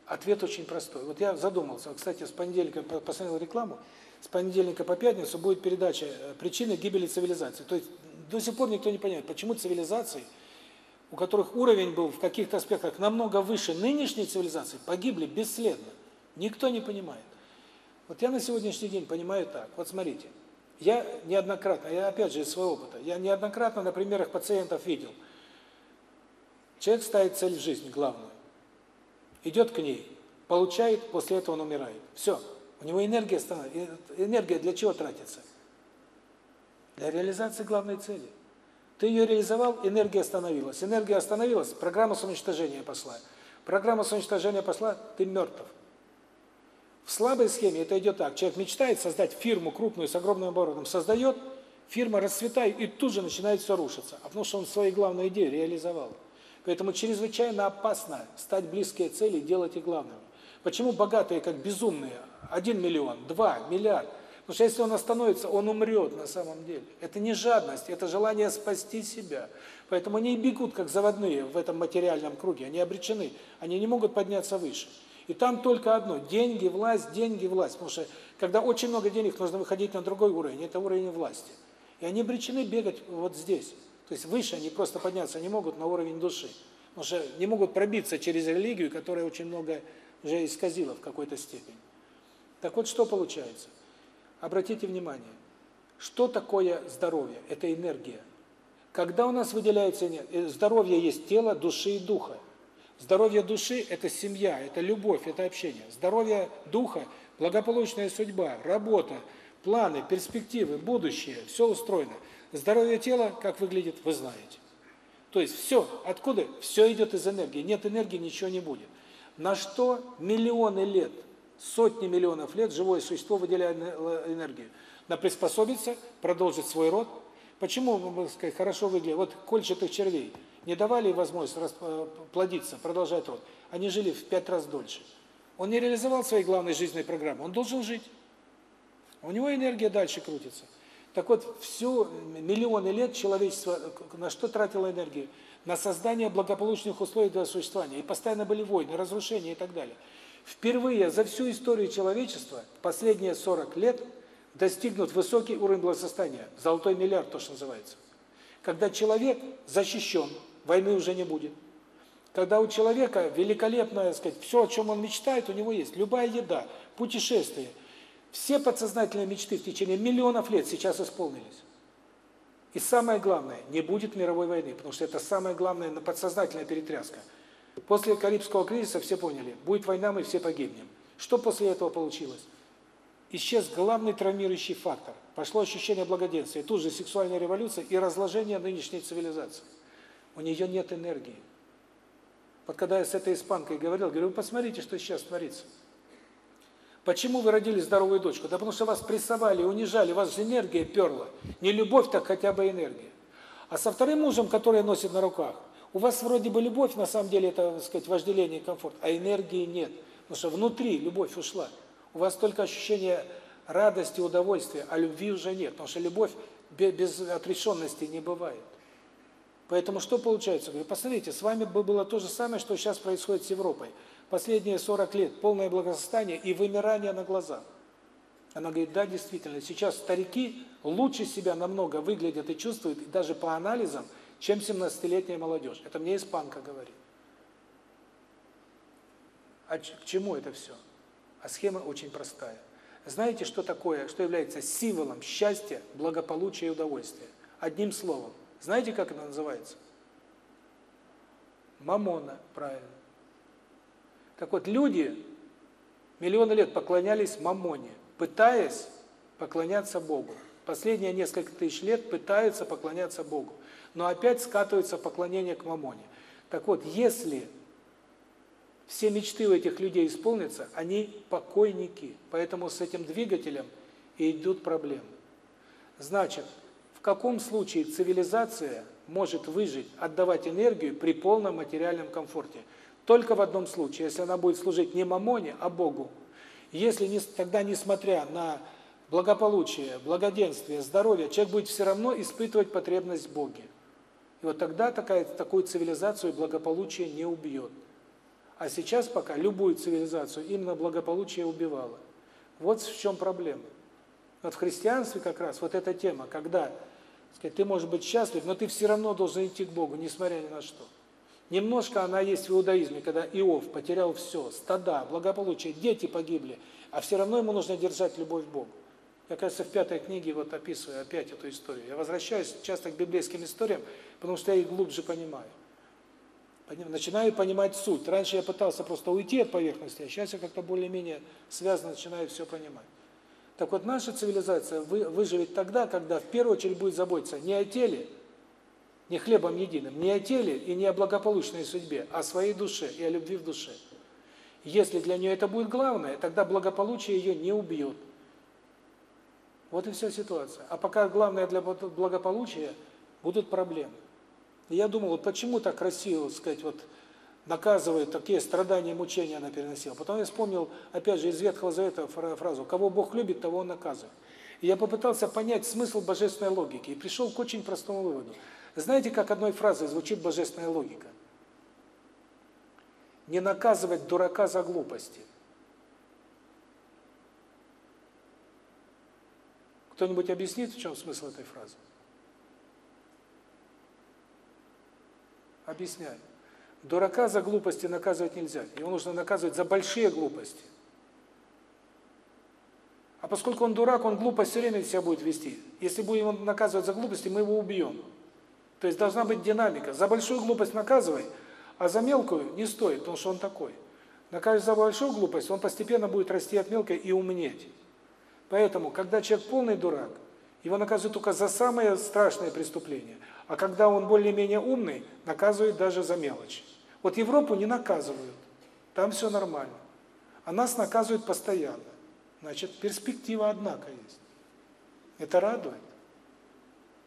Ответ очень простой. Вот я задумался. Кстати, с понедельника посмотрел рекламу. С понедельника по пятницу будет передача э, «Причины гибели цивилизации». То есть до сих пор никто не понимает, почему цивилизации, у которых уровень был в каких-то аспектах намного выше нынешней цивилизации, погибли бесследно. Никто не понимает. Вот я на сегодняшний день понимаю так. Вот смотрите, я неоднократно, я опять же из своего опыта, я неоднократно на примерах пациентов видел. Человек ставит цель в жизни, главную. Идет к ней, получает, после этого он умирает. Все. У него энергия становится. Энергия для чего тратится? Для реализации главной цели. Ты ее реализовал, энергия остановилась. Энергия остановилась, программа самоуничтожения пошла. Программа самоуничтожения пошла, ты мертв. В слабой схеме это идет так. Человек мечтает создать фирму крупную с огромным оборотом, создает, фирма расцветает и тут же начинает все рушиться. А потому что он свою главную идею реализовал. Поэтому чрезвычайно опасно стать близкие цели и делать их главными. Почему богатые как безумные? Один миллион, два, миллиард. Потому что если он остановится, он умрет на самом деле. Это не жадность, это желание спасти себя. Поэтому они и бегут как заводные в этом материальном круге. Они обречены, они не могут подняться выше. И там только одно – деньги, власть, деньги, власть. Потому что когда очень много денег, нужно выходить на другой уровень, это уровень власти. И они обречены бегать вот здесь. То есть выше они просто подняться не могут на уровень души. Потому что не могут пробиться через религию, которая очень много уже исказила в какой-то степени. Так вот, что получается? Обратите внимание, что такое здоровье? Это энергия. Когда у нас выделяется энергия, здоровье есть тело, души и духа. Здоровье души – это семья, это любовь, это общение. Здоровье духа – благополучная судьба, работа, планы, перспективы, будущее, все устроено. Здоровье тела, как выглядит, вы знаете. То есть все, откуда? Все идет из энергии. Нет энергии, ничего не будет. На что миллионы лет, сотни миллионов лет живое существо выделяет энергию? На приспособиться, продолжить свой род. Почему, можно сказать, хорошо выглядит? Вот кольчатых червей – не давали возможность э, плодиться, продолжать род, они жили в пять раз дольше. Он не реализовал своей главной жизненной программы, он должен жить. У него энергия дальше крутится. Так вот, все миллионы лет человечество э, на что тратило энергию? На создание благополучных условий для существования. И постоянно были войны, разрушения и так далее. Впервые за всю историю человечества, последние 40 лет, достигнут высокий уровень благосостояния. Золотой миллиард, то, что называется. Когда человек защищен, войны уже не будет. Когда у человека великолепное, сказать, все, о чем он мечтает, у него есть. Любая еда, путешествие. Все подсознательные мечты в течение миллионов лет сейчас исполнились. И самое главное, не будет мировой войны, потому что это самая главная подсознательная перетряска. После Карибского кризиса все поняли, будет война, мы все погибнем. Что после этого получилось? Исчез главный травмирующий фактор. Пошло ощущение благоденствия, тут же сексуальная революция и разложение нынешней цивилизации у нее нет энергии. Вот когда я с этой испанкой говорил, говорю, вы посмотрите, что сейчас творится. Почему вы родили здоровую дочку? Да потому что вас прессовали, унижали, вас же энергия перла. Не любовь, так хотя бы энергия. А со вторым мужем, который носит на руках, у вас вроде бы любовь, на самом деле это, так сказать, вожделение и комфорт, а энергии нет. Потому что внутри любовь ушла. У вас только ощущение радости, удовольствия, а любви уже нет. Потому что любовь без отрешенности не бывает. Поэтому что получается? Говорю, посмотрите, с вами бы было то же самое, что сейчас происходит с Европой. Последние 40 лет полное благосостояние и вымирание на глазах. Она говорит, да, действительно, сейчас старики лучше себя намного выглядят и чувствуют, даже по анализам, чем 17-летняя молодежь. Это мне испанка говорит. А к чему это все? А схема очень простая. Знаете, что такое, что является символом счастья, благополучия и удовольствия? Одним словом. Знаете, как это называется? Мамона, правильно. Так вот, люди миллионы лет поклонялись мамоне, пытаясь поклоняться Богу. Последние несколько тысяч лет пытаются поклоняться Богу, но опять скатываются поклонение к мамоне. Так вот, если все мечты у этих людей исполнятся, они покойники, поэтому с этим двигателем и идут проблемы. Значит, каком случае цивилизация может выжить, отдавать энергию при полном материальном комфорте? Только в одном случае, если она будет служить не мамоне, а Богу. Если не, тогда, несмотря на благополучие, благоденствие, здоровье, человек будет все равно испытывать потребность в Боге. И вот тогда такая, такую цивилизацию благополучие не убьет. А сейчас пока любую цивилизацию именно благополучие убивало. Вот в чем проблема. Вот в христианстве как раз вот эта тема, когда сказать, ты можешь быть счастлив, но ты все равно должен идти к Богу, несмотря ни на что. Немножко она есть в иудаизме, когда Иов потерял все, стада, благополучие, дети погибли, а все равно ему нужно держать любовь к Богу. Я, кажется, в пятой книге вот описываю опять эту историю. Я возвращаюсь часто к библейским историям, потому что я их глубже понимаю. Начинаю понимать суть. Раньше я пытался просто уйти от поверхности, а сейчас я как-то более-менее связано начинаю все понимать. Так вот, наша цивилизация выживет тогда, когда в первую очередь будет заботиться не о теле, не хлебом единым, не о теле и не о благополучной судьбе, а о своей душе и о любви в душе. Если для нее это будет главное, тогда благополучие ее не убьет. Вот и вся ситуация. А пока главное для благополучия будут проблемы. Я думал, вот почему так красиво, сказать, вот наказывает, такие страдания, мучения она переносила. Потом я вспомнил, опять же, из Ветхого Завета фразу «Кого Бог любит, того Он наказывает». И я попытался понять смысл божественной логики и пришел к очень простому выводу. Знаете, как одной фразой звучит божественная логика? Не наказывать дурака за глупости. Кто-нибудь объяснит, в чем смысл этой фразы? Объясняю. Дурака за глупости наказывать нельзя. Его нужно наказывать за большие глупости. А поскольку он дурак, он глупо все время себя будет вести. Если будем его наказывать за глупости, мы его убьем. То есть должна быть динамика. За большую глупость наказывай, а за мелкую не стоит, потому что он такой. Накажешь за большую глупость, он постепенно будет расти от мелкой и умнеть. Поэтому, когда человек полный дурак, его наказывают только за самое страшное преступление. А когда он более-менее умный, наказывают даже за мелочи. Вот Европу не наказывают, там все нормально. А нас наказывают постоянно. Значит, перспектива, однако, есть. Это радует.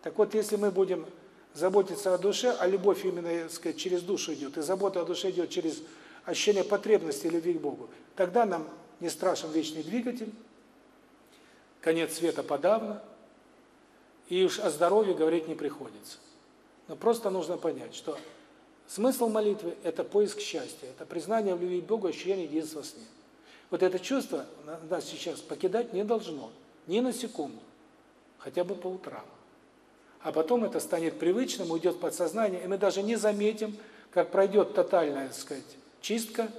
Так вот, если мы будем заботиться о душе, а любовь именно, так сказать, через душу идет, и забота о душе идет через ощущение потребности любви к Богу, тогда нам не страшен вечный двигатель, конец света подавно, и уж о здоровье говорить не приходится. Но просто нужно понять, что смысл молитвы – это поиск счастья, это признание в любви к Богу, ощущение единства с Ним. Вот это чувство нас сейчас покидать не должно, ни на секунду, хотя бы по утрам. А потом это станет привычным, уйдет в подсознание, и мы даже не заметим, как пройдет тотальная, так сказать, чистка,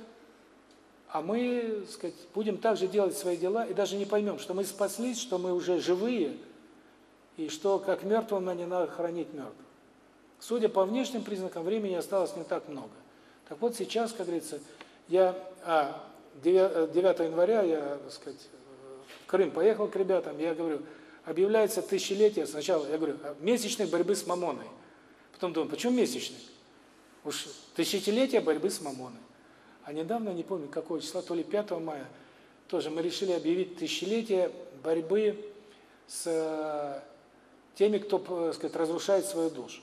а мы, так сказать, будем также делать свои дела и даже не поймем, что мы спаслись, что мы уже живые, и что как мертвым нам не надо хранить мертвых. Судя по внешним признакам, времени осталось не так много. Так вот сейчас, как говорится, я а 9, 9 января я, так сказать, в Крым поехал к ребятам, я говорю, объявляется тысячелетие, сначала я говорю, месячной борьбы с мамоной. Потом думаю, почему месячный? Уж тысячелетие борьбы с мамоной. А недавно, не помню какого числа, то ли 5 мая, тоже мы решили объявить тысячелетие борьбы с э, теми, кто, так сказать, разрушает свою душу.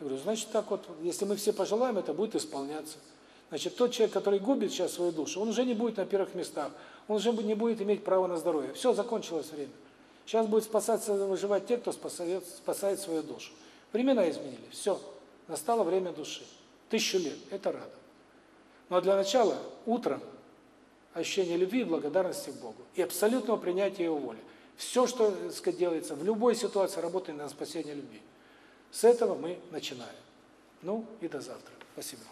Я говорю, значит так вот, если мы все пожелаем, это будет исполняться. Значит, тот человек, который губит сейчас свою душу, он уже не будет на первых местах, он уже не будет иметь права на здоровье. Все, закончилось время. Сейчас будет спасаться, выживать те, кто спасает, спасает свою душу. Времена изменились, все, настало время души. Тысячу лет, это радо. Но для начала, утром, ощущение любви и благодарности к Богу. И абсолютного принятия Его воли. Все, что сказать, делается, в любой ситуации работает на спасение любви. С этого мы начинаем. Ну и до завтра. Спасибо.